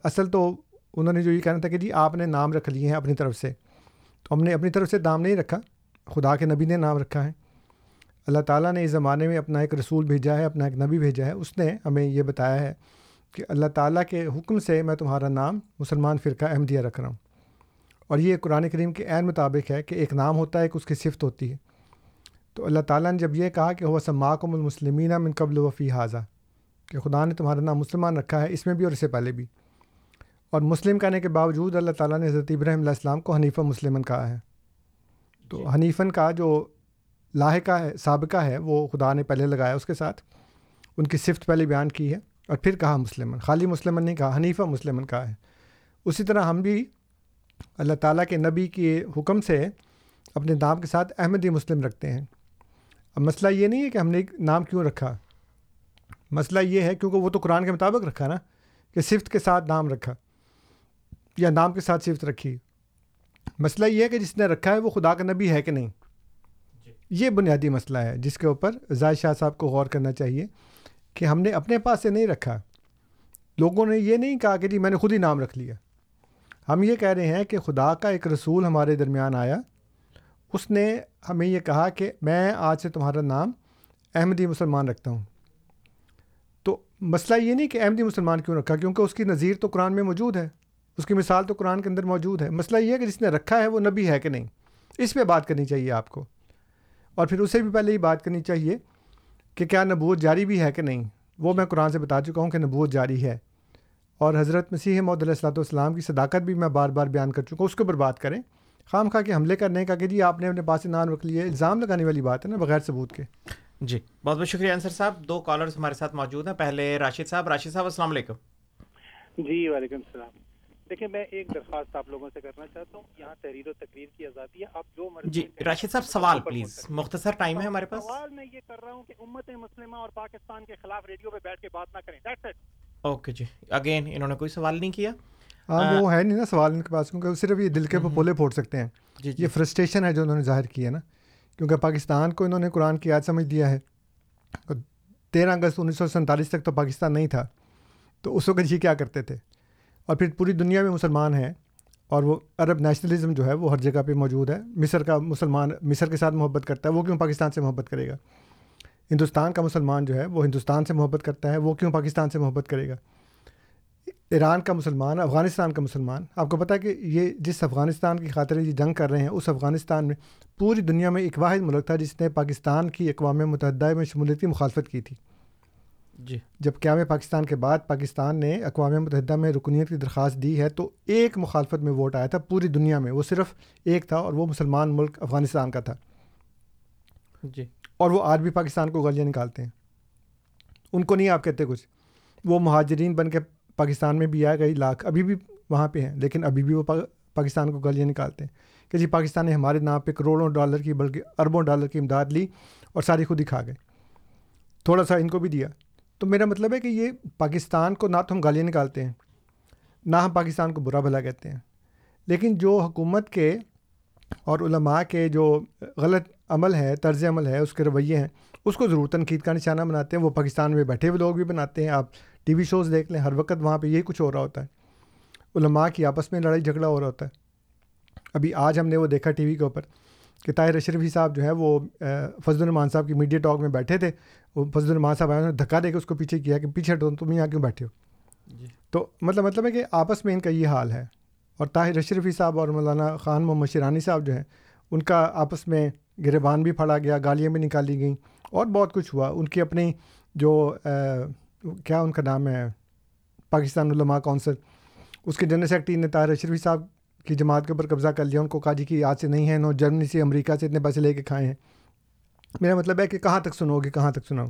[SPEAKER 7] اصل تو انہوں نے جو یہ کہنا تھا کہ جی آپ نے نام رکھ لیے ہیں اپنی طرف سے، تو ہم نے اپنی طرف سے نام نہیں رکھا، خدا کے نبی نے نام رکھا ہے۔ اللہ تعالیٰ نے اس زمانے میں اپنا ایک رسول بھیجا ہے، اپنا ایک نبی بھیجا ہے، اس نے ہمیں یہ بتایا ہے کہ اللہ تعالیٰ کے حکم سے میں تمہارا نام مسلمان فرقہ احمدیہ رکھ رہا ہوں۔ اور یہ قرآن کریم کے عین مطابق ہے کہ ایک نام ہوتا ہے، ایک اس کی صفت ہوتی ہے۔ تو اللہ تعالیٰ نے جب یہ کہا کہ وہ سماکم المسلمین من قبل وفی حاضہ کہ خدا نے تمہارا نام مسلمان رکھا ہے اس میں بھی اور اس سے پہلے بھی۔ اور مسلم کہنے کے باوجود اللہ تعالیٰ نے حضرت ابراہیم علیہ السلام کو حنیفہ مسلمن کہا ہے۔ تو حنیفن کا جو لاحقہ ہے سابقہ ہے وہ خدا نے پہلے لگایا اس کے ساتھ۔ ان کی صفت پہلے بیان کی ہے اور پھر کہا مسلمن خالی مسلمن نہیں کہا حنیفہ مسلمن کہا ہے۔ اسی طرح ہم بھی اللہ تعالیٰ کے نبی کے حکم سے اپنے نام کے ساتھ احمدی مسلم رکھتے ہیں۔ اب مسئلہ یہ نہیں ہے کہ ہم نے نام کیوں رکھا۔ مسئلہ یہ ہے کیونکہ وہ تو قرآن کے مطابق رکھا نا کہ صفت کے ساتھ نام رکھا یا نام کے ساتھ صفت رکھی۔ مسئلہ یہ ہے کہ جس نے رکھا ہے وہ خدا کا نبی ہے کہ نہیں؟ یہ بنیادی مسئلہ ہے جس کے اوپر زائد شاہ صاحب کو غور کرنا چاہیے کہ ہم نے اپنے پاس سے نہیں رکھا۔ لوگوں نے یہ نہیں کہا کہ جی میں نے خود ہی نام رکھ لیا۔ ہم یہ کہہ رہے ہیں کہ خدا کا ایک رسول ہمارے درمیان آیا اس نے ہمیں یہ کہا کہ میں آج سے تمہارا نام احمدی مسلمان رکھتا ہوں۔ تو مسئلہ یہ نہیں کہ احمدی مسلمان کیوں رکھا؟ کیونکہ اس کی نظیر تو قرآن میں موجود ہے۔ اس کی مثال تو قرآن کے اندر موجود ہے۔ مسئلہ یہ ہے کہ جس نے رکھا ہے وہ نبی ہے کہ نہیں؟ اس پہ بات کرنی چاہیے آپ کو۔ اور پھر اسے بھی پہلے ہی بات کرنی چاہیے کہ کیا نبوت جاری بھی ہے کہ نہیں؟ وہ میں قرآن سے بتا چکا ہوں کہ نبوت جاری ہے۔ اور حضرت مسیح محدود علیہ السلّۃ والسلام کی صداقت بھی میں بار بار بیان کر چکا ہوں۔ اس کے اوپر بات کریں۔ خام خواہ کے حملے کرنے کا کہ جی آپ نے اپنے پاس سے نام رکھ لیے الزام لگانے والی بات ہے نا بغیر ثبوت کے۔
[SPEAKER 6] جی بہت بہت شکریہ انصر صاحب۔ دو کالرز ہمارے ساتھ موجود ہیں۔ پہلے راشد صاحب۔ راشد صاحب السلام علیکم۔
[SPEAKER 8] جی وعلیکم السلام۔ دیکھیں میں ایک درخواست آپ لوگوں سے کرنا چاہتا ہوں۔ یہاں تحریر و تقریر کی آزادی ہے۔ آپ جو مرضی
[SPEAKER 6] جی راشد صاحب سوال پلیز۔ مختصر ٹائم ہے ہمارے پاس؟
[SPEAKER 8] سوال میں یہ کر رہا ہوں کہ امت مسلمہ اور پاکستان کے خلاف ریڈیو پہ بیٹھ کے بات نہ کریں۔ دیٹس اٹ
[SPEAKER 6] اوکے جی۔ اگین انہوں نے کوئی سوال نہیں کیا؟
[SPEAKER 7] ہاں وہ ہے نہیں نا سوال ان کے پاس کیونکہ صرف یہ دل کے پولے پھوڑ سکتے ہیں۔
[SPEAKER 6] جی
[SPEAKER 7] یہ فرسٹریشن ہے جو انہوں نے ظاہر کی ہے نا۔ کیونکہ پاکستان کو انہوں نے قرآن کی یاد سمجھ دیا ہے۔ تیرہ اگست انیس سو سینتالیس تک تو پاکستان نہیں تھا۔ تو اس وقت یہ کیا کرتے تھے؟ اور پھر پوری دنیا میں مسلمان ہیں۔ اور وہ عرب نیشنلزم جو ہے وہ ہر جگہ پہ موجود ہے۔ مصر کا مسلمان مصر کے ساتھ محبت کرتا ہے۔ وہ کیوں پاکستان سے محبت کرے گا؟ ہندوستان کا مسلمان جو ہے وہ ہندوستان سے محبت کرتا ہے۔ وہ کیوں پاکستان سے محبت کرے گا؟ ایران کا مسلمان افغانستان کا مسلمان۔ آپ کو پتہ ہے کہ یہ جس افغانستان کی خاطر یہ جنگ کر رہے ہیں اس افغانستان میں پوری دنیا میں ایک واحد ملک تھا جس نے پاکستان کی اقوام متحدہ میں شمولیت کی مخالفت کی تھی۔
[SPEAKER 6] جی۔
[SPEAKER 7] جب قیام پاکستان کے بعد پاکستان نے اقوام متحدہ میں رکنیت کی درخواست دی ہے تو ایک مخالفت میں ووٹ آیا تھا پوری دنیا میں۔ وہ صرف ایک تھا اور وہ مسلمان ملک افغانستان کا تھا۔
[SPEAKER 6] جی۔
[SPEAKER 7] اور وہ آج بھی پاکستان کو گلیاں نکالتے ہیں۔ ان کو نہیں آپ کہتے کچھ۔ وہ مہاجرین بن کے پاکستان میں بھی آئے گئی لاکھ ابھی بھی وہاں پہ ہیں، لیکن ابھی بھی وہ پاکستان کو گلیاں نکالتے ہیں۔ کہ جی پاکستان نے ہمارے نام پہ کروڑوں ڈالر کی، بلکہ اربوں ڈالر کی امداد لی اور ساری خود ہی کھا گئے۔ تھوڑا سا ان کو بھی دیا۔ تو میرا مطلب ہے کہ یہ پاکستان کو نہ تو ہم گالیاں نکالتے ہیں، نہ ہم پاکستان کو برا بھلا کہتے ہیں۔ لیکن جو حکومت کے اور علماء کے جو غلط عمل ہے، طرز عمل ہے، اس کے رویے ہیں، اس کو ضرور تنقید کا نشانہ بناتے ہیں۔ وہ پاکستان میں بیٹھے ہوئے لوگ بھی بناتے ہیں۔ آپ ٹی وی شوز دیکھ لیں ہر وقت وہاں پہ یہی کچھ ہو رہا ہوتا ہے۔ علماء کی آپس میں لڑائی جھگڑا ہو رہا ہوتا ہے۔ ابھی آج ہم نے وہ دیکھا ٹی وی کے اوپر کہ طاہر اشرفی صاحب جو ہے وہ فضل الرحمان صاحب کی میڈیا ٹاک میں بیٹھے تھے۔ وہ فضل الرحمان صاحب آئے دھکا دے کے اس کو پیچھے کیا کہ پیچھے ہٹو تم یہاں کیوں بیٹھے ہو؟
[SPEAKER 6] جی۔
[SPEAKER 7] تو مطلب مطلب ہے کہ آپس میں ان کا یہ حال ہے۔ اور طاہر اشرفی صاحب اور مولانا خان محمد شیرانی صاحب جو ہیں ان کا آپس میں گربان بھی پھڑا گیا گالیاں بھی نکالی گئیں اور بہت کچھ ہوا۔ ان کی اپنی جو کیا ان کا نام ہے؟ پاکستان علماء کونسل۔ اس کے جنرل سیکرٹری نے طاہر اشرفی صاحب کی جماعت کے اوپر قبضہ کر لیا۔ ان کو کہا جی کہ آج سے نہیں ہے۔ نو جرمنی سے امریکہ سے اتنے پیسے لے کے کھائے ہیں۔ میرا مطلب ہے کہ کہاں تک سنو گے؟ کہاں تک سناؤ؟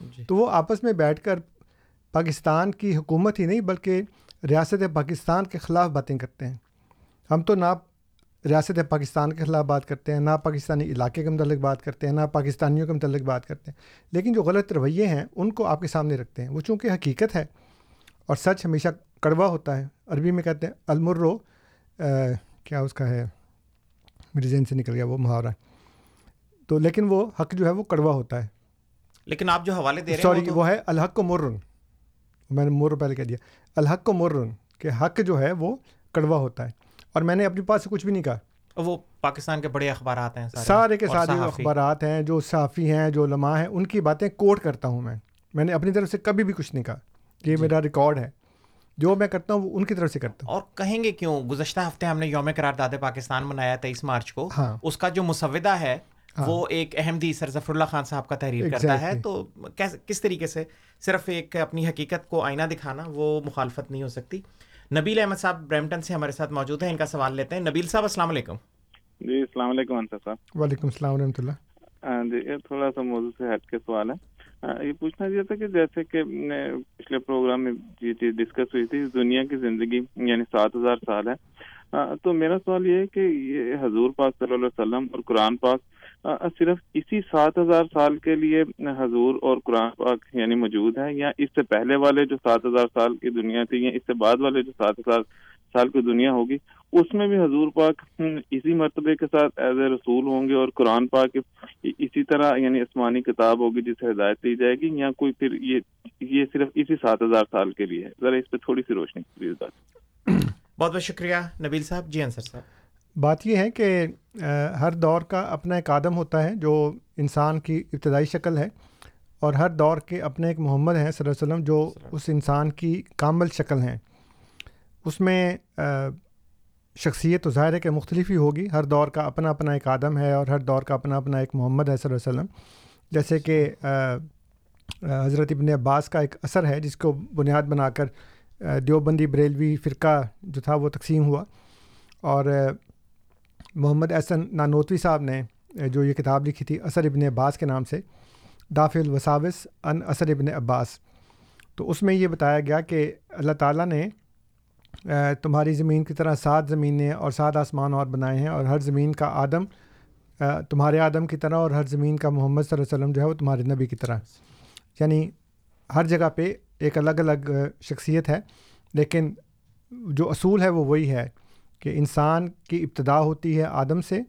[SPEAKER 6] جی۔
[SPEAKER 7] تو وہ آپس میں بیٹھ کر پاکستان کی حکومت ہی نہیں بلکہ ریاست پاکستان کے خلاف باتیں کرتے ہیں۔ ہم تو نہ ریاست پاکستان کے خلاف بات کرتے ہیں نہ پاکستانی علاقے کے متعلق بات کرتے ہیں نہ پاکستانیوں کے متعلق بات کرتے ہیں۔ لیکن جو غلط رویے ہیں ان کو آپ کے سامنے رکھتے ہیں۔ وہ چونکہ حقیقت ہے اور سچ ہمیشہ کڑوا ہوتا ہے۔ عربی میں کہتے ہیں المرو کیا اس کا ہے؟ میری ذہن سے نکل گیا وہ محاورہ۔ تو لیکن وہ حق جو ہے وہ کڑوا ہوتا ہے۔
[SPEAKER 6] لیکن آپ جو حوالے دے رہے ہیں
[SPEAKER 7] سوری وہ ہے الحق کو مرن۔ میں نے مر پہلے کہہ دیا۔ الحق کو مرن کہ حق جو ہے وہ کڑوا ہوتا ہے۔ اور میں نے اپنے پاس سے کچھ بھی نہیں کہا۔
[SPEAKER 6] وہ پاکستان کے بڑے اخبارات ہیں
[SPEAKER 7] سارے۔ کے سارے اخبارات ہیں جو صحافی ہیں جو علماء ہیں ان کی باتیں کوٹ کرتا ہوں میں۔ میں نے اپنی طرف سے کبھی بھی کچھ نہیں کہا۔ یہ میرا ریکارڈ ہے۔ جو میں کرتا ہوں وہ ان کی طرف سے کرتا ہوں۔
[SPEAKER 6] اور کہیں گے کیوں؟ گزشتہ ہفتے ہم نے یوم قرار داد پاکستان منایا تیئیس مارچ کو۔ اس کا جو مسودہ ہے وہ ایک احمدی سر ظفر اللہ خان صاحب کا تحریر کرتا ہے۔ تو کس طریقے سے؟ صرف ایک اپنی حقیقت کو آئینہ دکھانا وہ مخالفت نہیں ہو سکتی۔ نبیل احمد صاحب برمٹن سے ہمارے ساتھ موجود ہیں ان کا سوال لیتے ہیں۔ نبیل صاحب السلام علیکم۔
[SPEAKER 11] جی السلام علیکم انصر صاحب۔
[SPEAKER 7] وعلیکم السلام ورحمۃ اللہ۔
[SPEAKER 11] جی یہ تھوڑا سا موضوع سے ہٹ کے سوال ہے۔ یہ پوچھنا یہ تھا کہ جیسے کہ پچھلے پروگرام میں یہ چیز ڈسکس ہوئی تھی دنیا کی زندگی یعنی سات ہزار سال ہے۔ تو میرا سوال یہ ہے کہ یہ حضور پاک صلی اللہ علیہ وسلم اور قرآن پاک صرف اسی سات ہزار سال کے لیے حضور اور قرآن پاک یعنی موجود ہے یا اس سے پہلے والے جو سات ہزار سال کی دنیا تھی یا اس سے بعد والے جو سات ہزار سال کی دنیا ہوگی، اس میں بھی حضور پاک اسی مرتبے کے ساتھ ایز اے رسول ہوں گے اور قرآن پاک اسی طرح یعنی آسمانی کتاب ہوگی جسے ہدایت دی جائے گی یا کوئی پھر یہ یہ صرف اسی سات ہزار سال کے لیے ہے۔ ذرا اس پہ تھوڑی سی روشنی *coughs*
[SPEAKER 6] بہت بہت شکریہ نبیل صاحب جی انصر صاحب۔
[SPEAKER 7] بات یہ ہے کہ ہر دور کا اپنا ایک آدم ہوتا ہے جو انسان کی ابتدائی شکل ہے اور ہر دور کے اپنے ایک محمد ہیں صلی اللہ علیہ وسلم جو اس انسان کی کامل شکل ہیں۔ اس میں شخصیت تو ظاہر ہے کہ مختلف ہی ہوگی۔ ہر دور کا اپنا اپنا ایک آدم ہے اور ہر دور کا اپنا اپنا ایک محمد ہے صلی اللہ علیہ وسلم۔ جیسے کہ حضرت ابن عباس کا ایک اثر ہے جس کو بنیاد بنا کر دیوبندی بریلوی فرقہ جو تھا وہ تقسیم ہوا۔ اور محمد احسن نانوتوی صاحب نے جو یہ کتاب لکھی تھی اثر ابن عباس کے نام سے دافع الوساوس ان اثر ابن عباس. تو اس میں یہ بتایا گیا کہ اللہ تعالیٰ نے تمہاری زمین کی طرح سات زمینیں اور سات آسمان اور بنائے ہیں اور ہر زمین کا آدم تمہارے آدم کی طرح اور ہر زمین کا محمد صلی اللہ علیہ وسلم جو ہے وہ تمہارے نبی کی طرح. یعنی ہر جگہ پہ ایک الگ الگ شخصیت ہے، لیکن جو اصول ہے وہ وہی ہے. کہ انسان کی ابتدا ہوتی ہے آدم سے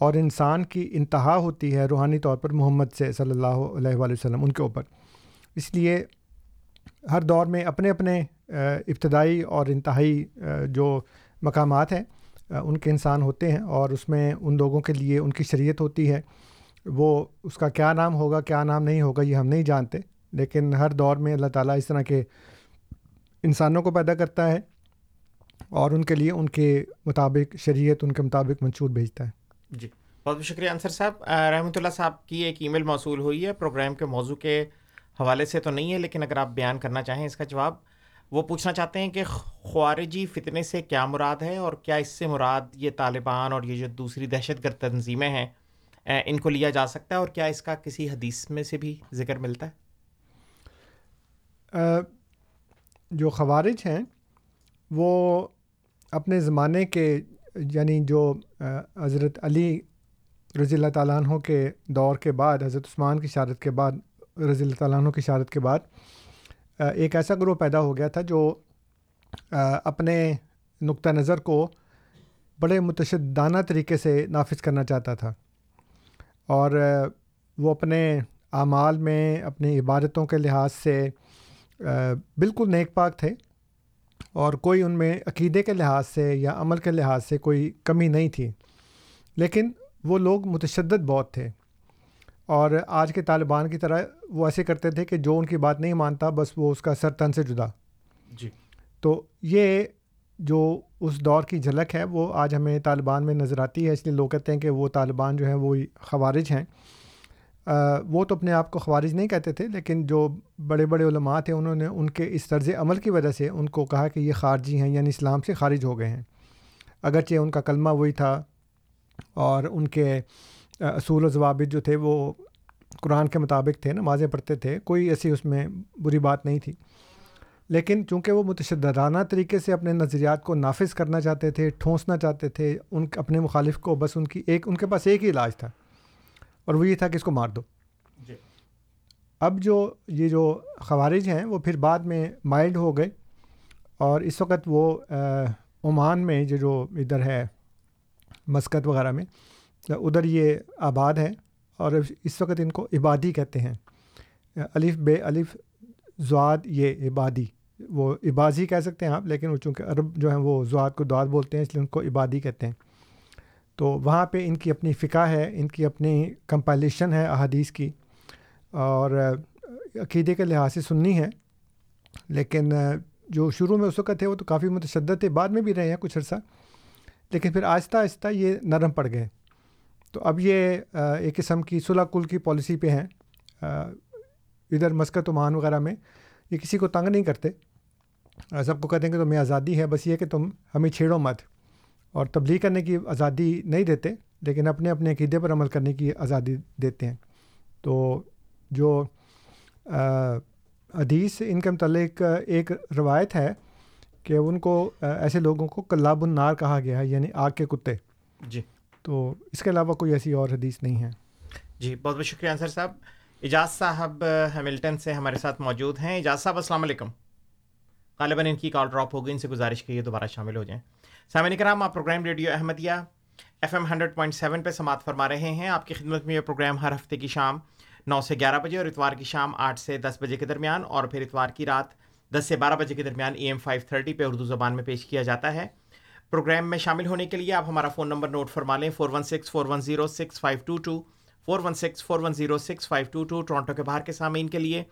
[SPEAKER 7] اور انسان کی انتہا ہوتی ہے روحانی طور پر محمد سے صلی اللہ علیہ وآلہ وسلم، ان کے اوپر۔ اس لیے ہر دور میں اپنے اپنے ابتدائی اور انتہائی جو مقامات ہیں ان کے انسان ہوتے ہیں اور اس میں ان لوگوں کے لیے ان کی شریعت ہوتی ہے۔ وہ اس کا کیا نام ہوگا، کیا نام نہیں ہوگا، یہ ہم نہیں جانتے، لیکن ہر دور میں اللہ تعالیٰ اس طرح کے انسانوں کو پیدا کرتا ہے۔ اور ان کے لیے ان کے مطابق شریعت ان کے مطابق منشور بھیجتا ہے۔
[SPEAKER 6] جی۔ بہت بہت شکریہ انصر صاحب۔ رحمۃ اللہ صاحب کی ایک ای میل موصول ہوئی ہے۔ پروگرام کے موضوع کے حوالے سے تو نہیں ہے لیکن اگر آپ بیان کرنا چاہیں اس کا جواب وہ پوچھنا چاہتے ہیں کہ خوارجی فتنے سے کیا مراد ہے اور کیا اس سے مراد یہ طالبان اور یہ جو دوسری دہشت گرد تنظیمیں ہیں ان کو لیا جا سکتا ہے اور کیا اس کا کسی حدیث میں سے بھی ذکر ملتا ہے؟
[SPEAKER 7] جو خوارج ہیں وہ اپنے زمانے کے یعنی جو حضرت علی رضی اللہ تعالیٰ عنہ کے دور کے بعد، حضرت عثمان کی شہادت کے بعد، رضی اللہ تعالیٰ عنہ کی شہادت کے بعد ایک ایسا گروہ پیدا ہو گیا تھا جو اپنے نقطہ نظر کو بڑے متشدانہ طریقے سے نافذ کرنا چاہتا تھا۔ اور وہ اپنے اعمال میں، اپنی عبادتوں کے لحاظ سے بالکل نیک پاک تھے۔ اور کوئی ان میں عقیدے کے لحاظ سے یا عمل کے لحاظ سے کوئی کمی نہیں تھی۔ لیکن وہ لوگ متشدد بہت تھے۔ اور آج کے طالبان کی طرح وہ ایسے کرتے تھے کہ جو ان کی بات نہیں مانتا بس وہ اس کا سر تن سے جدا۔
[SPEAKER 6] جی۔ تو
[SPEAKER 7] یہ جو اس دور کی جھلک ہے وہ آج ہمیں طالبان میں نظر آتی ہے۔ اس لیے لوگ کہتے ہیں کہ وہ طالبان جو ہیں وہ خوارج ہیں۔ وہ تو اپنے آپ کو خوارج نہیں کہتے تھے، لیکن جو بڑے بڑے علماء تھے، انہوں نے ان کے اس طرز عمل کی وجہ سے ان کو کہا کہ یہ خارجی ہیں یعنی اسلام سے خارج ہو گئے ہیں۔ اگرچہ ان کا کلمہ وہی تھا اور ان کے اصول و ضوابط جو تھے، وہ قرآن کے مطابق تھے، نمازیں پڑھتے تھے، کوئی ایسی اس میں بری بات نہیں تھی۔ لیکن چونکہ وہ متشددانہ طریقے سے اپنے نظریات کو نافذ کرنا چاہتے تھے، ٹھونسنا چاہتے تھے، ان اپنے مخالف کو بس ان کی ایک، ان کے پاس ایک ہی علاج تھا۔ اور وہ یہ تھا کہ اس کو مار دو۔ جی۔ اب جو یہ جو خوارج ہیں وہ پھر بعد میں مائلڈ ہو گئے اور اس وقت وہ عمان میں جو جو ادھر ہے مسکت وغیرہ میں ادھر یہ آباد ہے اور اس وقت ان کو عبادی کہتے ہیں۔ الف بے الف زواد یہ عبادی وہ عبازی کہہ سکتے ہیں آپ لیکن وہ چونکہ عرب جو ہیں وہ زواد کو دعات بولتے ہیں اس لیے ان کو عبادی کہتے ہیں۔ تو وہاں پہ ان کی اپنی فقہ ہے، ان کی اپنی کمپائلیشن ہے احادیث کی، اور عقیدے کے لحاظ سے سننی ہے، لیکن جو شروع میں اس وقت تھے وہ تو کافی متشدد تھے، بعد میں بھی رہے ہیں کچھ عرصہ، لیکن پھر آہستہ آہستہ یہ نرم پڑ گئے۔ تو اب یہ ایک قسم کی صلاح کل کی پالیسی پہ ہیں، ادھر مسکت عمان وغیرہ میں، یہ کسی کو تنگ نہیں کرتے۔ سب کو کہتے ہیں کہ تمہیں آزادی ہے، بس یہ کہ تم ہمیں چھیڑو مت۔ اور تبلیغ کرنے کی آزادی نہیں دیتے لیکن اپنے اپنے عقیدے پر عمل کرنے کی آزادی دیتے ہیں۔ تو جو حدیث ان کے متعلق ایک روایت ہے کہ ان کو ایسے لوگوں کو کلاب النار کہا گیا ہے یعنی آگ کے کتے۔
[SPEAKER 6] جی۔
[SPEAKER 7] تو اس کے علاوہ کوئی ایسی اور حدیث نہیں ہے۔
[SPEAKER 6] جی بہت بہت شکریہ انصر صاحب۔ اجاز صاحب ہیملٹن سے ہمارے ساتھ موجود ہیں۔ اجاز صاحب السلام علیکم۔ غالباً ان کی کال ڈراپ ہو گئی ان سے گزارش کی دوبارہ شامل ہو جائیں۔ سامعین کرام آپ programme radio Ahmadiyya F M hundred point seven پہ سماعت فرما رہے ہیں۔ آپ کی خدمت میں یہ پروگرام ہر ہفتے کی شام نو سے گیارہ بجے اور اتوار کی شام آٹھ سے دس بجے کے درمیان اور پھر اتوار کی رات دس سے بارہ بجے کے درمیان اے ایم فائیو تھرٹی پہ اردو زبان میں پیش کیا جاتا ہے۔ پروگرام میں شامل ہونے کے لیے آپ ہمارا فون نمبر نوٹ فرما لیں۔ Four one six, four one zero, six five two two. Four one six, four one zero, six five two two Toronto کے باہر کے سامعین کے لیے۔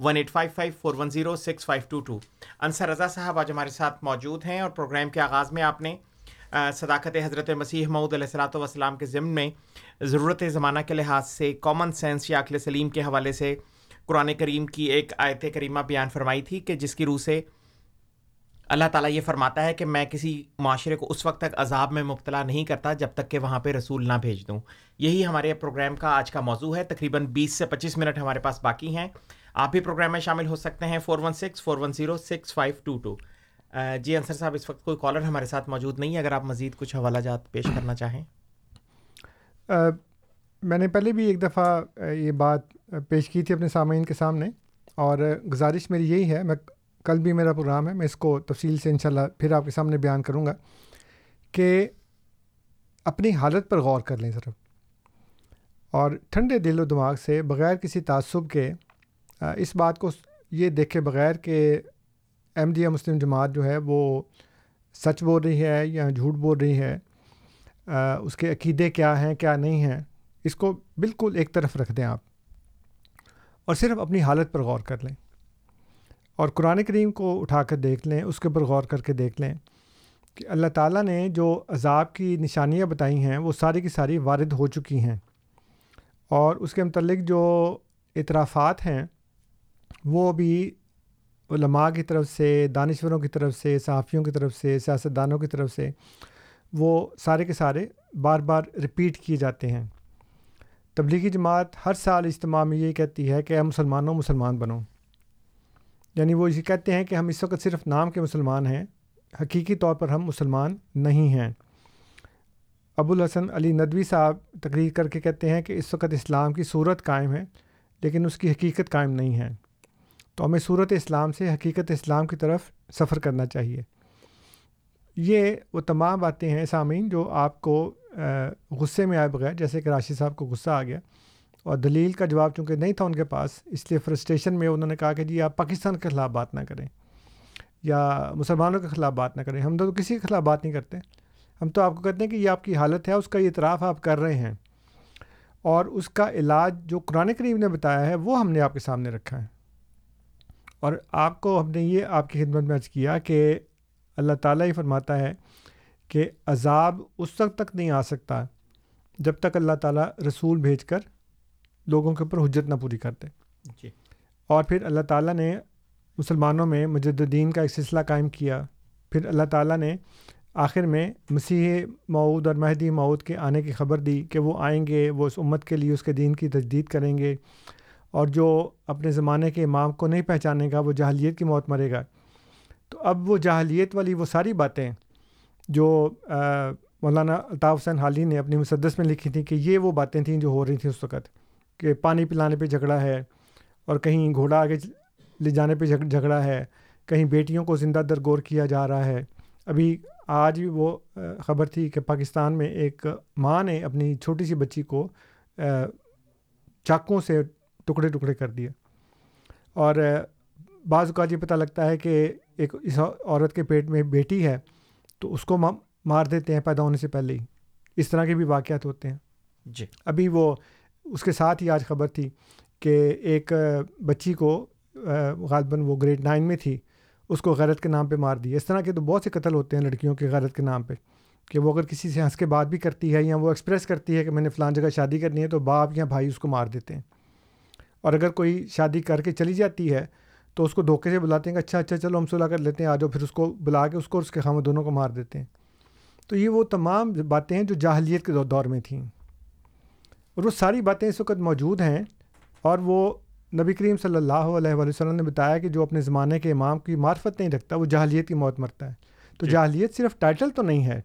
[SPEAKER 6] One eight five five four one zero six five two two Ansar Raza صاحب آج ہمارے ساتھ موجود ہیں اور پروگرام کے آغاز میں آپ نے صداقت حضرت مسیح معود علیہ السلاۃ والسلام کے ضمن میں ضرورت زمانہ کے لحاظ سے کامن سینس یا عقل سلیم کے حوالے سے قرآن کریم کی ایک آیت کریمہ بیان فرمائی تھی کہ جس کی روح سے اللہ تعالیٰ یہ فرماتا ہے کہ میں کسی معاشرے کو اس وقت تک عذاب میں مبتلا نہیں کرتا جب تک کہ وہاں پہ رسول نہ بھیج دوں۔ یہی ہمارے پروگرام کا آج کا موضوع ہے۔ تقریباً بیس سے پچیس منٹ ہمارے پاس باقی ہیں۔ آپ بھی پروگرام میں شامل ہو سکتے ہیں four one six four one zero six five two two جی انصر صاحب، اس وقت کوئی کالر ہمارے ساتھ موجود نہیں ہے۔ اگر آپ مزید کچھ حوالہ جات پیش کرنا چاہیں۔
[SPEAKER 7] میں نے پہلے بھی ایک دفعہ یہ بات پیش کی تھی اپنے سامعین کے سامنے۔ اور گزارش میری یہی ہے، میں کل بھی میرا پروگرام ہے، میں اس کو تفصیل سے انشاءاللہ پھر آپ کے سامنے بیان کروں گا کہ اپنی حالت پر غور کر لیں صرف اور ٹھنڈے دل و دماغ سے بغیر کسی تعصب کے اس بات کو یہ دیکھے بغیر کہ ایم احمدیہ مسلم جماعت جو ہے وہ سچ بول رہی ہے یا جھوٹ بول رہی ہے اس کے عقیدے کیا ہیں، کیا نہیں ہیں، اس کو بالکل ایک طرف رکھ دیں آپ اور صرف اپنی حالت پر غور کر لیں اور قرآن کریم کو اٹھا کر دیکھ لیں، اس کے اوپر غور کر کے دیکھ لیں کہ اللہ تعالیٰ نے جو عذاب کی نشانیاں بتائی ہیں، وہ ساری کی ساری وارد ہو چکی ہیں اور اس کے متعلق جو اعترافات ہیں وہ بھی علماء کی طرف سے، دانشوروں کی طرف سے، صحافیوں کی طرف سے، سیاستدانوں کی طرف سے وہ سارے کے سارے بار بار رپیٹ کیے جاتے ہیں۔ تبلیغی جماعت ہر سال اجتماع میں یہ کہتی ہے کہ اے مسلمانوں مسلمان بنو۔ یعنی وہ یہ کہتے ہیں کہ ہم اس وقت صرف نام کے مسلمان ہیں، حقیقی طور پر ہم مسلمان نہیں ہیں۔ ابو الحسن علی ندوی صاحب تقریر کر کے کہتے ہیں کہ اس وقت اسلام کی صورت قائم ہے، لیکن اس کی حقیقت قائم نہیں ہے۔ تو ہمیں صورت اسلام سے حقیقت اسلام کی طرف سفر کرنا چاہیے۔ یہ وہ تمام باتیں ہیں سامعین جو آپ کو غصے میں آئے بغیر، جیسے کہ راشد صاحب کو غصہ آ گیا اور دلیل کا جواب چونکہ نہیں تھا ان کے پاس، اس لیے فرسٹریشن میں انہوں نے کہا کہ جی آپ پاکستان کے خلاف بات نہ کریں یا مسلمانوں کے خلاف بات نہ کریں۔ ہم تو کسی کے خلاف بات نہیں کرتے۔ ہم تو آپ کو کہتے ہیں کہ یہ آپ کی حالت ہے، اس کا یہ اعتراف آپ کر رہے ہیں اور اس کا علاج جو قرآن کریم نے بتایا ہے، وہ ہم نے آپ کے سامنے رکھا ہے۔ اور آپ کو ہم نے یہ آپ کی خدمت میں عرض کیا کہ اللہ تعالیٰ ہی فرماتا ہے کہ عذاب اس وقت تک نہیں آ سکتا جب تک اللہ تعالیٰ رسول بھیج کر لوگوں کے اوپر حجت نہ پوری کرتے
[SPEAKER 6] جی۔
[SPEAKER 7] اور پھر اللہ تعالیٰ نے مسلمانوں میں مجدین کا ایک سلسلہ قائم کیا۔ پھر اللہ تعالیٰ نے آخر میں مسیح معود اور مہدی معود کے آنے کی خبر دی کہ وہ آئیں گے وہ اس امت کے لیے اس کے دین کی تجدید کریں گے۔ اور جو اپنے زمانے کے امام کو نہیں پہچانے گا، وہ جاہلیت کی موت مرے گا۔ تو اب وہ جاہلیت والی وہ ساری باتیں جو مولانا الطاف حسین حالی نے اپنی مسدس میں لکھی تھیں کہ یہ وہ باتیں تھیں جو ہو رہی تھیں اس وقت کہ پانی پلانے پہ جھگڑا ہے اور کہیں گھوڑا آگے لے جانے پہ جھگڑا ہے، کہیں بیٹیوں کو زندہ درگور کیا جا رہا ہے۔ ابھی آج بھی وہ خبر تھی کہ پاکستان میں ایک ماں نے اپنی چھوٹی سی بچی کو چاقوں سے ٹکڑے ٹکڑے کر دیا اور بعض اوقات یہ پتہ لگتا ہے کہ ایک اس عورت کے پیٹ میں بیٹی ہے تو اس کو مار دیتے ہیں پیدا ہونے سے پہلے ہی۔ اس طرح کے بھی واقعات ہوتے ہیں۔
[SPEAKER 6] جی۔
[SPEAKER 7] ابھی وہ اس کے ساتھ ہی آج خبر تھی کہ ایک بچی کو غالباً وہ گریڈ نائن میں تھی اس کو غیرت کے نام پہ مار دیا اس طرح کے تو بہت سے قتل ہوتے ہیں لڑکیوں کے غیرت کے نام پہ کہ وہ اگر کسی سے ہنس کے بات بھی کرتی ہے یا وہ ایکسپریس کرتی ہے کہ میں نے فلان جگہ شادی کرنی ہے تو باپ یا بھائی اس کو مار دیتے ہیں۔ اور اگر کوئی شادی کر کے چلی جاتی ہے تو اس کو دھوکے سے بلاتے ہیں کہ اچھا اچھا چلو ہم صلاح کر لیتے ہیں آ جاؤ پھر اس کو بلا کے اس کو اور اس کے خامہ دونوں کو مار دیتے ہیں۔ تو یہ وہ تمام باتیں ہیں جو جاہلیت کے دور میں تھیں۔ اور وہ ساری باتیں اس وقت موجود ہیں۔ اور وہ نبی کریم صلی اللہ علیہ وآلہ وسلم نے بتایا کہ جو اپنے زمانے کے امام کی معرفت نہیں رکھتا وہ جاہلیت کی موت مرتا ہے۔ تو جاہلیت صرف ٹائٹل تو نہیں ہے۔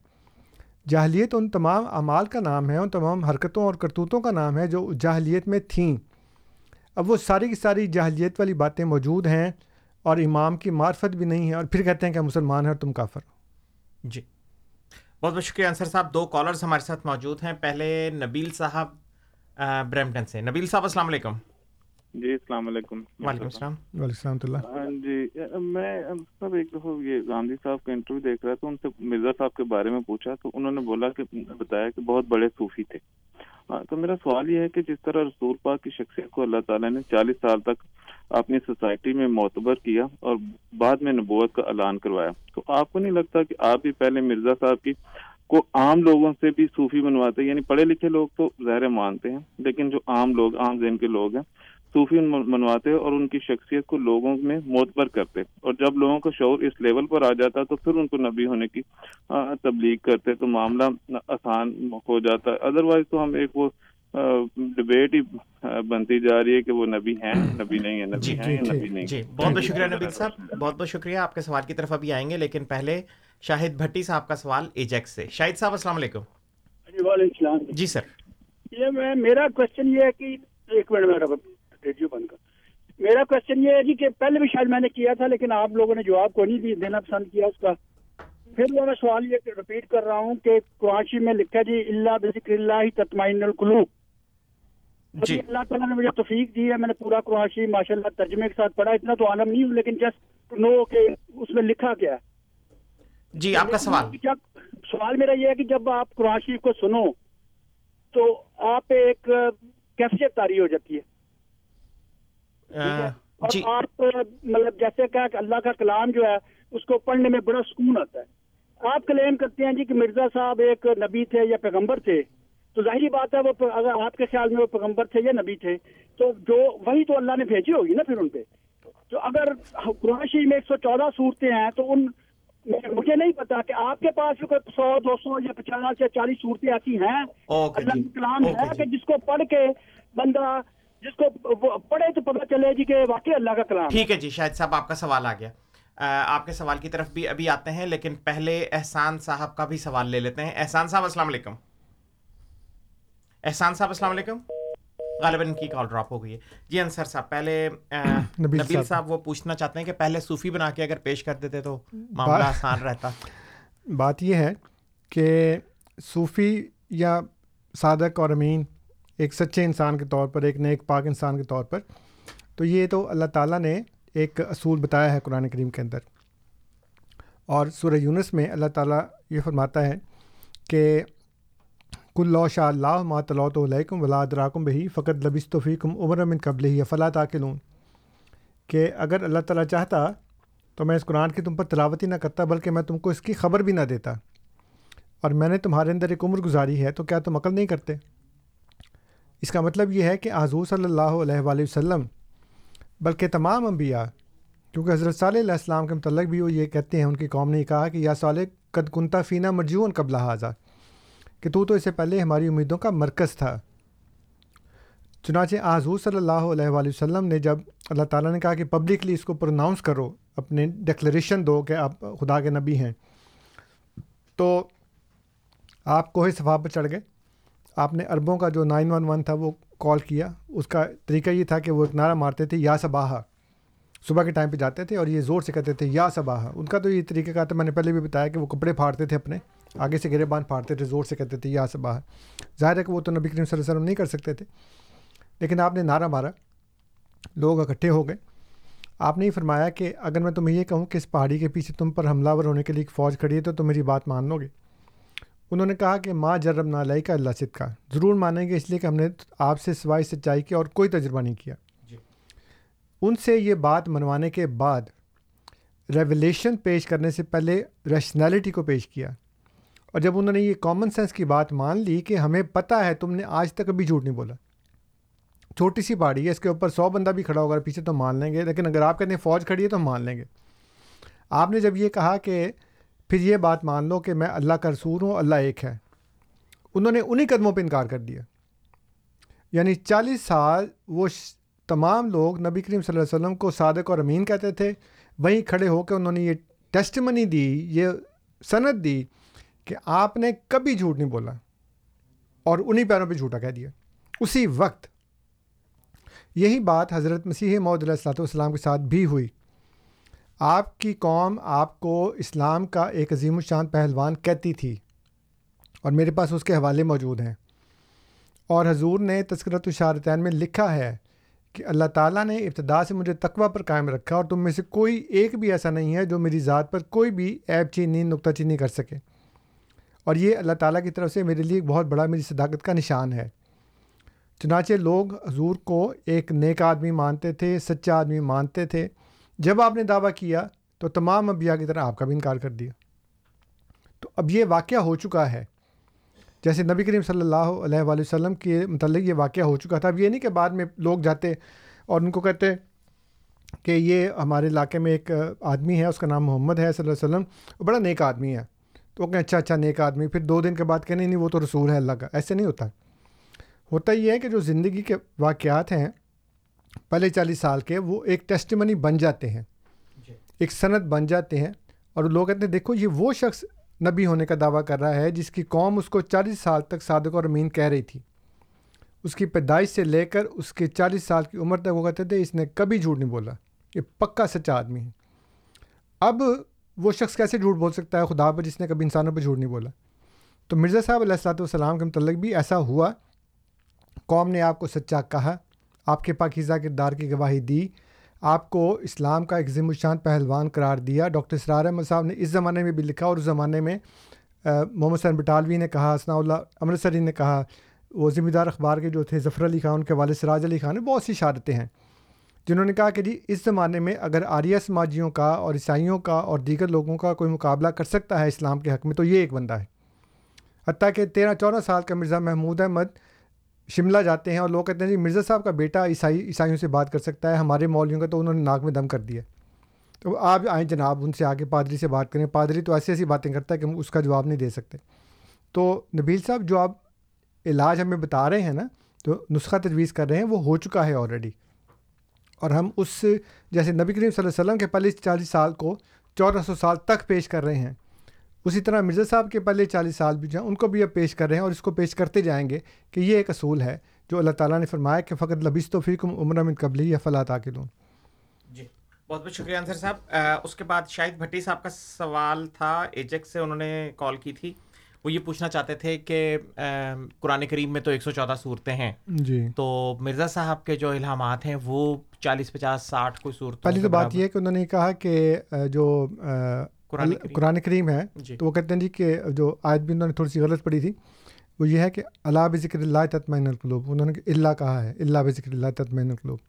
[SPEAKER 7] جاہلیت ان تمام اعمال کا نام ہے ان تمام حرکتوں اور کرتوتوں کا نام ہے جو جاہلیت میں تھیں۔ اب وہ ساری کی ساری جاہلیت والی باتیں موجود ہیں اور امام کی معرفت بھی نہیں ہے اور پھر کہتے ہیں کہ مسلمان ہیں اور تم کافر ہو۔
[SPEAKER 6] جی۔ بہت بہت شکریہ انصر صاحب، دو کالرز ہمارے ساتھ موجود ہیں۔ پہلے نبیل صاحب برمٹن سے۔ نبیل صاحب، السلام علیکم۔
[SPEAKER 11] جی السلام علیکم۔
[SPEAKER 6] وعلیکم السلام۔
[SPEAKER 7] وعلیکم السلام۔ اللہ
[SPEAKER 11] ہاں جی میں سب ایک دفعہ یہ گاندھی صاحب کا انٹرویو دیکھ رہا تھا ان سے مرزا صاحب کے بارے میں پوچھا تو انہوں نے بولا کہ بتایا کہ بہت بڑے صوفی تھے۔ تو میرا سوال یہ ہے کہ جس طرح رسول پاک کی شخصیت کو اللہ تعالیٰ نے چالیس سال تک اپنی سوسائٹی میں معتبر کیا اور بعد میں نبوت کا اعلان کروایا تو آپ کو نہیں لگتا کہ آپ بھی پہلے مرزا صاحب کی کو عام لوگوں سے بھی صوفی بنواتے یعنی پڑھے لکھے لوگ تو ظاہر مانتے ہیں لیکن جو عام لوگ عام ذہن کے لوگ ہیں صوفی منواتے اور ان کی شخصیت کو لوگوں میں معتبر کرتے اور جب لوگوں کا شعور اس لیول پر آ جاتا تو پھر ان کو نبی ہونے کی تبلیغ کرتے تو معاملہ آسان ہو جاتا ہے۔ ادروائز تو ہم ایک وہ ڈبیٹ ہی بنتی جا رہی ہے کہ وہ نبی ہیں نبی نہیں ہے نبی ہیں یا نبی نہیں۔
[SPEAKER 6] جی بہت بہت شکریہ نبی صاحب بہت بہت شکریہ۔ آپ کے سوال کی طرف ابھی آئیں گے لیکن پہلے شاہد بھٹی صاحب کا سوال ایجیکس سے۔ شاہد صاحب السلام علیکم۔ جی سر۔
[SPEAKER 12] یہ میرا کوشچن یہ ہے کہ ایک منٹ میرا ریڈیو بند کر۔ میرا کوشچن یہ ہے جی کہ پہلے بھی شاید میں نے کیا تھا لیکن آپ لوگوں نے جواب کو نہیں دینا پسند کیا اس کا۔ پھر میں سوال یہ رپیٹ کر رہا ہوں کہ قرآشی میں لکھا جی اللہ بذکر اللہ تطمئن القلوب. جی۔ اللہ تعالیٰ نے مجھے توفیق دی ہے میں نے پورا قرآشی ماشاء اللہ ترجمے کے ساتھ پڑھا اتنا تو عالم نہیں ہوں لیکن جسٹ نو کہ اس میں لکھا کیا ہے۔
[SPEAKER 6] جی آپ کا سوال۔
[SPEAKER 12] جب سوال میرا یہ ہے کہ جب آپ قرآن شریف کو سنو تو آپ ایک کیفیت تاری ہو جاتی ہے۔ اور آپ مطلب جیسے کہ اللہ کا کلام جو ہے اس کو پڑھنے میں بڑا سکون آتا ہے۔ آپ کلیم کرتے ہیں جی کہ مرزا صاحب ایک نبی تھے یا پیغمبر تھے۔ تو ظاہری بات ہے وہ اگر آپ کے خیال میں وہ پیغمبر تھے یا نبی تھے تو جو وہی تو اللہ نے بھیجی ہوگی نا پھر ان پہ۔ تو اگر قرآن شریف میں ایک سو چودہ صورتیں ہیں تو ان مجھے نہیں پتا کہ آپ کے پاس کوئی سو دو سو یا پچاس یا چالیس صورتیں ایسی ہیں۔ اللہ کا کلام ہے کہ جس کو پڑھ کے بندہ جس کو پڑھے تو پتہ چلے جی کہ واقعی اللہ کا کلام
[SPEAKER 6] ٹھیک ہے جی شاید صاحب آپ کا سوال آ گیا۔ آپ کے سوال کی طرف بھی ابھی آتے ہیں لیکن پہلے احسان صاحب کا بھی سوال لے لیتے ہیں۔ احسان صاحب السلام علیکم۔ احسان صاحب السلام علیکم۔ غالباً کی کال ڈراپ ہو گئی ہے۔ جی انصر صاحب پہلے نبیل صاحب۔ وہ پوچھنا چاہتے ہیں کہ پہلے صوفی بنا کے اگر پیش کر دیتے تو معاملہ آسان رہتا۔
[SPEAKER 7] بات یہ ہے کہ صوفی یا صادق اور امین ایک سچے انسان کے طور پر، ایک نیک پاک انسان کے طور پر۔ تو یہ تو اللہ تعالیٰ نے ایک اصول بتایا ہے قرآن کریم کے اندر۔ اور سورہ یونس میں اللہ تعالیٰ یہ فرماتا ہے کہ کل لو شاء اللہ مات علیکم ولا ادراکم بہی فقط لبس توفیقم عمر من قبل ہی فلاں تاکلون۔ کہ اگر اللہ تعالیٰ چاہتا تو میں اس قرآن کی تم پر تلاوت ہی نہ کرتا، بلکہ میں تم کو اس کی خبر بھی نہ دیتا۔ اور میں نے تمہارے اندر ایک عمر گزاری ہے تو کیا تم عقل نہیں کرتے؟ اس کا مطلب یہ ہے کہ حضور صلی اللہ علیہ وآلہ وسلم، بلکہ تمام انبیاء، کیونکہ حضرت صلی علیہ السلام کے متعلق بھی وہ یہ کہتے ہیں، ان کی قوم نے کہا کہ یا صالح، قد کنتا فینہ مرجون قبل حاضہ کہ تو تو اس سے پہلے ہماری امیدوں کا مرکز تھا۔ چنانچہ حضور صلی اللہ علیہ وآلہ وسلم نے جب اللہ تعالیٰ نے کہا کہ پبلکلی اس کو پروناؤنس کرو، اپنے ڈکلریشن دو کہ آپ خدا کے نبی ہیں، تو آپ کوہ صفا پر چڑھ گئے۔ آپ نے عربوں کا جو نائن ون ون تھا وہ کال کیا، اس کا طریقہ یہ تھا کہ وہ ایک نعرہ مارتے تھے، یا صباحہ صبح کے ٹائم پہ جاتے تھے اور یہ زور سے کہتے تھے، یا صباحہ ان کا تو یہ طریقہ کا تھا، میں نے پہلے بھی بتایا کہ وہ کپڑے پھاڑتے تھے اپنے، آگے سے گرے باندھ پھاڑتے تھے، زور سے کہتے تھے، یا صباح ظاہر ہے کہ وہ تو نبی کریم صلی اللہ علیہ وسلم نہیں کر سکتے تھے۔ لیکن آپ نے نعرہ مارا، لوگ اکٹھے ہو گئے۔ آپ نے یہ فرمایا کہ اگر میں تمہیں یہ کہوں کہ اس پہاڑی کے پیچھے تم پر حملہ ور ہونے کے لیے ایک فوج کھڑی ہے، تو تم میری بات مان لو گے۔ انہوں نے کہا کہ ماں جرب نہ لائی کا اللہ صد کا ضرور مانیں گے اس لیے کہ ہم نے آپ سے سوائے سچائی کی اور کوئی تجربہ نہیں کیا۔ جی۔ ان سے یہ بات منوانے کے بعد ریولیشن پیش کرنے سے پہلے ریشنالٹی کو پیش کیا۔ اور جب انہوں نے یہ کامن سینس کی بات مان لی کہ ہمیں پتہ ہے تم نے آج تک ابھی جھوٹ نہیں بولا۔ چھوٹی سی پہاڑی ہے اس کے اوپر سو بندہ بھی کھڑا ہوگا پیچھے تو مان لیں گے لیکن اگر آپ کہتے ہیں فوج کھڑی ہے تو مان لیں گے۔ آپ نے جب یہ کہا کہ پھر یہ بات مان لو کہ میں اللہ کا رسول ہوں، اللہ ایک ہے۔ انہوں نے انہی قدموں پہ انکار کر دیا۔ یعنی چالیس سال وہ تمام لوگ نبی کریم صلی اللہ علیہ وسلم کو صادق اور امین کہتے تھے۔ وہیں کھڑے ہو کے انہوں نے یہ ٹیسٹ منی دی، یہ صنعت دی کہ آپ نے کبھی جھوٹ نہیں بولا اور انہی پیروں پہ جھوٹا کہہ دیا۔ اسی وقت یہی بات حضرت مسیح محدود علیہ السلاۃ والسلام کے ساتھ بھی ہوئی۔ آپ کی قوم آپ کو اسلام کا ایک عظیم الشان پہلوان کہتی تھی اور میرے پاس اس کے حوالے موجود ہیں۔ اور حضور نے تذکرت الشارتین میں لکھا ہے کہ اللہ تعالیٰ نے ابتدا سے مجھے تقوی پر قائم رکھا اور تم میں سے کوئی ایک بھی ایسا نہیں ہے جو میری ذات پر کوئی بھی ایپ چینی، نقطہ چینی کر سکے۔ اور یہ اللہ تعالیٰ کی طرف سے میرے لیے ایک بہت بڑا میری صداقت کا نشان ہے۔ چنانچہ لوگ حضور کو ایک نیک آدمی مانتے تھے، سچا آدمی مانتے تھے۔ جب آپ نے دعویٰ کیا تو تمام ابیا کی طرح آپ کا بھی انکار کر دیا۔ تو اب یہ واقعہ ہو چکا ہے۔ جیسے نبی کریم صلی اللہ علیہ وآلہ وسلم کے متعلق یہ واقعہ ہو چکا تھا۔ اب یہ نہیں کہ بعد میں لوگ جاتے اور ان کو کہتے کہ یہ ہمارے علاقے میں ایک آدمی ہے، اس کا نام محمد ہے صلی اللہ علیہ وسلم۔ وہ بڑا نیک آدمی ہے۔ تو وہ کہیں اچھا اچھا نیک آدمی۔ پھر دو دن کے بعد کہنے نہیں، وہ تو رسول ہے، اللہ کا۔ ایسے نہیں ہوتا۔ ہوتا یہ ہے کہ جو زندگی کے واقعات ہیں پہلے چالیس سال کے وہ ایک ٹیسٹ منی بن جاتے ہیں۔ ایک صنعت بن جاتے ہیں۔ اور لوگ کہتے ہیں دیکھو یہ وہ شخص نبی ہونے کا دعویٰ کر رہا ہے جس کی قوم اس کو چالیس سال تک صادق اور امین کہہ رہی تھی۔ اس کی پیدائش سے لے کر اس کے چالیس سال کی عمر تک وہ کہتے تھے اس نے کبھی جھوٹ نہیں بولا۔ یہ پکا سچا آدمی ہے۔ اب وہ شخص کیسے جھوٹ بول سکتا ہے؟ خدا پر جس نے کبھی انسانوں پہ جھوٹ نہیں بولا۔ تو مرزا صاحب علیہ السلاۃ والسلام کے متعلق بھی ایسا ہوا۔ قوم نے آپ کو سچا کہا۔ آپ کے پاکیزہ کردار کی گواہی دی۔ آپ کو اسلام کا ایک ذم الشان پہلوان قرار دیا۔ ڈاکٹر سرار احمد صاحب نے اس زمانے میں بھی لکھا اور اس زمانے میں محمد سین بٹالوی نے کہا ثناء اللہ امرتسری نے کہا، وہ ذمہ دار اخبار کے جو تھے، ظفر علی خان، ان کے والد سراج علی خان نے بہت سی شہادتیں ہیں۔ جنہوں نے کہا کہ جی اس زمانے میں اگر آریہ سماجیوں کا اور عیسائیوں کا اور دیگر لوگوں کا کوئی مقابلہ کر سکتا ہے اسلام کے حق میں، تو یہ ایک بندہ ہے۔ حتیٰ کہ تیرہ چودہ سال کا مرزا محمود احمد شملہ جاتے ہیں اور لوگ کہتے ہیں جی مرزا صاحب کا بیٹا عیسائی عیسائیوں سے بات کر سکتا ہے، ہمارے مولویوں کا تو انہوں نے ناک میں دم کر دیا۔ تو آپ آئیں جناب، ان سے آ کے پادری سے بات کریں۔ پادری تو ایسی ایسی باتیں کرتا ہے کہ ہم اس کا جواب نہیں دے سکتے۔ تو نبیل صاحب جو آپ علاج ہمیں بتا رہے ہیں نا، تو نسخہ تجویز کر رہے ہیں، وہ ہو چکا ہے آلریڈی اور ہم اس جیسے نبی کریم صلی اللہ علیہ وسلم کے پہلے چالیس سال کو چودہ سو سال تک پیش کر رہے ہیں۔ اسی طرح مرزا صاحب کے پہلے چالیس سال بھی جو ہیں ان کو بھی اب پیش کر رہے ہیں اور اس کو پیش کرتے جائیں گے کہ یہ ایک اصول ہے جو اللہ تعالیٰ نے فرمایا کہ فقط لبیس توفیق عمر من قبلی یا فلاں تاکلون۔
[SPEAKER 6] جی بہت بہت شکریہ انصر صاحب۔ اس کے بعد شاہد بھٹی صاحب کا سوال تھا ایجک سے انہوں نے کال کی تھی۔ وہ یہ پوچھنا چاہتے تھے کہ قرآن کریم میں تو ایک سو چودہ صورتیں ہیں۔
[SPEAKER 7] جی۔
[SPEAKER 6] تو مرزا صاحب کے جو الہامات ہیں وہ چالیس پچاس ساٹھ کوئی صورت
[SPEAKER 7] پہلی تو بات یہ ہے کہ انہوں نے کہا کہ جو قرآن کریم۔ ہے۔ تو وہ کہتے ہیں جی کہ جو آیت بھی انہوں نے تھوڑی سی غلط پڑھی تھی وہ یہ ہے کہ اللہ بذکر اللہ تطمین القلوب۔ انہوں نے اللہ کہا ہے اللہ بذکر اللہ تطمین القلوب۔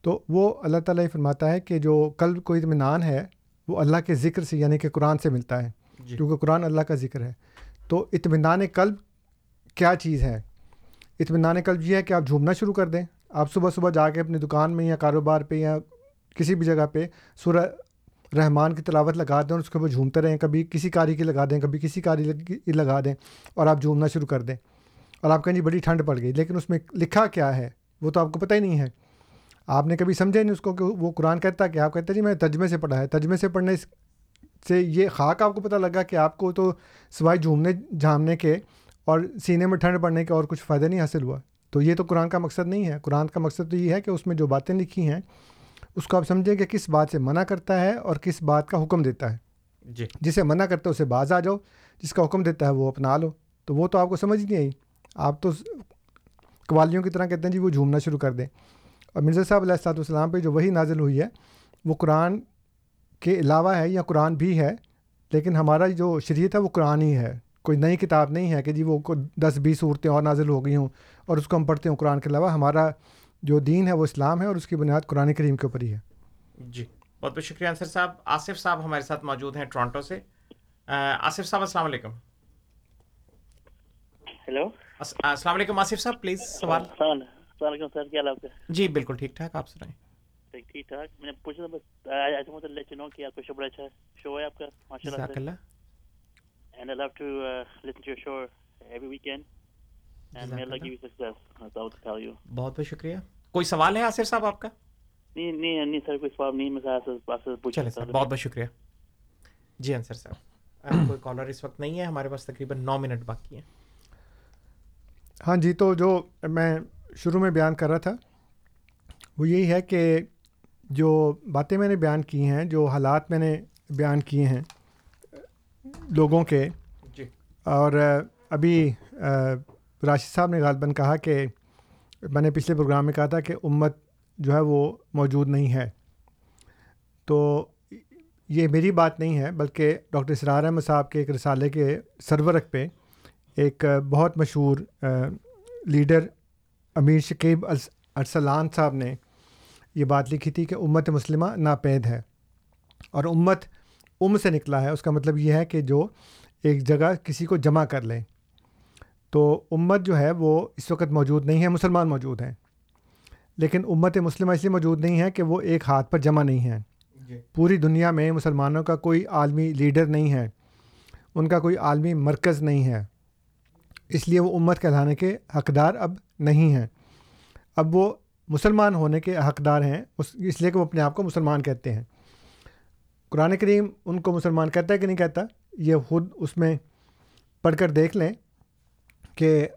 [SPEAKER 7] تو وہ اللہ تعالیٰ فرماتا ہے کہ جو قلب کو اطمینان ہے وہ اللہ کے ذکر سے یعنی کہ قرآن سے ملتا ہے۔ کیونکہ قرآن اللہ کا ذکر ہے۔ تو اطمینان قلب کیا چیز ہے؟ اطمینان قلب یہ ہے کہ آپ جھومنا شروع کر دیں۔ آپ صبح صبح جا کے اپنی دکان میں یا کاروبار پہ یا کسی بھی جگہ پہ سورہ رحمان کی تلاوت لگا دیں اور اس کے اوپر جھومتے رہیں، کبھی کسی کاری کی لگا دیں، کبھی کسی کاری لگا دیں اور آپ جھومنا شروع کر دیں۔ اور آپ کہیں جی بڑی ٹھنڈ پڑ گئی، لیکن اس میں لکھا کیا ہے؟ وہ تو آپ کو پتہ ہی نہیں ہے۔ آپ نے کبھی سمجھا نہیں اس کو کہ وہ قرآن کہتا کہ آپ کہتے ہیں جی میں تجمے سے پڑھا ہے تجمے سے پڑھنے سے یہ خاک آپ کو پتہ لگا کہ آپ کو تو سوائے جھومنے، جھامنے کے اور سینے میں ٹھنڈ پڑنے کا اور کچھ فائدہ نہیں حاصل ہوا۔ تو یہ تو قرآن کا مقصد نہیں ہے۔ قرآن کا مقصد تو یہ ہے کہ اس میں جو باتیں لکھی ہیں اس کو آپ سمجھیں کہ کس بات سے منع کرتا ہے اور کس بات کا حکم دیتا ہے۔
[SPEAKER 6] جی۔
[SPEAKER 7] جسے منع کرتا ہے اسے باز آ جاؤ۔ جس کا حکم دیتا ہے وہ اپنا لو۔ تو وہ تو آپ کو سمجھ نہیں آئی۔ آپ تو قوالیوں کی طرح کہتے ہیں جی وہ جھومنا شروع کر دیں۔ اور مرزا صاحب علیہ السلاۃ والسلام پہ جو وہی نازل ہوئی ہے وہ قرآن کے علاوہ ہے یا قرآن بھی ہے لیکن ہمارا جو شریعت ہے وہ قرآن ہی ہے۔ کوئی نئی کتاب نہیں ہے کہ جی وہ دس بیس صورتیں اور نازل ہو گئی ہوں اور اس کو ہم پڑھتے ہوں قرآن کے علاوہ۔ ہمارا جو دین ہے وہ اسلام ہے اور اس کی بنیاد قرآن کریم کے اوپر ہی ہے۔
[SPEAKER 6] جی بہت بہت شکریہ انصر صاحب۔ آصف صاحب ہمارے ساتھ موجود ہیں ٹورانٹو سے۔ آصف صاحب السلام علیکم۔
[SPEAKER 13] ہیلو۔
[SPEAKER 6] السلام علیکم آصف صاحب پلیز سوال۔
[SPEAKER 13] السلام علیکم سر کیا آپ کا
[SPEAKER 6] جی بالکل ٹھیک ٹھاک آپ سنائیں۔
[SPEAKER 13] ٹھیک ٹھاک۔ میں نے پوچھا تھا بس I to let you know کہ آپ کا شو بڑا اچھا شو ہے آپ کا؟ ماشاءاللہ and I love to listen to your show every weekend
[SPEAKER 6] بہت بہت شکریہ۔ کوئی سوال ہے آصر صاحب آپ کا؟
[SPEAKER 13] نہیں نہیں نہیں سر کوئی سوال نہیں میں سر
[SPEAKER 6] بہت بہت شکریہ۔ جی انصر صاحب کوئی کالر اس وقت نہیں ہے ہمارے پاس تقریباً نو منٹ باقی ہیں۔
[SPEAKER 7] ہاں جی تو جو میں شروع میں بیان کر رہا تھا وہ یہی ہے کہ جو باتیں میں نے بیان کی ہیں جو حالات میں نے بیان کیے ہیں لوگوں کے
[SPEAKER 6] جی۔
[SPEAKER 7] اور ابھی راشد صاحب نے غالباً کہا کہ میں نے پچھلے پروگرام میں کہا تھا کہ امت جو ہے وہ موجود نہیں ہے۔ تو یہ میری بات نہیں ہے، بلکہ ڈاکٹر اسرار احمد صاحب کے ایک رسالے کے سرورک پہ ایک بہت مشہور لیڈر امیر شکیب ارسلان صاحب نے یہ بات لکھی تھی کہ امت مسلمہ ناپید ہے۔ اور امت، ام سے نکلا ہے۔ اس کا مطلب یہ ہے کہ جو ایک جگہ کسی کو جمع کر لیں۔ تو امت جو ہے وہ اس وقت موجود نہیں ہے مسلمان موجود ہیں۔ لیکن امت مسلمہ اس لیے موجود نہیں ہے کہ وہ ایک ہاتھ پر جمع نہیں ہیں۔
[SPEAKER 6] جی۔
[SPEAKER 7] پوری دنیا میں مسلمانوں کا کوئی عالمی لیڈر نہیں ہے ان کا کوئی عالمی مرکز نہیں ہے۔ اس لیے وہ امت کہلانے کے حقدار اب نہیں ہیں۔ اب وہ مسلمان ہونے کے حقدار ہیں اس اس لیے کہ وہ اپنے آپ کو مسلمان کہتے ہیں۔ قرآن کریم ان کو مسلمان کہتا ہے کہ نہیں کہتا؟ یہ خود اس میں پڑھ کر دیکھ لیں۔ کہ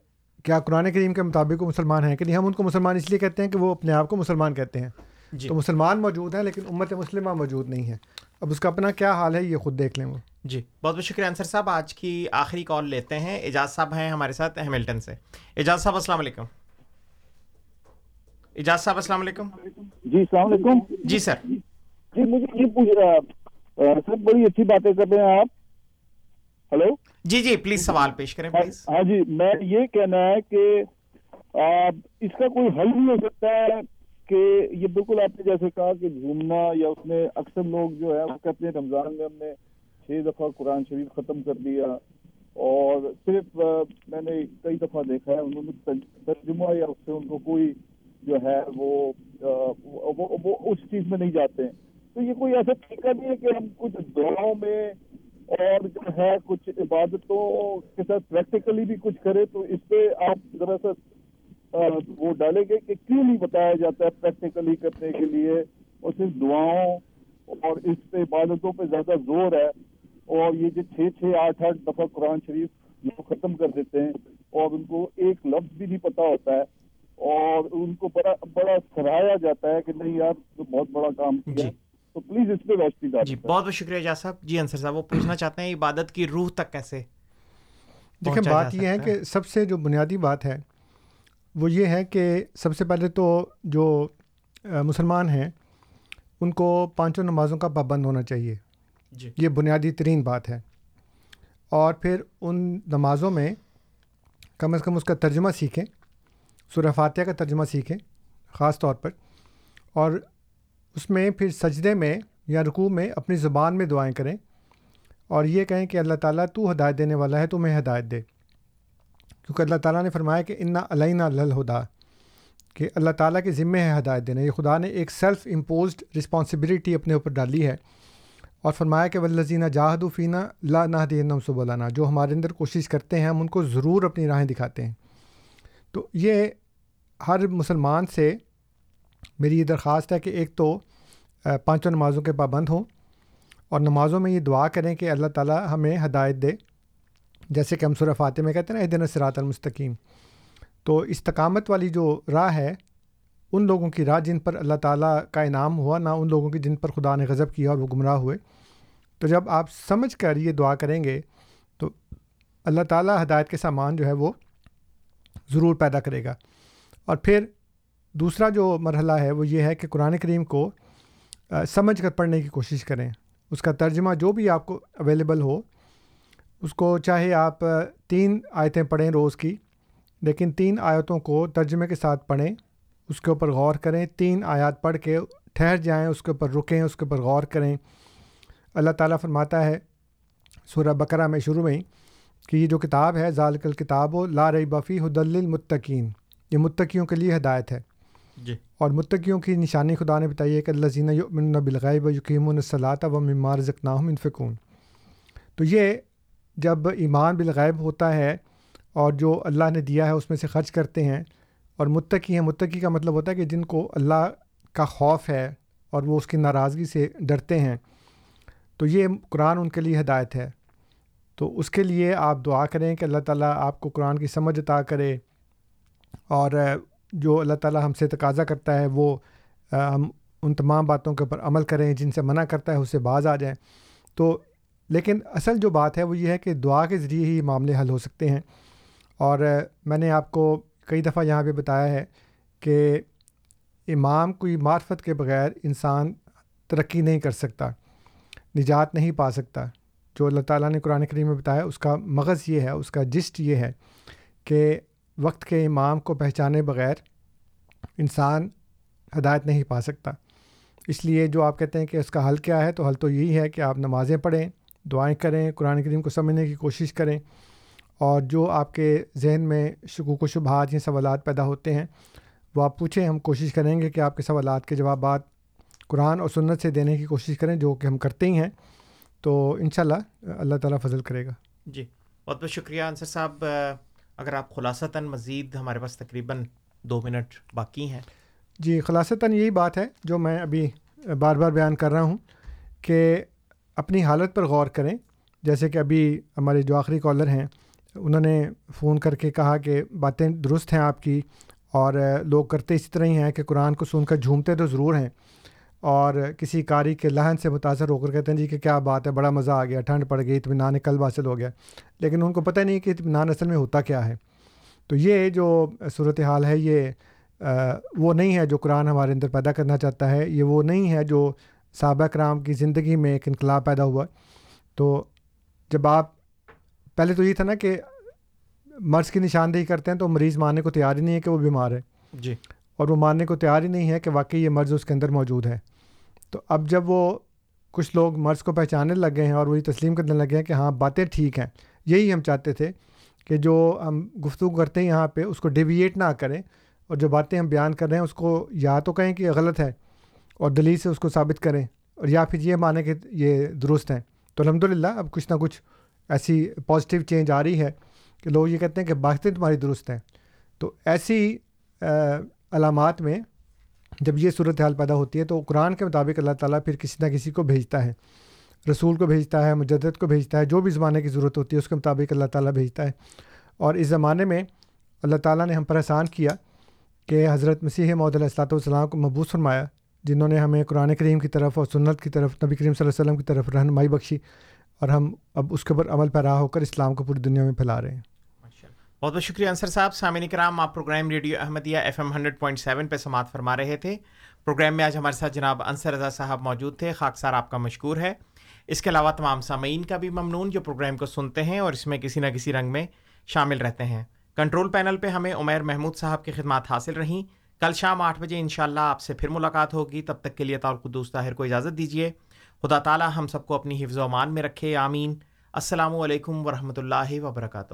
[SPEAKER 7] کیا قرآن کریم کے مطابق وہ مسلمان ہیں کہ نہیں ہم ان کو مسلمان اس لیے کہتے ہیں کہ وہ اپنے آپ کو مسلمان کہتے ہیں۔
[SPEAKER 6] جی۔
[SPEAKER 7] تو مسلمان موجود ہیں لیکن امت مسلمہ موجود نہیں ہے۔ اب اس کا اپنا کیا حال ہے یہ خود دیکھ لیں وہ۔
[SPEAKER 6] جی بہت بہت شکریہ انصر صاحب۔ آج کی آخری کال لیتے ہیں۔ اعجاز صاحب ہیں ہمارے ساتھ ہیملٹن سے۔ اعجاز صاحب السلام علیکم۔ اعجاز صاحب السلام علیکم۔
[SPEAKER 14] جی السلام علیکم۔
[SPEAKER 6] جی سر۔
[SPEAKER 14] جی مجھے یہ پوچھ رہا سر بڑی اچھی باتیں کر رہے ہیں آپ۔ ہلو؟
[SPEAKER 6] جی جی پلیز سوال پیش کریں پلیز
[SPEAKER 14] ہاں جی میں یہ کہنا ہے کہ اس کا کوئی حل نہیں ہو سکتا ہے کہ یہ بالکل آپ نے جیسے کہا کہ گھومنا یا اس میں اکثر لوگ جو ہے وہ کہتے ہیں رمضان میں ہم نے چھ دفعہ قرآن شریف ختم کر دیا اور صرف میں نے کئی دفعہ دیکھا ہے انہوں نے ترجمہ یا اس سے ان کو کوئی جو ہے وہ وہ اس چیز میں نہیں جاتے۔ ہیں تو یہ کوئی ایسا طریقہ نہیں ہے کہ ہم کچھ دعاؤں میں اور جو ہے کچھ عبادتوں کے ساتھ پریکٹیکلی بھی کچھ کرے تو اس پہ آپ ذرا سا وہ ڈالیں گے کہ کیوں نہیں بتایا جاتا ہے پریکٹیکلی کرنے کے لیے؟ اور صرف دعاؤں اور اس پہ عبادتوں پہ زیادہ زور ہے۔ اور یہ جو چھ چھ، آٹھ آٹھ دفعہ قرآن شریف جو ختم کر دیتے ہیں اور ان کو ایک لفظ بھی نہیں پتا ہوتا ہے اور ان کو بڑا بڑا سراہا جاتا ہے کہ نہیں یار، تو بہت بڑا کام کیا۔ جی۔ تو پلیز اس پہ روشنی ڈالیں
[SPEAKER 6] جی بہت بہت شکریہ جا صاحب جی انصر صاحب وہ پوچھنا چاہتے ہیں عبادت کی روح تک کیسے
[SPEAKER 7] دیکھیں بات یہ ہے کہ سب سے جو بنیادی بات ہے وہ یہ ہے کہ سب سے پہلے تو جو مسلمان ہیں ان کو پانچوں نمازوں کا پابند ہونا چاہیے۔
[SPEAKER 6] جی۔
[SPEAKER 7] یہ بنیادی ترین بات ہے۔ اور پھر ان نمازوں میں کم از کم اس کا ترجمہ سیکھیں سورہ فاتحہ کا ترجمہ سیکھیں خاص طور پر۔ اور اس میں پھر سجدے میں یا رکوع میں اپنی زبان میں دعائیں کریں اور یہ کہیں کہ اللہ تعالیٰ تو ہدایت دینے والا ہے تو میں ہدایت دے۔ کیونکہ اللہ تعالیٰ نے فرمایا کہ انا علینہ الہدا کہ اللہ تعالیٰ کے ذمے ہے ہدایت دینا۔ یہ خدا نے ایک سیلف امپوزڈ رسپانسبلٹی اپنے اوپر ڈالی ہے اور فرمایا کہ ولزینہ جاہد و فینہ لا نہ دین سبولانا جو ہمارے اندر کوشش کرتے ہیں، ہم ان کو ضرور اپنی راہیں دکھاتے ہیں۔ تو یہ ہر مسلمان سے میری یہ درخواست ہے کہ ایک تو پانچوں نمازوں کے پابند ہوں اور نمازوں میں یہ دعا کریں کہ اللہ تعالیٰ ہمیں ہدایت دے، جیسے کہ ہم سورہ فاتح میں کہتے ہیں نا دن سرات المستقیم۔ تو استقامت والی جو راہ ہے، ان لوگوں کی راہ جن پر اللہ تعالیٰ کا انعام ہوا، نہ ان لوگوں کی جن پر خدا نے غضب کیا اور وہ گمراہ ہوئے۔ تو جب آپ سمجھ کر یہ دعا کریں گے، تو اللہ تعالیٰ ہدایت کے سامان جو ہے وہ ضرور پیدا کرے گا۔ اور پھر دوسرا جو مرحلہ ہے وہ یہ ہے کہ قرآن کریم کو سمجھ کر پڑھنے کی کوشش کریں۔ اس کا ترجمہ جو بھی آپ کو اویلیبل ہو، اس کو چاہے آپ تین آیتیں پڑھیں روز کی، لیکن تین آیتوں کو ترجمے کے ساتھ پڑھیں، اس کے اوپر غور کریں، تین آیات پڑھ کے ٹھہر جائیں، اس کے اوپر رکیں، اس کے اوپر غور کریں۔ اللہ تعالیٰ فرماتا ہے، سورہ بکرا میں شروع میں ہی کہ یہ جو کتاب ہے، ذالک الکتاب و لا بفی حد المتقین یہ متقیوں کے لیے ہدایت ہے۔
[SPEAKER 6] جی۔
[SPEAKER 7] اور متقیوں کی نشانی خدا نے بتائی ہے کہ اللہ زینہ یؤمن بالغیب و یقیم الصلاۃ و ممار ذکناہم انفقون۔ تو یہ جب ایمان بالغیب ہوتا ہے اور جو اللہ نے دیا ہے اس میں سے خرچ کرتے ہیں اور متقی ہیں، متقی کا مطلب ہوتا ہے کہ جن کو اللہ کا خوف ہے اور وہ اس کی ناراضگی سے ڈرتے ہیں۔ تو یہ قرآن ان کے لیے ہدایت ہے۔ تو اس کے لیے آپ دعا کریں کہ اللہ تعالیٰ آپ کو قرآن کی سمجھ عطا کرے اور جو اللہ تعالیٰ ہم سے تقاضا کرتا ہے، وہ ہم ان تمام باتوں کے اوپر عمل کریں، جن سے منع کرتا ہے، اس سے باز آ جائیں۔ تو لیکن اصل جو بات ہے، وہ یہ ہے کہ دعا کے ذریعے ہی معاملے حل ہو سکتے ہیں۔ اور میں نے آپ کو کئی دفعہ یہاں پہ بتایا ہے کہ امام کوئی معرفت کے بغیر انسان ترقی نہیں کر سکتا، نجات نہیں پا سکتا۔ جو اللہ تعالیٰ نے قرآن کریم میں بتایا، اس کا مغز یہ ہے، اس کا جسٹ یہ ہے کہ وقت کے امام کو پہچانے بغیر انسان ہدایت نہیں پا سکتا۔ اس لیے جو آپ کہتے ہیں کہ اس کا حل کیا ہے، تو حل تو یہی ہے کہ آپ نمازیں پڑھیں، دعائیں کریں، قرآن کریم کو سمجھنے کی کوشش کریں۔ اور جو آپ کے ذہن میں شکوک و شبہات یا سوالات پیدا ہوتے ہیں، وہ آپ پوچھیں، ہم کوشش کریں گے کہ آپ کے سوالات کے جوابات قرآن اور سنت سے دینے کی کوشش کریں، جو کہ ہم کرتے ہی ہیں۔ تو ان شاء اللہ اللہ تعالیٰ فضل کرے گا۔
[SPEAKER 6] جی بہت بہت شکریہ انصر صاحب۔ اگر آپ خلاصتاً مزید ہمارے پاس تقریباً دو منٹ باقی ہیں۔
[SPEAKER 7] جی خلاصتاً یہی بات ہے جو میں ابھی بار بار بیان کر رہا ہوں کہ اپنی حالت پر غور کریں۔ جیسے کہ ابھی ہمارے جو آخری کالر ہیں، انہوں نے فون کر کے کہا کہ باتیں درست ہیں آپ کی اور لوگ کرتے اسی طرح ہی ہیں کہ قرآن کو سن کر جھومتے تو ضرور ہیں۔ اور کسی کاری کے لہن سے متاثر ہو کر کہتے ہیں جی کہ کیا بات ہے بڑا مزہ آ گیا ٹھنڈ پڑ گئی اطمینان کل حاصل ہو گیا۔ لیکن ان کو پتہ نہیں کہ اطمینان اصل میں ہوتا کیا ہے۔ تو یہ جو صورت حال ہے یہ وہ نہیں ہے جو قرآن ہمارے اندر پیدا کرنا چاہتا ہے۔ یہ وہ نہیں ہے جو صحابہ کرام کی زندگی میں ایک انقلاب پیدا ہوا۔ تو جب آپ پہلے تو یہ تھا نا کہ مرض کی نشاندہی کرتے ہیں تو مریض ماننے کو تیار ہی نہیں ہے کہ وہ بیمار ہے۔
[SPEAKER 6] جی۔
[SPEAKER 7] اور وہ ماننے کو تیار ہی نہیں ہے کہ واقعی یہ مرض اس کے اندر موجود ہے۔ تو اب جب وہ کچھ لوگ مرض کو پہچاننے لگ گئے ہیں اور وہی تسلیم کرنے لگے ہیں کہ ہاں باتیں ٹھیک ہیں، یہی ہم چاہتے تھے کہ جو ہم گفتگو کرتے ہیں یہاں پہ اس کو ڈیویٹ نہ کریں اور جو باتیں ہم بیان کر رہے ہیں اس کو یا تو کہیں کہ غلط ہے اور دلیل سے اس کو ثابت کریں اور یا پھر یہ مانیں کہ یہ درست ہیں۔ تو الحمد للہ اب کچھ نہ کچھ ایسی پازیٹیو چینج آ رہی ہے کہ لوگ یہ کہتے ہیں کہ باتیں تمہاری درست ہیں۔ تو ایسی علامات میں جب یہ صورت حال پیدا ہوتی ہے تو قرآن کے مطابق اللہ تعالیٰ پھر کسی نہ کسی کو بھیجتا ہے، رسول کو بھیجتا ہے، مجدد کو بھیجتا ہے، جو بھی زمانے کی ضرورت ہوتی ہے اس کے مطابق اللہ تعالیٰ بھیجتا ہے۔ اور اس زمانے میں اللہ تعالیٰ نے ہم پر احسان کیا کہ حضرت مسیح محدود السلاۃ والسلام کو محبوس فرمایا، جنہوں نے ہمیں قرآن کریم کی طرف اور سنت کی طرف، نبی کریم صلی اللہ علیہ وسلم کی طرف رہنمائی بخشی اور ہم اب اس کے اوپر عمل پیرا ہو کر اسلام کو پوری دنیا میں پھیلا رہے ہیں۔
[SPEAKER 6] بہت بہت شکریہ انصر صاحب۔ سامعین کرام، آپ programme radio Ahmadiyya F M hundred point seven پہ سماعت فرما رہے تھے۔ پروگرام میں آج ہمارے ساتھ جناب انصر رضا صاحب موجود تھے۔ خاکسار آپ کا مشکور ہے۔ اس کے علاوہ تمام سامعین کا بھی ممنون جو پروگرام کو سنتے ہیں اور اس میں کسی نہ کسی رنگ میں شامل رہتے ہیں۔ کنٹرول پینل پہ ہمیں عمیر محمود صاحب کی خدمات حاصل رہیں۔ کل شام آٹھ بجے انشاءاللہ آپ سے پھر ملاقات ہوگی۔ تب تک کے لیے قدوس طاہر کو اجازت دیجیے۔ خدا تعالیٰ ہم سب کو اپنی حفظ و امان میں رکھے۔ آمین۔ السلام علیکم ورحمۃ اللہ وبرکاتہ۔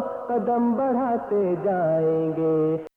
[SPEAKER 1] قدم بڑھاتے جائیں گے۔